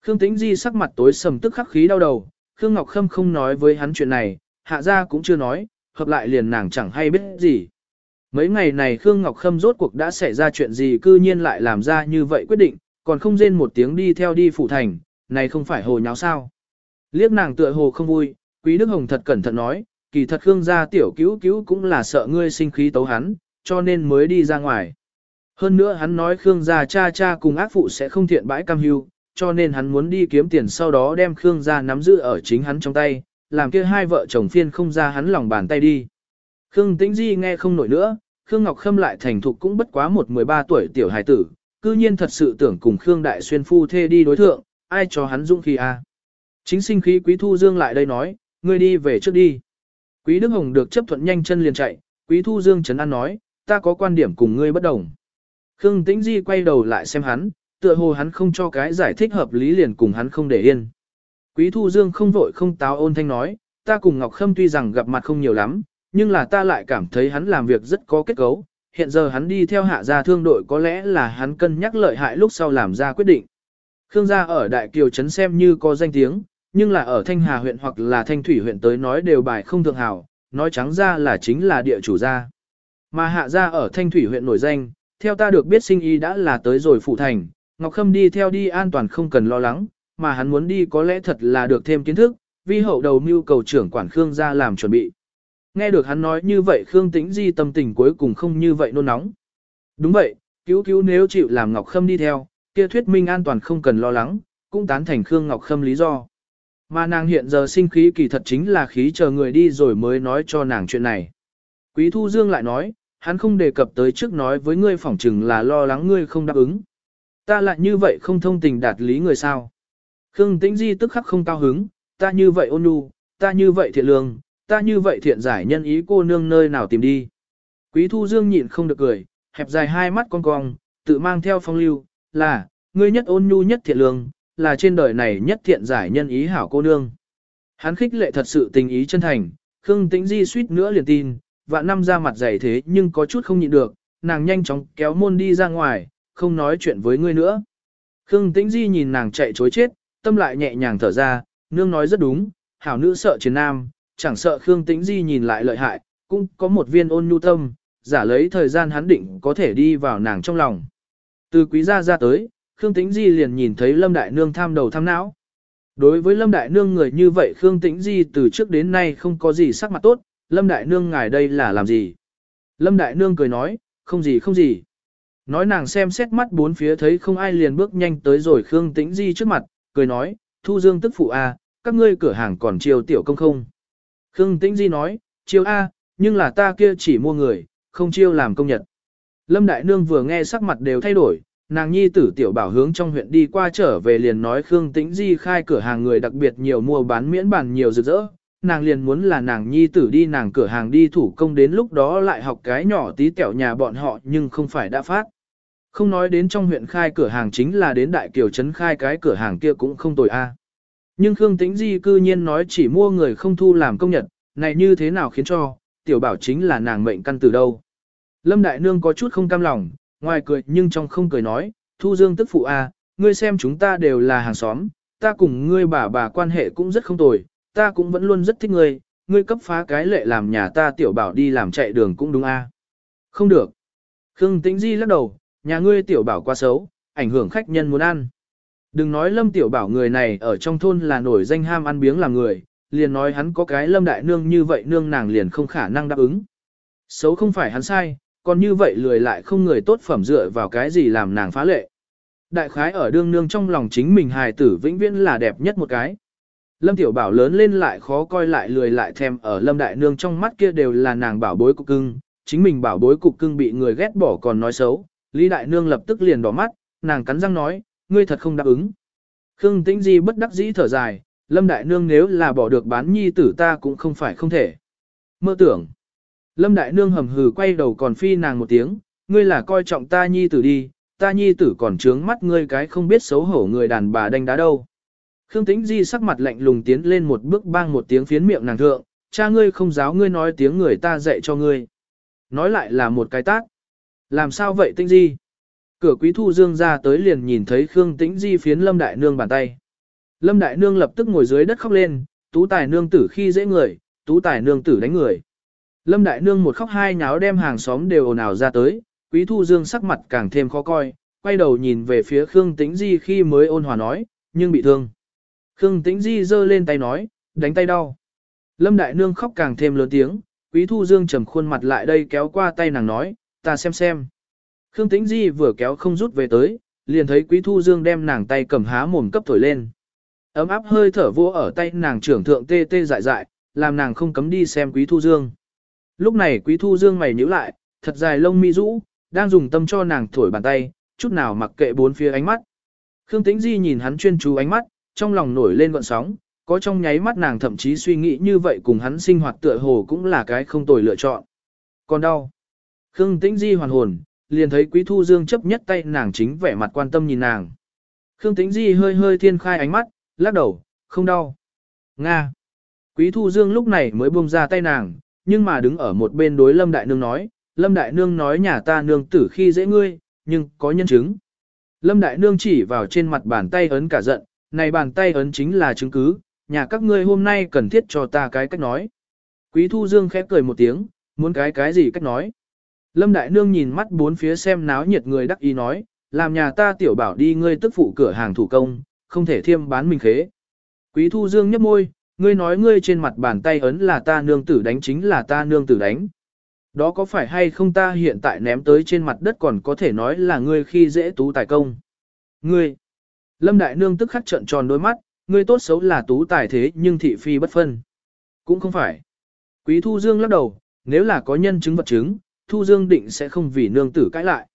Khương Tĩnh Di sắc mặt tối sầm tức khắc khí đau đầu, Khương Ngọc Khâm không nói với hắn chuyện này, hạ gia cũng chưa nói, hợp lại liền nàng chẳng hay biết gì. Mấy ngày này Khương Ngọc Khâm rốt cuộc đã xảy ra chuyện gì cư nhiên lại làm ra như vậy quyết định, còn không rên một tiếng đi theo đi phủ thành, này không phải hồ nháo sao. Liếc nàng tựa hồ không vui, Quý Đức Hồng thật cẩn thận nói, kỳ thật Khương gia tiểu cứu cứu cũng là sợ ngươi sinh khí tấu hắn, cho nên mới đi ra ngoài. Hơn nữa hắn nói Khương gia cha cha cùng ác phụ sẽ không thiện bãi cam hưu, cho nên hắn muốn đi kiếm tiền sau đó đem Khương gia nắm giữ ở chính hắn trong tay, làm kia hai vợ chồng phiên không ra hắn lòng bàn tay đi. Khương Tĩnh Di nghe không nổi nữa, Khương Ngọc Khâm lại thành thục cũng bất quá một 13 tuổi tiểu hài tử, cư nhiên thật sự tưởng cùng Khương Đại Xuyên phu thê đi đối thượng, ai cho hắn dũng khí a? Chính sinh khí Quý Thu Dương lại đây nói, ngươi đi về trước đi. Quý Đức Hồng được chấp thuận nhanh chân liền chạy, Quý Thu Dương chấn an nói, ta có quan điểm cùng ngươi bất đồng. Khương Tĩnh Di quay đầu lại xem hắn, tựa hồ hắn không cho cái giải thích hợp lý liền cùng hắn không để yên. Quý Thu Dương không vội không táo ôn thanh nói, ta cùng Ngọc Khâm tuy rằng gặp mặt không nhiều lắm, nhưng là ta lại cảm thấy hắn làm việc rất có kết cấu. Hiện giờ hắn đi theo hạ gia thương đội có lẽ là hắn cân nhắc lợi hại lúc sau làm ra quyết định. Khương gia ở Đại Kiều Trấn xem như có danh tiếng, nhưng là ở Thanh Hà huyện hoặc là Thanh Thủy huyện tới nói đều bài không thượng hảo, nói trắng ra là chính là địa chủ gia. Mà hạ gia ở Thanh Thủy huyện nổi danh, theo ta được biết sinh y đã là tới rồi phủ thành, Ngọc Khâm đi theo đi an toàn không cần lo lắng, mà hắn muốn đi có lẽ thật là được thêm kiến thức, Vi hậu đầu mưu cầu trưởng quản Khương gia làm chuẩn bị. Nghe được hắn nói như vậy Khương Tĩnh Di tâm tình cuối cùng không như vậy nôn nóng. Đúng vậy, cứu cứu nếu chịu làm Ngọc Khâm đi theo, kia thuyết minh an toàn không cần lo lắng, cũng tán thành Khương Ngọc Khâm lý do. Mà nàng hiện giờ sinh khí kỳ thật chính là khí chờ người đi rồi mới nói cho nàng chuyện này. Quý Thu Dương lại nói, hắn không đề cập tới trước nói với ngươi phỏng chừng là lo lắng ngươi không đáp ứng. Ta lại như vậy không thông tình đạt lý người sao. Khương Tĩnh Di tức khắc không cao hứng, ta như vậy ôn nhu, ta như vậy thiện lương, ta như vậy thiện giải nhân ý cô nương nơi nào tìm đi. Quý Thu Dương nhịn không được cười, hẹp dài hai mắt cong cong, tự mang theo phong lưu, là, ngươi nhất ôn nhu nhất thiện lương, là trên đời này nhất thiện giải nhân ý hảo cô nương. Hắn khích lệ thật sự tình ý chân thành, Khương Tĩnh Di suýt nữa liền tin, vạn năm ra mặt dày thế nhưng có chút không nhịn được, nàng nhanh chóng kéo môn đi ra ngoài, không nói chuyện với ngươi nữa. Khương Tĩnh Di nhìn nàng chạy chối chết, tâm lại nhẹ nhàng thở ra, nương nói rất đúng, hảo nữ sợ chiến nam, chẳng sợ Khương Tĩnh Di nhìn lại lợi hại, cũng có một viên ôn nhu tâm, giả lấy thời gian hắn định có thể đi vào nàng trong lòng. Từ quý gia ra tới, Khương Tĩnh Di liền nhìn thấy Lâm Đại Nương tham đầu tham não. Đối với Lâm Đại Nương người như vậy Khương Tĩnh Di từ trước đến nay không có gì sắc mặt tốt, Lâm Đại Nương ngài đây là làm gì? Lâm Đại Nương cười nói, không gì không gì. Nói nàng xem xét mắt bốn phía thấy không ai liền bước nhanh tới rồi Khương Tĩnh Di trước mặt, cười nói, Thu Dương tức phụ A, các ngươi cửa hàng còn chiêu tiểu công không? Khương Tĩnh Di nói, chiêu A, nhưng là ta kia chỉ mua người, không chiêu làm công nhật. Lâm Đại Nương vừa nghe sắc mặt đều thay đổi, nàng nhi tử tiểu bảo hướng trong huyện đi qua trở về liền nói Khương Tĩnh Di khai cửa hàng người đặc biệt nhiều mua bán miễn bản nhiều rực rỡ, nàng liền muốn là nàng nhi tử đi nàng cửa hàng đi thủ công đến lúc đó lại học cái nhỏ tí tẹo nhà bọn họ nhưng không phải đã phát. Không nói đến trong huyện khai cửa hàng chính là đến đại kiều trấn khai cái cửa hàng kia cũng không tồi a. Nhưng Khương Tĩnh Di cư nhiên nói chỉ mua người không thu làm công nhật, này như thế nào khiến cho, tiểu bảo chính là nàng mệnh căn từ đâu. Lâm Đại Nương có chút không cam lòng, ngoài cười nhưng trong không cười nói, Thu Dương tức phụ a, ngươi xem chúng ta đều là hàng xóm, ta cùng ngươi bà bà quan hệ cũng rất không tồi, ta cũng vẫn luôn rất thích ngươi, ngươi cấp phá cái lệ làm nhà ta tiểu bảo đi làm chạy đường cũng đúng a. Không được. Khương Tĩnh Di lắc đầu, nhà ngươi tiểu bảo quá xấu, ảnh hưởng khách nhân muốn ăn. Đừng nói lâm tiểu bảo người này ở trong thôn là nổi danh ham ăn biếng làm người, liền nói hắn có cái lâm đại nương như vậy nương nàng liền không khả năng đáp ứng. Xấu không phải hắn sai, còn như vậy lười lại không người tốt phẩm dựa vào cái gì làm nàng phá lệ. Đại khái ở đương nương trong lòng chính mình hài tử vĩnh viễn là đẹp nhất một cái. Lâm Tiểu Bảo lớn lên lại khó coi lại lười lại thèm ở Lâm Đại Nương trong mắt kia đều là nàng bảo bối cục cưng, chính mình bảo bối cục cưng bị người ghét bỏ còn nói xấu. Lý Đại Nương lập tức liền đỏ mắt, nàng cắn răng nói, ngươi thật không đáp ứng. Khương Tĩnh Di bất đắc dĩ thở dài, Lâm Đại Nương nếu là bỏ được bán nhi tử ta cũng không phải không thể. Mơ tưởng. Lâm Đại Nương hầm hừ quay đầu còn phi nàng một tiếng, ngươi là coi trọng ta nhi tử đi, ta nhi tử còn trướng mắt ngươi cái không biết xấu hổ người đàn bà đánh đá đâu. Khương Tĩnh Di sắc mặt lạnh lùng tiến lên một bước bang một tiếng phiến miệng nàng thượng, cha ngươi không giáo ngươi nói tiếng người ta dạy cho ngươi. Nói lại là một cái tác. Làm sao vậy Tĩnh Di? Cửa quý thu dương ra tới liền nhìn thấy Khương Tĩnh Di phiến Lâm Đại Nương bàn tay. Lâm Đại Nương lập tức ngồi dưới đất khóc lên, tú tài nương tử khi dễ người, tú tài nương tử đánh người. Lâm Đại Nương một khóc hai nháo đem hàng xóm đều ồn ào ra tới, quý thu dương sắc mặt càng thêm khó coi, quay đầu nhìn về phía Khương Tĩnh Di khi mới ôn hòa nói, nhưng bị thương. Khương Tĩnh Di giơ lên tay nói, đánh tay đau. Lâm Đại Nương khóc càng thêm lớn tiếng, Quý Thu Dương trầm khuôn mặt lại đây kéo qua tay nàng nói, ta xem xem. Khương Tĩnh Di vừa kéo không rút về tới, liền thấy Quý Thu Dương đem nàng tay cầm há mồm cấp thổi lên. Ấm áp hơi thở vô ở tay nàng trưởng thượng tê tê dại dại, làm nàng không cấm đi xem Quý Thu Dương. Lúc này Quý Thu Dương mày nhíu lại, thật dài lông mi rũ, đang dùng tâm cho nàng thổi bàn tay, chút nào mặc kệ bốn phía ánh mắt. Khương Tĩnh Di nhìn hắn chuyên chú ánh mắt, trong lòng nổi lên gọn sóng, có trong nháy mắt nàng thậm chí suy nghĩ như vậy cùng hắn sinh hoạt tựa hồ cũng là cái không tồi lựa chọn. Còn đau. Khương Tĩnh Di hoàn hồn, liền thấy Quý Thu Dương chấp nhất tay nàng chính vẻ mặt quan tâm nhìn nàng. Khương Tĩnh Di hơi hơi thiên khai ánh mắt, lắc đầu, không đau. Nga. Quý Thu Dương lúc này mới buông ra tay nàng, nhưng mà đứng ở một bên đối Lâm Đại Nương nói, Lâm Đại Nương nói nhà ta nương tử khi dễ ngươi, nhưng có nhân chứng. Lâm Đại Nương chỉ vào trên mặt bàn tay ấn cả giận, này bàn tay ấn chính là chứng cứ, nhà các ngươi hôm nay cần thiết cho ta cái cách nói. Quý Thu Dương khẽ cười một tiếng, muốn cái cái gì cách nói. Lâm Đại Nương nhìn mắt bốn phía xem náo nhiệt người đắc ý nói, làm nhà ta tiểu bảo đi ngươi tức phụ cửa hàng thủ công, không thể thiêm bán mình khế. Quý Thu Dương nhấp môi, ngươi nói ngươi trên mặt bàn tay ấn là ta nương tử đánh chính là ta nương tử đánh. Đó có phải hay không ta hiện tại ném tới trên mặt đất còn có thể nói là ngươi khi dễ tú tài công. Ngươi, Lâm Đại Nương tức khắc trợn tròn đôi mắt, ngươi tốt xấu là tú tài thế nhưng thị phi bất phân. Cũng không phải. Quý Thu Dương lắc đầu, nếu là có nhân chứng vật chứng, Thu Dương định sẽ không vì nương tử cãi lại.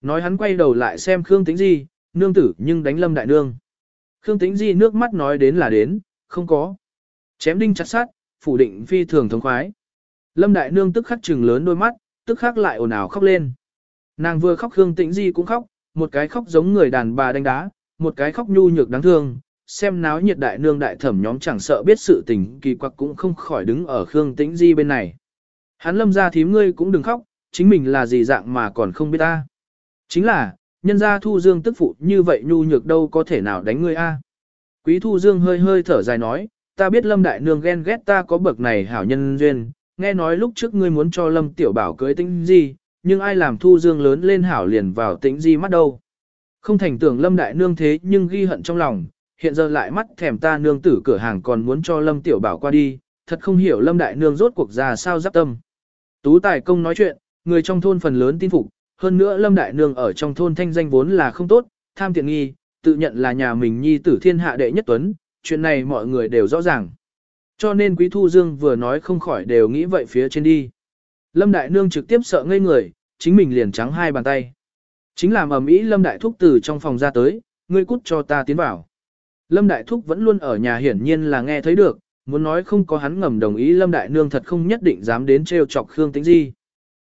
Nói hắn quay đầu lại xem Khương Tĩnh Di, nương tử nhưng đánh Lâm Đại Nương. Khương Tĩnh Di nước mắt nói đến là đến, không có. Chém đinh chặt sát, phủ định phi thường thống khoái. Lâm Đại Nương tức khắc trừng lớn đôi mắt, tức khắc lại ồn ào khóc lên. Nàng vừa khóc Khương Tĩnh Di cũng khóc, một cái khóc giống người đàn bà đánh đá, một cái khóc nhu nhược đáng thương, xem náo nhiệt đại nương đại thẩm nhóm chẳng sợ biết sự tình kỳ quặc cũng không khỏi đứng ở Khương Tĩnh Di bên này. Hắn lâm ra thím ngươi cũng đừng khóc, chính mình là gì dạng mà còn không biết ta. Chính là, nhân gia thu dương tức phụ như vậy nhu nhược đâu có thể nào đánh ngươi a. Quý thu dương hơi hơi thở dài nói, ta biết lâm đại nương ghen ghét ta có bậc này hảo nhân duyên, nghe nói lúc trước ngươi muốn cho lâm tiểu bảo cưới tĩnh di, nhưng ai làm thu dương lớn lên hảo liền vào tĩnh di mắt đâu. Không thành tưởng Lâm Đại Nương thế nhưng ghi hận trong lòng, hiện giờ lại mắt thèm ta nương tử cửa hàng còn muốn cho Lâm Tiểu Bảo qua đi, thật không hiểu Lâm Đại Nương rốt cuộc ra sao giáp tâm. Tú Tài Công nói chuyện, người trong thôn phần lớn tin phục, hơn nữa Lâm Đại Nương ở trong thôn thanh danh vốn là không tốt, tham tiện nghi, tự nhận là nhà mình nhi tử thiên hạ đệ nhất tuấn, chuyện này mọi người đều rõ ràng. Cho nên Quý Thu Dương vừa nói không khỏi đều nghĩ vậy phía trên đi. Lâm Đại Nương trực tiếp sợ ngây người, chính mình liền trắng hai bàn tay. Chính làm ầm ĩ Lâm Đại Thúc từ trong phòng ra tới, ngươi cút cho ta tiến vào. Lâm Đại Thúc vẫn luôn ở nhà hiển nhiên là nghe thấy được, muốn nói không có hắn ngầm đồng ý Lâm Đại Nương thật không nhất định dám đến trêu chọc Khương Tĩnh Di.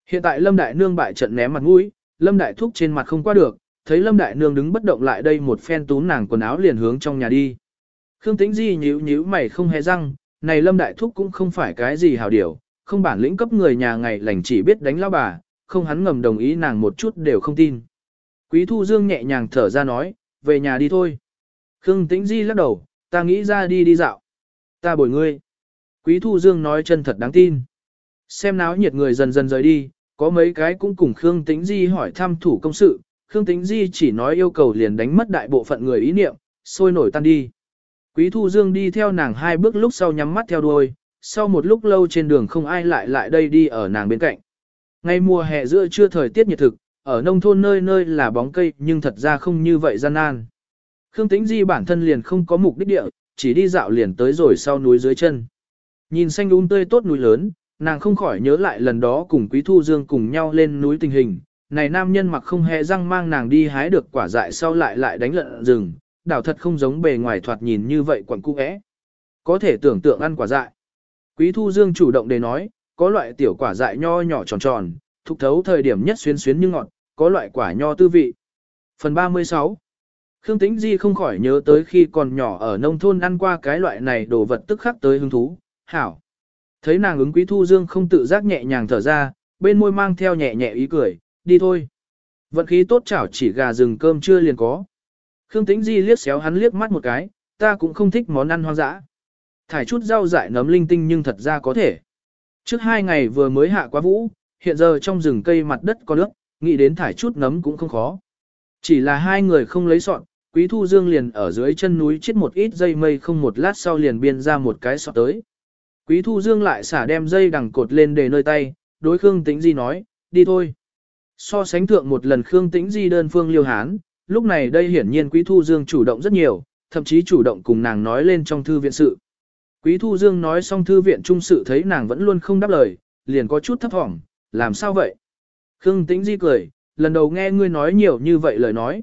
Hiện tại Lâm Đại Nương bại trận ném mặt mũi, Lâm Đại Thúc trên mặt không qua được, thấy Lâm Đại Nương đứng bất động lại đây một phen tún nàng quần áo liền hướng trong nhà đi. Khương Tĩnh Di nhíu nhíu mày không hề răng, này Lâm Đại Thúc cũng không phải cái gì hảo điều, không bản lĩnh cấp người nhà ngày lành chỉ biết đánh lao bà, không hắn ngầm đồng ý nàng một chút đều không tin. Quý Thu Dương nhẹ nhàng thở ra nói, về nhà đi thôi. Khương Tĩnh Di lắc đầu, ta nghĩ ra đi đi dạo. Ta bồi ngươi. Quý Thu Dương nói chân thật đáng tin. Xem náo nhiệt người dần dần rời đi, có mấy cái cũng cùng Khương Tĩnh Di hỏi thăm thủ công sự. Khương Tĩnh Di chỉ nói yêu cầu liền đánh mất đại bộ phận người ý niệm, sôi nổi tan đi. Quý Thu Dương đi theo nàng hai bước lúc sau nhắm mắt theo đuôi, sau một lúc lâu trên đường không ai lại lại đây đi ở nàng bên cạnh. Ngay mùa hè giữa trưa thời tiết nhiệt thực, ở nông thôn nơi nơi là bóng cây nhưng thật ra không như vậy gian nan. Khương Tĩnh Di bản thân liền không có mục đích địa, chỉ đi dạo liền tới rồi sau núi dưới chân. Nhìn xanh um tươi tốt núi lớn, nàng không khỏi nhớ lại lần đó cùng Quý Thu Dương cùng nhau lên núi tình hình. Này nam nhân mặc không hề răng mang nàng đi hái được quả dại sau lại lại đánh lợn rừng, đảo thật không giống bề ngoài thoạt nhìn như vậy quẩn cung ẽ. Có thể tưởng tượng ăn quả dại. Quý Thu Dương chủ động để nói, có loại tiểu quả dại nho nhỏ tròn tròn, thúc thấu thời điểm nhất xuyến xuyến như ngọt, có loại quả nho tư vị. Phần 36 Khương Tĩnh Di không khỏi nhớ tới khi còn nhỏ ở nông thôn ăn qua cái loại này đồ vật tức khắc tới hứng thú, hảo. Thấy nàng ứng quý thu dương không tự giác nhẹ nhàng thở ra, bên môi mang theo nhẹ nhẹ ý cười, đi thôi. Vận khí tốt chảo chỉ gà rừng cơm chưa liền có. Khương Tĩnh Di liếc xéo hắn liếc mắt một cái, ta cũng không thích món ăn hoang dã. Thải chút rau dại nấm linh tinh nhưng thật ra có thể. Trước hai ngày vừa mới hạ quá vũ, hiện giờ trong rừng cây mặt đất có nước, nghĩ đến thải chút nấm cũng không khó. Chỉ là hai người không lấy sọn, Quý Thu Dương liền ở dưới chân núi chết một ít dây mây không một lát sau liền biên ra một cái sọt tới. Quý Thu Dương lại xả đem dây đằng cột lên để nơi tay, đối Khương Tĩnh Di nói, đi thôi. So sánh thượng một lần Khương Tĩnh Di đơn phương liêu hán, lúc này đây hiển nhiên Quý Thu Dương chủ động rất nhiều, thậm chí chủ động cùng nàng nói lên trong thư viện sự. Quý Thu Dương nói xong thư viện trung sự thấy nàng vẫn luôn không đáp lời, liền có chút thấp thỏm, làm sao vậy? Khương Tĩnh Di cười, lần đầu nghe ngươi nói nhiều như vậy lời nói.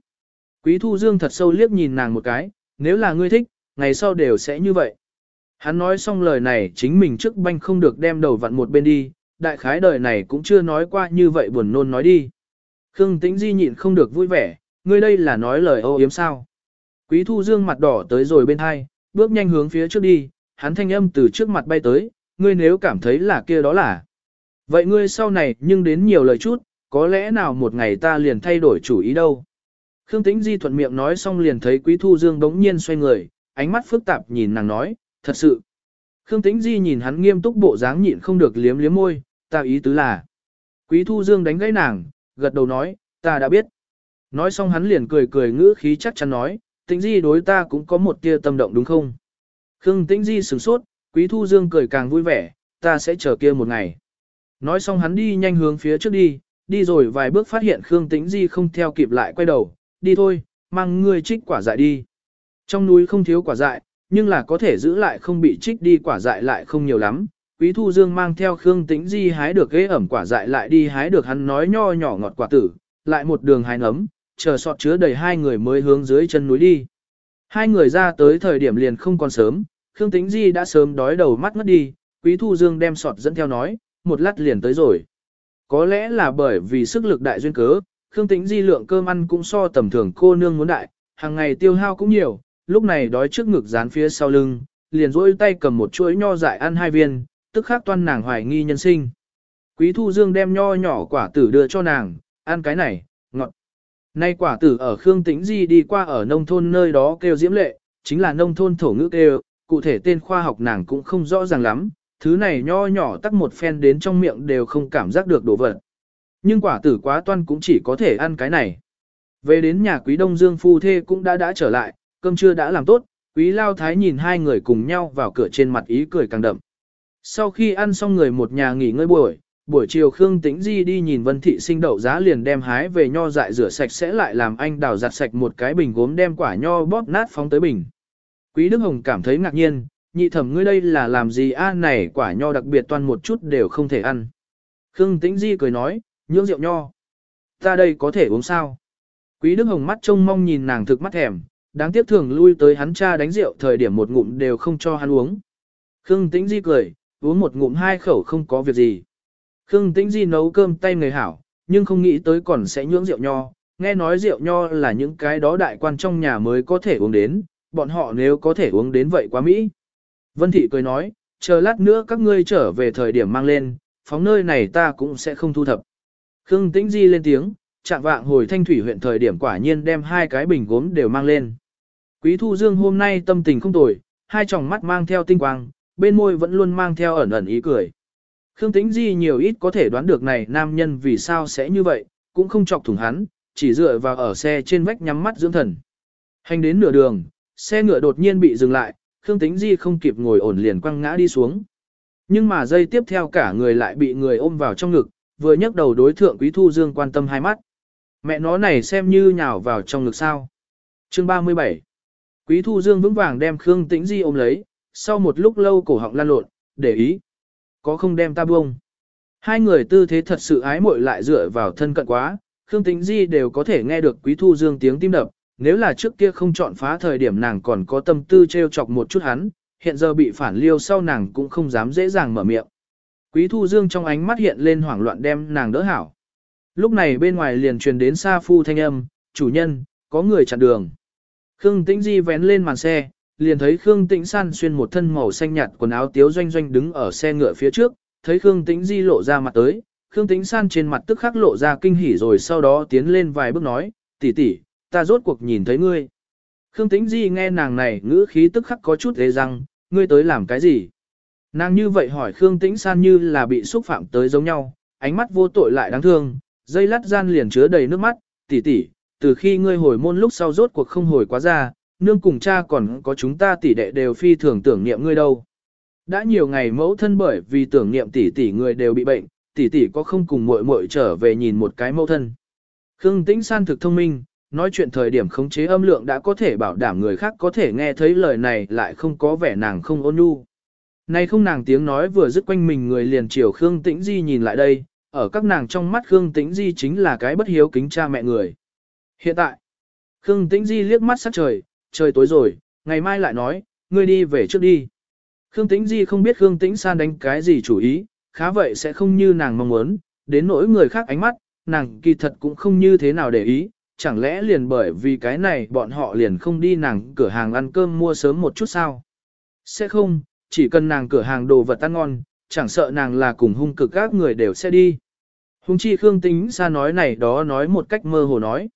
Quý Thu Dương thật sâu liếc nhìn nàng một cái, nếu là ngươi thích, ngày sau đều sẽ như vậy. Hắn nói xong lời này chính mình trước banh không được đem đầu vặn một bên đi, đại khái đời này cũng chưa nói qua như vậy buồn nôn nói đi. Khương Tĩnh Di nhịn không được vui vẻ, ngươi đây là nói lời ô yếm sao. Quý Thu Dương mặt đỏ tới rồi bên hai, bước nhanh hướng phía trước đi, hắn thanh âm từ trước mặt bay tới, ngươi nếu cảm thấy là kia đó là. Vậy ngươi sau này nhưng đến nhiều lời chút, có lẽ nào một ngày ta liền thay đổi chủ ý đâu. Khương Tĩnh Di thuận miệng nói xong liền thấy Quý Thu Dương đống nhiên xoay người, ánh mắt phức tạp nhìn nàng nói, thật sự. Khương Tĩnh Di nhìn hắn nghiêm túc bộ dáng nhịn không được liếm liếm môi, ta ý tứ là. Quý Thu Dương đánh gãy nàng, gật đầu nói, ta đã biết. Nói xong hắn liền cười cười ngữ khí chắc chắn nói, Tĩnh Di đối ta cũng có một tia tâm động đúng không? Khương Tĩnh Di sửng sốt, Quý Thu Dương cười càng vui vẻ, ta sẽ chờ kia một ngày. Nói xong hắn đi nhanh hướng phía trước đi, đi rồi vài bước phát hiện Khương Tĩnh Di không theo kịp lại quay đầu, đi thôi, mang ngươi trích quả dại đi. Trong núi không thiếu quả dại, nhưng là có thể giữ lại không bị trích đi quả dại lại không nhiều lắm. Quý Thu Dương mang theo Khương Tĩnh Di hái được ghế ẩm quả dại lại đi hái được hắn nói nho nhỏ ngọt quả tử, lại một đường hái nấm, chờ sọt chứa đầy hai người mới hướng dưới chân núi đi. Hai người ra tới thời điểm liền không còn sớm, Khương Tĩnh Di đã sớm đói đầu mắt ngất đi, Quý Thu Dương đem sọt dẫn theo nói, một lát liền tới rồi. Có lẽ là bởi vì sức lực đại duyên cớ, Khương Tĩnh Di lượng cơm ăn cũng so tầm thường cô nương muốn đại, hàng ngày tiêu hao cũng nhiều, lúc này đói trước ngực dán phía sau lưng, liền rỗi tay cầm một chuỗi nho dại ăn hai viên, tức khắc toan nàng hoài nghi nhân sinh. Quý Thu Dương đem nho nhỏ quả tử đưa cho nàng, ăn cái này, ngọt. Nay quả tử ở Khương Tĩnh Di đi qua ở nông thôn nơi đó kêu diễm lệ, chính là nông thôn thổ ngữ kêu, cụ thể tên khoa học nàng cũng không rõ ràng lắm, thứ này nho nhỏ tắc một phen đến trong miệng đều không cảm giác được đổ vật. Nhưng quả tử quá toan cũng chỉ có thể ăn cái này. Về đến nhà quý Đông Dương phu thê cũng đã đã trở lại, cơm trưa đã làm tốt, quý lao thái nhìn hai người cùng nhau vào cửa trên mặt ý cười càng đậm. Sau khi ăn xong người một nhà nghỉ ngơi buổi, buổi chiều Khương Tĩnh Di đi nhìn Vân Thị sinh đậu giá liền đem hái về nho dại rửa sạch sẽ lại làm anh đào giặt sạch một cái bình gốm đem quả nho bóp nát phóng tới bình. Quý Đức Hồng cảm thấy ngạc nhiên, nhị thẩm ngươi đây là làm gì a này quả nho đặc biệt toan một chút đều không thể ăn. Khương Tĩnh Di cười nói, nhưỡng rượu nho. Ta đây có thể uống sao? Quý Đức Hồng mắt trông mong nhìn nàng thực mắt thèm, đáng tiếc thường lui tới hắn cha đánh rượu thời điểm một ngụm đều không cho hắn uống. Khương Tĩnh Di cười, uống một ngụm hai khẩu không có việc gì. Khương Tĩnh Di nấu cơm tay người hảo, nhưng không nghĩ tới còn sẽ nhưỡng rượu nho, nghe nói rượu nho là những cái đó đại quan trong nhà mới có thể uống đến, bọn họ nếu có thể uống đến vậy quá Mỹ. Vân Thị cười nói, chờ lát nữa các ngươi trở về thời điểm mang lên, phóng nơi này ta cũng sẽ không thu thập. Khương Tĩnh Di lên tiếng, chạm vạng hồi thanh thủy huyện thời điểm quả nhiên đem hai cái bình gốm đều mang lên. Quý Thu Dương hôm nay tâm tình không tồi, hai tròng mắt mang theo tinh quang, bên môi vẫn luôn mang theo ẩn ẩn ý cười. Khương Tĩnh Di nhiều ít có thể đoán được này nam nhân vì sao sẽ như vậy, cũng không chọc thủng hắn, chỉ dựa vào ở xe trên vách nhắm mắt dưỡng thần. Hành đến nửa đường, xe ngựa đột nhiên bị dừng lại, Khương Tĩnh Di không kịp ngồi ổn liền quăng ngã đi xuống. Nhưng mà giây tiếp theo cả người lại bị người ôm vào trong ngực, vừa nhấc đầu đối thượng Quý Thu Dương quan tâm hai mắt. Mẹ nó này xem như nhào vào trong ngực sao. Chương 37 Quý Thu Dương vững vàng đem Khương Tĩnh Di ôm lấy, sau một lúc lâu cổ họng lan lộn, để ý. Có không đem ta buông. Hai người tư thế thật sự ái muội lại dựa vào thân cận quá, Khương Tĩnh Di đều có thể nghe được Quý Thu Dương tiếng tim đập, nếu là trước kia không chọn phá thời điểm nàng còn có tâm tư trêu chọc một chút hắn, hiện giờ bị phản liêu sau nàng cũng không dám dễ dàng mở miệng. Quý Thu Dương trong ánh mắt hiện lên hoảng loạn đem nàng đỡ hảo. Lúc này bên ngoài liền truyền đến xa Phu thanh âm, chủ nhân, có người chặn đường. Khương Tĩnh Di vén lên màn xe, liền thấy Khương Tĩnh San xuyên một thân màu xanh nhạt quần áo tiếu doanh doanh đứng ở xe ngựa phía trước, thấy Khương Tĩnh Di lộ ra mặt tới, Khương Tĩnh San trên mặt tức khắc lộ ra kinh hỉ rồi sau đó tiến lên vài bước nói, tỷ tỷ, ta rốt cuộc nhìn thấy ngươi. Khương Tĩnh Di nghe nàng này ngữ khí tức khắc có chút ghê răng, ngươi tới làm cái gì? Nàng như vậy hỏi Khương Tĩnh San như là bị xúc phạm tới giống nhau, ánh mắt vô tội lại đáng thương, dây lát gian liền chứa đầy nước mắt, tỷ tỷ, từ khi ngươi hồi môn lúc sau rốt cuộc không hồi quá ra, nương cùng cha còn có chúng ta tỷ đệ đều phi thường tưởng niệm ngươi đâu. Đã nhiều ngày mẫu thân bởi vì tưởng niệm tỷ tỷ người đều bị bệnh, tỷ tỷ có không cùng muội muội trở về nhìn một cái mẫu thân. Khương Tĩnh San thực thông minh, nói chuyện thời điểm khống chế âm lượng đã có thể bảo đảm người khác có thể nghe thấy lời này lại không có vẻ nàng không ôn nhu. Nay không nàng tiếng nói vừa dứt quanh mình người liền chiều Khương Tĩnh Di nhìn lại đây, ở các nàng trong mắt Khương Tĩnh Di chính là cái bất hiếu kính cha mẹ người. Hiện tại, Khương Tĩnh Di liếc mắt sát trời, trời tối rồi, ngày mai lại nói, ngươi đi về trước đi. Khương Tĩnh Di không biết Khương Tĩnh San đánh cái gì chủ ý, khá vậy sẽ không như nàng mong muốn, đến nỗi người khác ánh mắt, nàng kỳ thật cũng không như thế nào để ý, chẳng lẽ liền bởi vì cái này bọn họ liền không đi nàng cửa hàng ăn cơm mua sớm một chút sao? Sẽ không, chỉ cần nàng cửa hàng đồ vật ăn ngon, chẳng sợ nàng là cùng hung cực các người đều sẽ đi. Hung chi Khương Tĩnh San nói này đó nói một cách mơ hồ nói.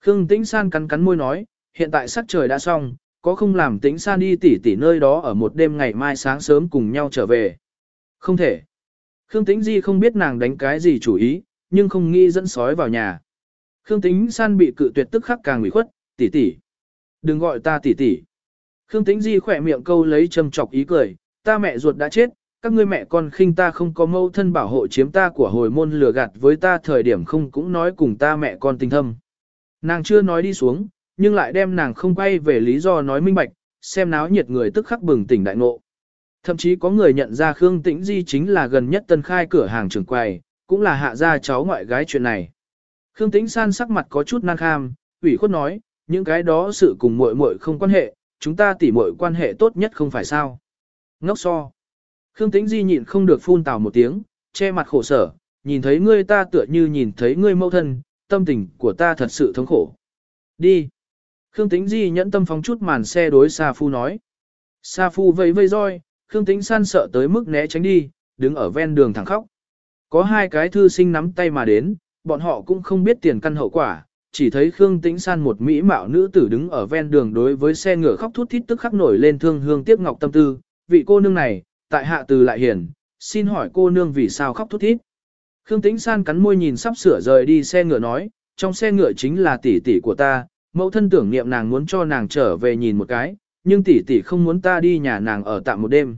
Khương Tĩnh San cắn cắn môi nói, hiện tại sắc trời đã xong, có không làm Tĩnh San đi tỉ tỉ nơi đó ở một đêm ngày mai sáng sớm cùng nhau trở về. Không thể. Khương Tĩnh Di không biết nàng đánh cái gì chủ ý, nhưng không nghĩ dẫn sói vào nhà. Khương Tĩnh San bị cự tuyệt tức khắc càng ủy khuất, tỷ tỷ. Đừng gọi ta tỷ tỷ. Khương Tĩnh Di khỏe miệng câu lấy châm chọc ý cười, ta mẹ ruột đã chết, các ngươi mẹ con khinh ta không có mâu thân bảo hộ chiếm ta của hồi môn lừa gạt với ta thời điểm không cũng nói cùng ta mẹ con tình thâm. Nàng chưa nói đi xuống, nhưng lại đem nàng không quay về lý do nói minh bạch, xem náo nhiệt người tức khắc bừng tỉnh đại ngộ. Thậm chí có người nhận ra Khương Tĩnh Di chính là gần nhất tân khai cửa hàng trường quầy, cũng là hạ gia cháu ngoại gái chuyện này. Khương Tĩnh San sắc mặt có chút nan kham, ủy khuất nói, những cái đó sự cùng muội muội không quan hệ, chúng ta tỉ mọi quan hệ tốt nhất không phải sao. Ngốc so. Khương Tĩnh Di nhịn không được phun tào một tiếng, che mặt khổ sở, nhìn thấy ngươi ta tựa như nhìn thấy ngươi mâu thân, tâm tình của ta thật sự thống khổ. Đi. Khương Tĩnh Di nhẫn tâm phóng chút màn xe đối Sa Phu nói. Sa Phu vẫy vây roi, Khương Tĩnh San sợ tới mức né tránh đi, đứng ở ven đường thẳng khóc. Có hai cái thư sinh nắm tay mà đến, bọn họ cũng không biết tiền căn hậu quả, chỉ thấy Khương Tĩnh San một mỹ mạo nữ tử đứng ở ven đường đối với xe ngựa khóc thút thít tức khắc nổi lên thương hương tiếc ngọc tâm tư, vị cô nương này, tại hạ từ lại hiền, xin hỏi cô nương vì sao khóc thút thít. Khương Tĩnh San cắn môi nhìn sắp sửa rời đi xe ngựa nói, trong xe ngựa chính là tỷ tỷ của ta, mẫu thân tưởng niệm nàng muốn cho nàng trở về nhìn một cái, nhưng tỷ tỷ không muốn ta đi nhà nàng ở tạm một đêm.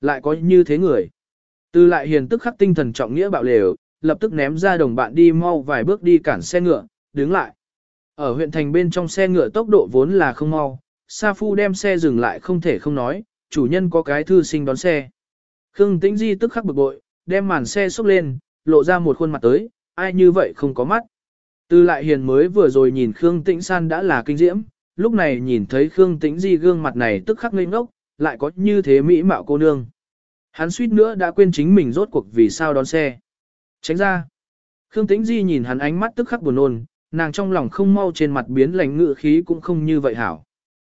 Lại có như thế người. Từ lại hiền tức khắc tinh thần trọng nghĩa bạo lều, lập tức ném ra đồng bạn đi mau vài bước đi cản xe ngựa, đứng lại. Ở huyện thành bên trong xe ngựa tốc độ vốn là không mau, Sa Phu đem xe dừng lại không thể không nói, chủ nhân có cái thư sinh đón xe. Khương Tĩnh Di tức khắc bực bội, đem màn xe xúc lên, lộ ra một khuôn mặt tới, ai như vậy không có mắt. Từ lại hiền mới vừa rồi nhìn Khương Tĩnh San đã là kinh diễm, lúc này nhìn thấy Khương Tĩnh Di gương mặt này tức khắc ngây ngốc, lại có như thế mỹ mạo cô nương. Hắn suýt nữa đã quên chính mình rốt cuộc vì sao đón xe. Tránh ra. Khương Tĩnh Di nhìn hắn ánh mắt tức khắc buồn nôn, nàng trong lòng không mau trên mặt biến lành ngự khí cũng không như vậy hảo.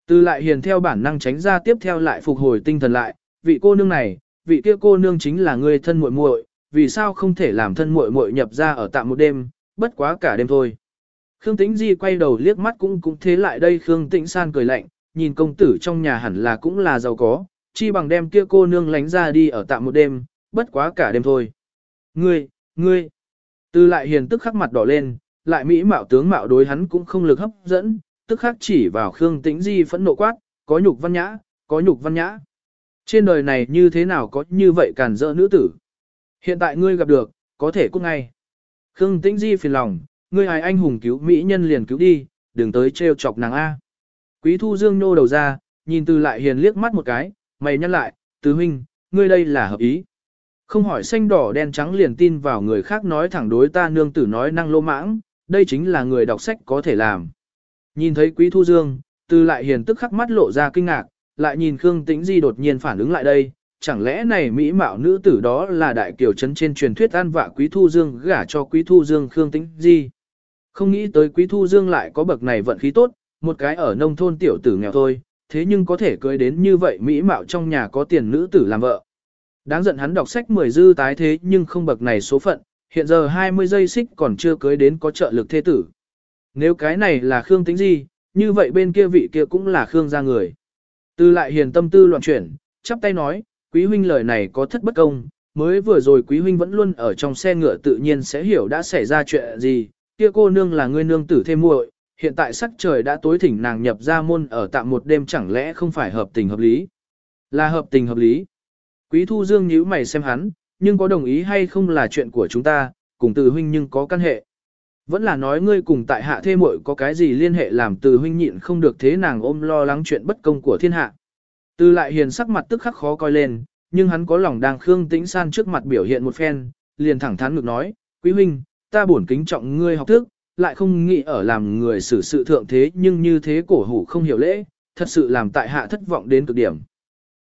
Từ lại hiền theo bản năng tránh ra tiếp theo lại phục hồi tinh thần lại, vị cô nương này, vị kia cô nương chính là người thân muội muội, vì sao không thể làm thân muội muội nhập ra ở tạm một đêm, bất quá cả đêm thôi. Khương Tĩnh Di quay đầu liếc mắt cũng cũng thế lại đây Khương Tĩnh San cười lạnh, nhìn công tử trong nhà hẳn là cũng là giàu có, chi bằng đem kia cô nương lánh ra đi ở tạm một đêm, bất quá cả đêm thôi. Ngươi, ngươi, từ lại hiền tức khắc mặt đỏ lên, lại mỹ mạo tướng mạo đối hắn cũng không lực hấp dẫn, tức khắc chỉ vào Khương Tĩnh Di phẫn nộ quát, có nhục văn nhã, có nhục văn nhã. Trên đời này như thế nào có như vậy cản rỡ nữ tử. Hiện tại ngươi gặp được, có thể cút ngay. Khương Tĩnh Di phiền lòng, ngươi hài anh hùng cứu mỹ nhân liền cứu đi, đừng tới trêu chọc nàng A. Quý Thu Dương nô đầu ra, nhìn từ lại hiền liếc mắt một cái, mày nhắc lại, tứ huynh, ngươi đây là hợp ý. Không hỏi xanh đỏ đen trắng liền tin vào người khác nói thẳng đối ta nương tử nói năng lô mãng, đây chính là người đọc sách có thể làm. Nhìn thấy Quý Thu Dương, từ lại hiền tức khắc mắt lộ ra kinh ngạc, lại nhìn Khương Tĩnh Di đột nhiên phản ứng lại đây, chẳng lẽ này mỹ mạo nữ tử đó là đại kiều trấn trên truyền thuyết an vạ Quý Thu Dương gả cho Quý Thu Dương Khương Tĩnh Di. Không nghĩ tới Quý Thu Dương lại có bậc này vận khí tốt, một cái ở nông thôn tiểu tử nghèo thôi, thế nhưng có thể cưới đến như vậy mỹ mạo trong nhà có tiền nữ tử làm vợ. Đáng giận hắn đọc sách 10 dư tái thế nhưng không bậc này số phận, hiện giờ 20 giây xích còn chưa cưới đến có trợ lực thế tử. Nếu cái này là Khương tính gì, như vậy bên kia vị kia cũng là Khương gia người. Tư lại hiền tâm tư loạn chuyển, chắp tay nói, quý huynh lời này có thất bất công, mới vừa rồi quý huynh vẫn luôn ở trong xe ngựa tự nhiên sẽ hiểu đã xảy ra chuyện gì, kia cô nương là người nương tử thêm muội, hiện tại sắc trời đã tối thỉnh nàng nhập ra môn ở tạm một đêm chẳng lẽ không phải hợp tình hợp lý. Là hợp tình hợp lý. Quý thu dương nhíu mày xem hắn, nhưng có đồng ý hay không là chuyện của chúng ta, cùng từ huynh nhưng có căn hệ. Vẫn là nói ngươi cùng tại hạ thê muội có cái gì liên hệ làm từ huynh nhịn không được thế nàng ôm lo lắng chuyện bất công của thiên hạ. Từ lại hiền sắc mặt tức khắc khó coi lên, nhưng hắn có lòng đang khương tĩnh san trước mặt biểu hiện một phen, liền thẳng thắn ngược nói, quý huynh, ta bổn kính trọng ngươi học thức, lại không nghĩ ở làm người xử sự thượng thế nhưng như thế cổ hủ không hiểu lễ, thật sự làm tại hạ thất vọng đến cực điểm.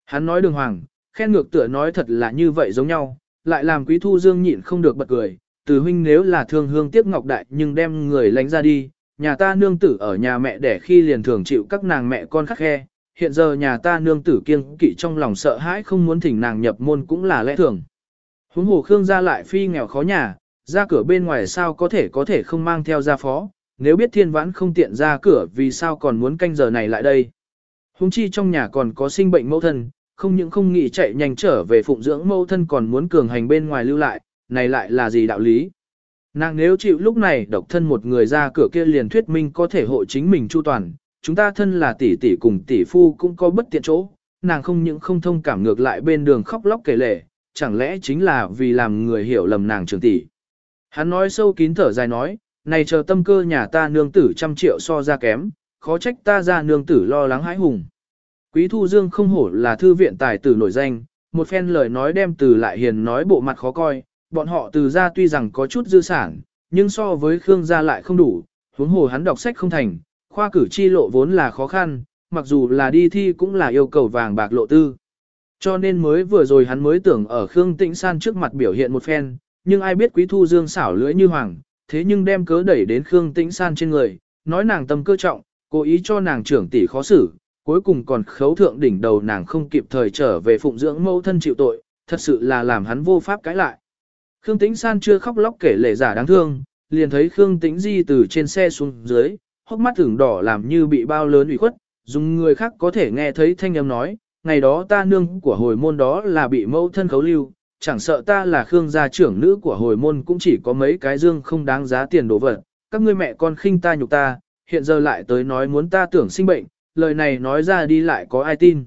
Hắn nói đường hoàng, khen ngược tựa nói thật là như vậy giống nhau, lại làm quý thu dương nhịn không được bật cười, từ huynh nếu là thương hương tiếc ngọc đại nhưng đem người lánh ra đi, nhà ta nương tử ở nhà mẹ để khi liền thường chịu các nàng mẹ con khắc khe, hiện giờ nhà ta nương tử kiêng kỵ trong lòng sợ hãi không muốn thỉnh nàng nhập môn cũng là lẽ thường. Huống hồ Khương gia lại phi nghèo khó nhà, ra cửa bên ngoài sao có thể có thể không mang theo gia phó, nếu biết thiên vãn không tiện ra cửa vì sao còn muốn canh giờ này lại đây. Huống chi trong nhà còn có sinh bệnh mẫu thân, không những không nghĩ chạy nhanh trở về phụng dưỡng mẫu thân còn muốn cường hành bên ngoài lưu lại, này lại là gì đạo lý? Nàng nếu chịu lúc này độc thân một người ra cửa kia liền thuyết minh có thể hộ chính mình chu toàn, chúng ta thân là tỷ tỷ cùng tỷ phu cũng có bất tiện chỗ, nàng không những không thông cảm ngược lại bên đường khóc lóc kể lể, chẳng lẽ chính là vì làm người hiểu lầm nàng trường tỷ. Hắn nói sâu kín thở dài nói, này chờ tâm cơ nhà ta nương tử trăm triệu so ra kém, khó trách ta ra nương tử lo lắng hãi hùng. Quý Thu Dương không hổ là thư viện tài tử nổi danh, một phen lời nói đem từ lại hiền nói bộ mặt khó coi, bọn họ từ ra tuy rằng có chút dư sản, nhưng so với Khương gia lại không đủ, huống hồ hắn đọc sách không thành, khoa cử chi lộ vốn là khó khăn, mặc dù là đi thi cũng là yêu cầu vàng bạc lộ tư. Cho nên mới vừa rồi hắn mới tưởng ở Khương Tĩnh San trước mặt biểu hiện một phen, nhưng ai biết Quý Thu Dương xảo lưỡi như hoàng, thế nhưng đem cớ đẩy đến Khương Tĩnh San trên người, nói nàng tâm cơ trọng, cố ý cho nàng trưởng tỷ khó xử, cuối cùng còn khấu thượng đỉnh đầu nàng không kịp thời trở về phụng dưỡng mẫu thân chịu tội, thật sự là làm hắn vô pháp cãi lại. Khương Tĩnh San chưa khóc lóc kể lệ giả đáng thương, liền thấy Khương Tĩnh Di từ trên xe xuống dưới, hốc mắt thường đỏ làm như bị bao lớn ủy khuất, dùng người khác có thể nghe thấy thanh âm nói, ngày đó ta nương của hồi môn đó là bị mẫu thân khấu lưu, chẳng sợ ta là Khương gia trưởng nữ của hồi môn cũng chỉ có mấy cái dương không đáng giá tiền đồ vật, các ngươi mẹ con khinh ta nhục ta, hiện giờ lại tới nói muốn ta tưởng sinh bệnh, lời này nói ra đi lại có ai tin.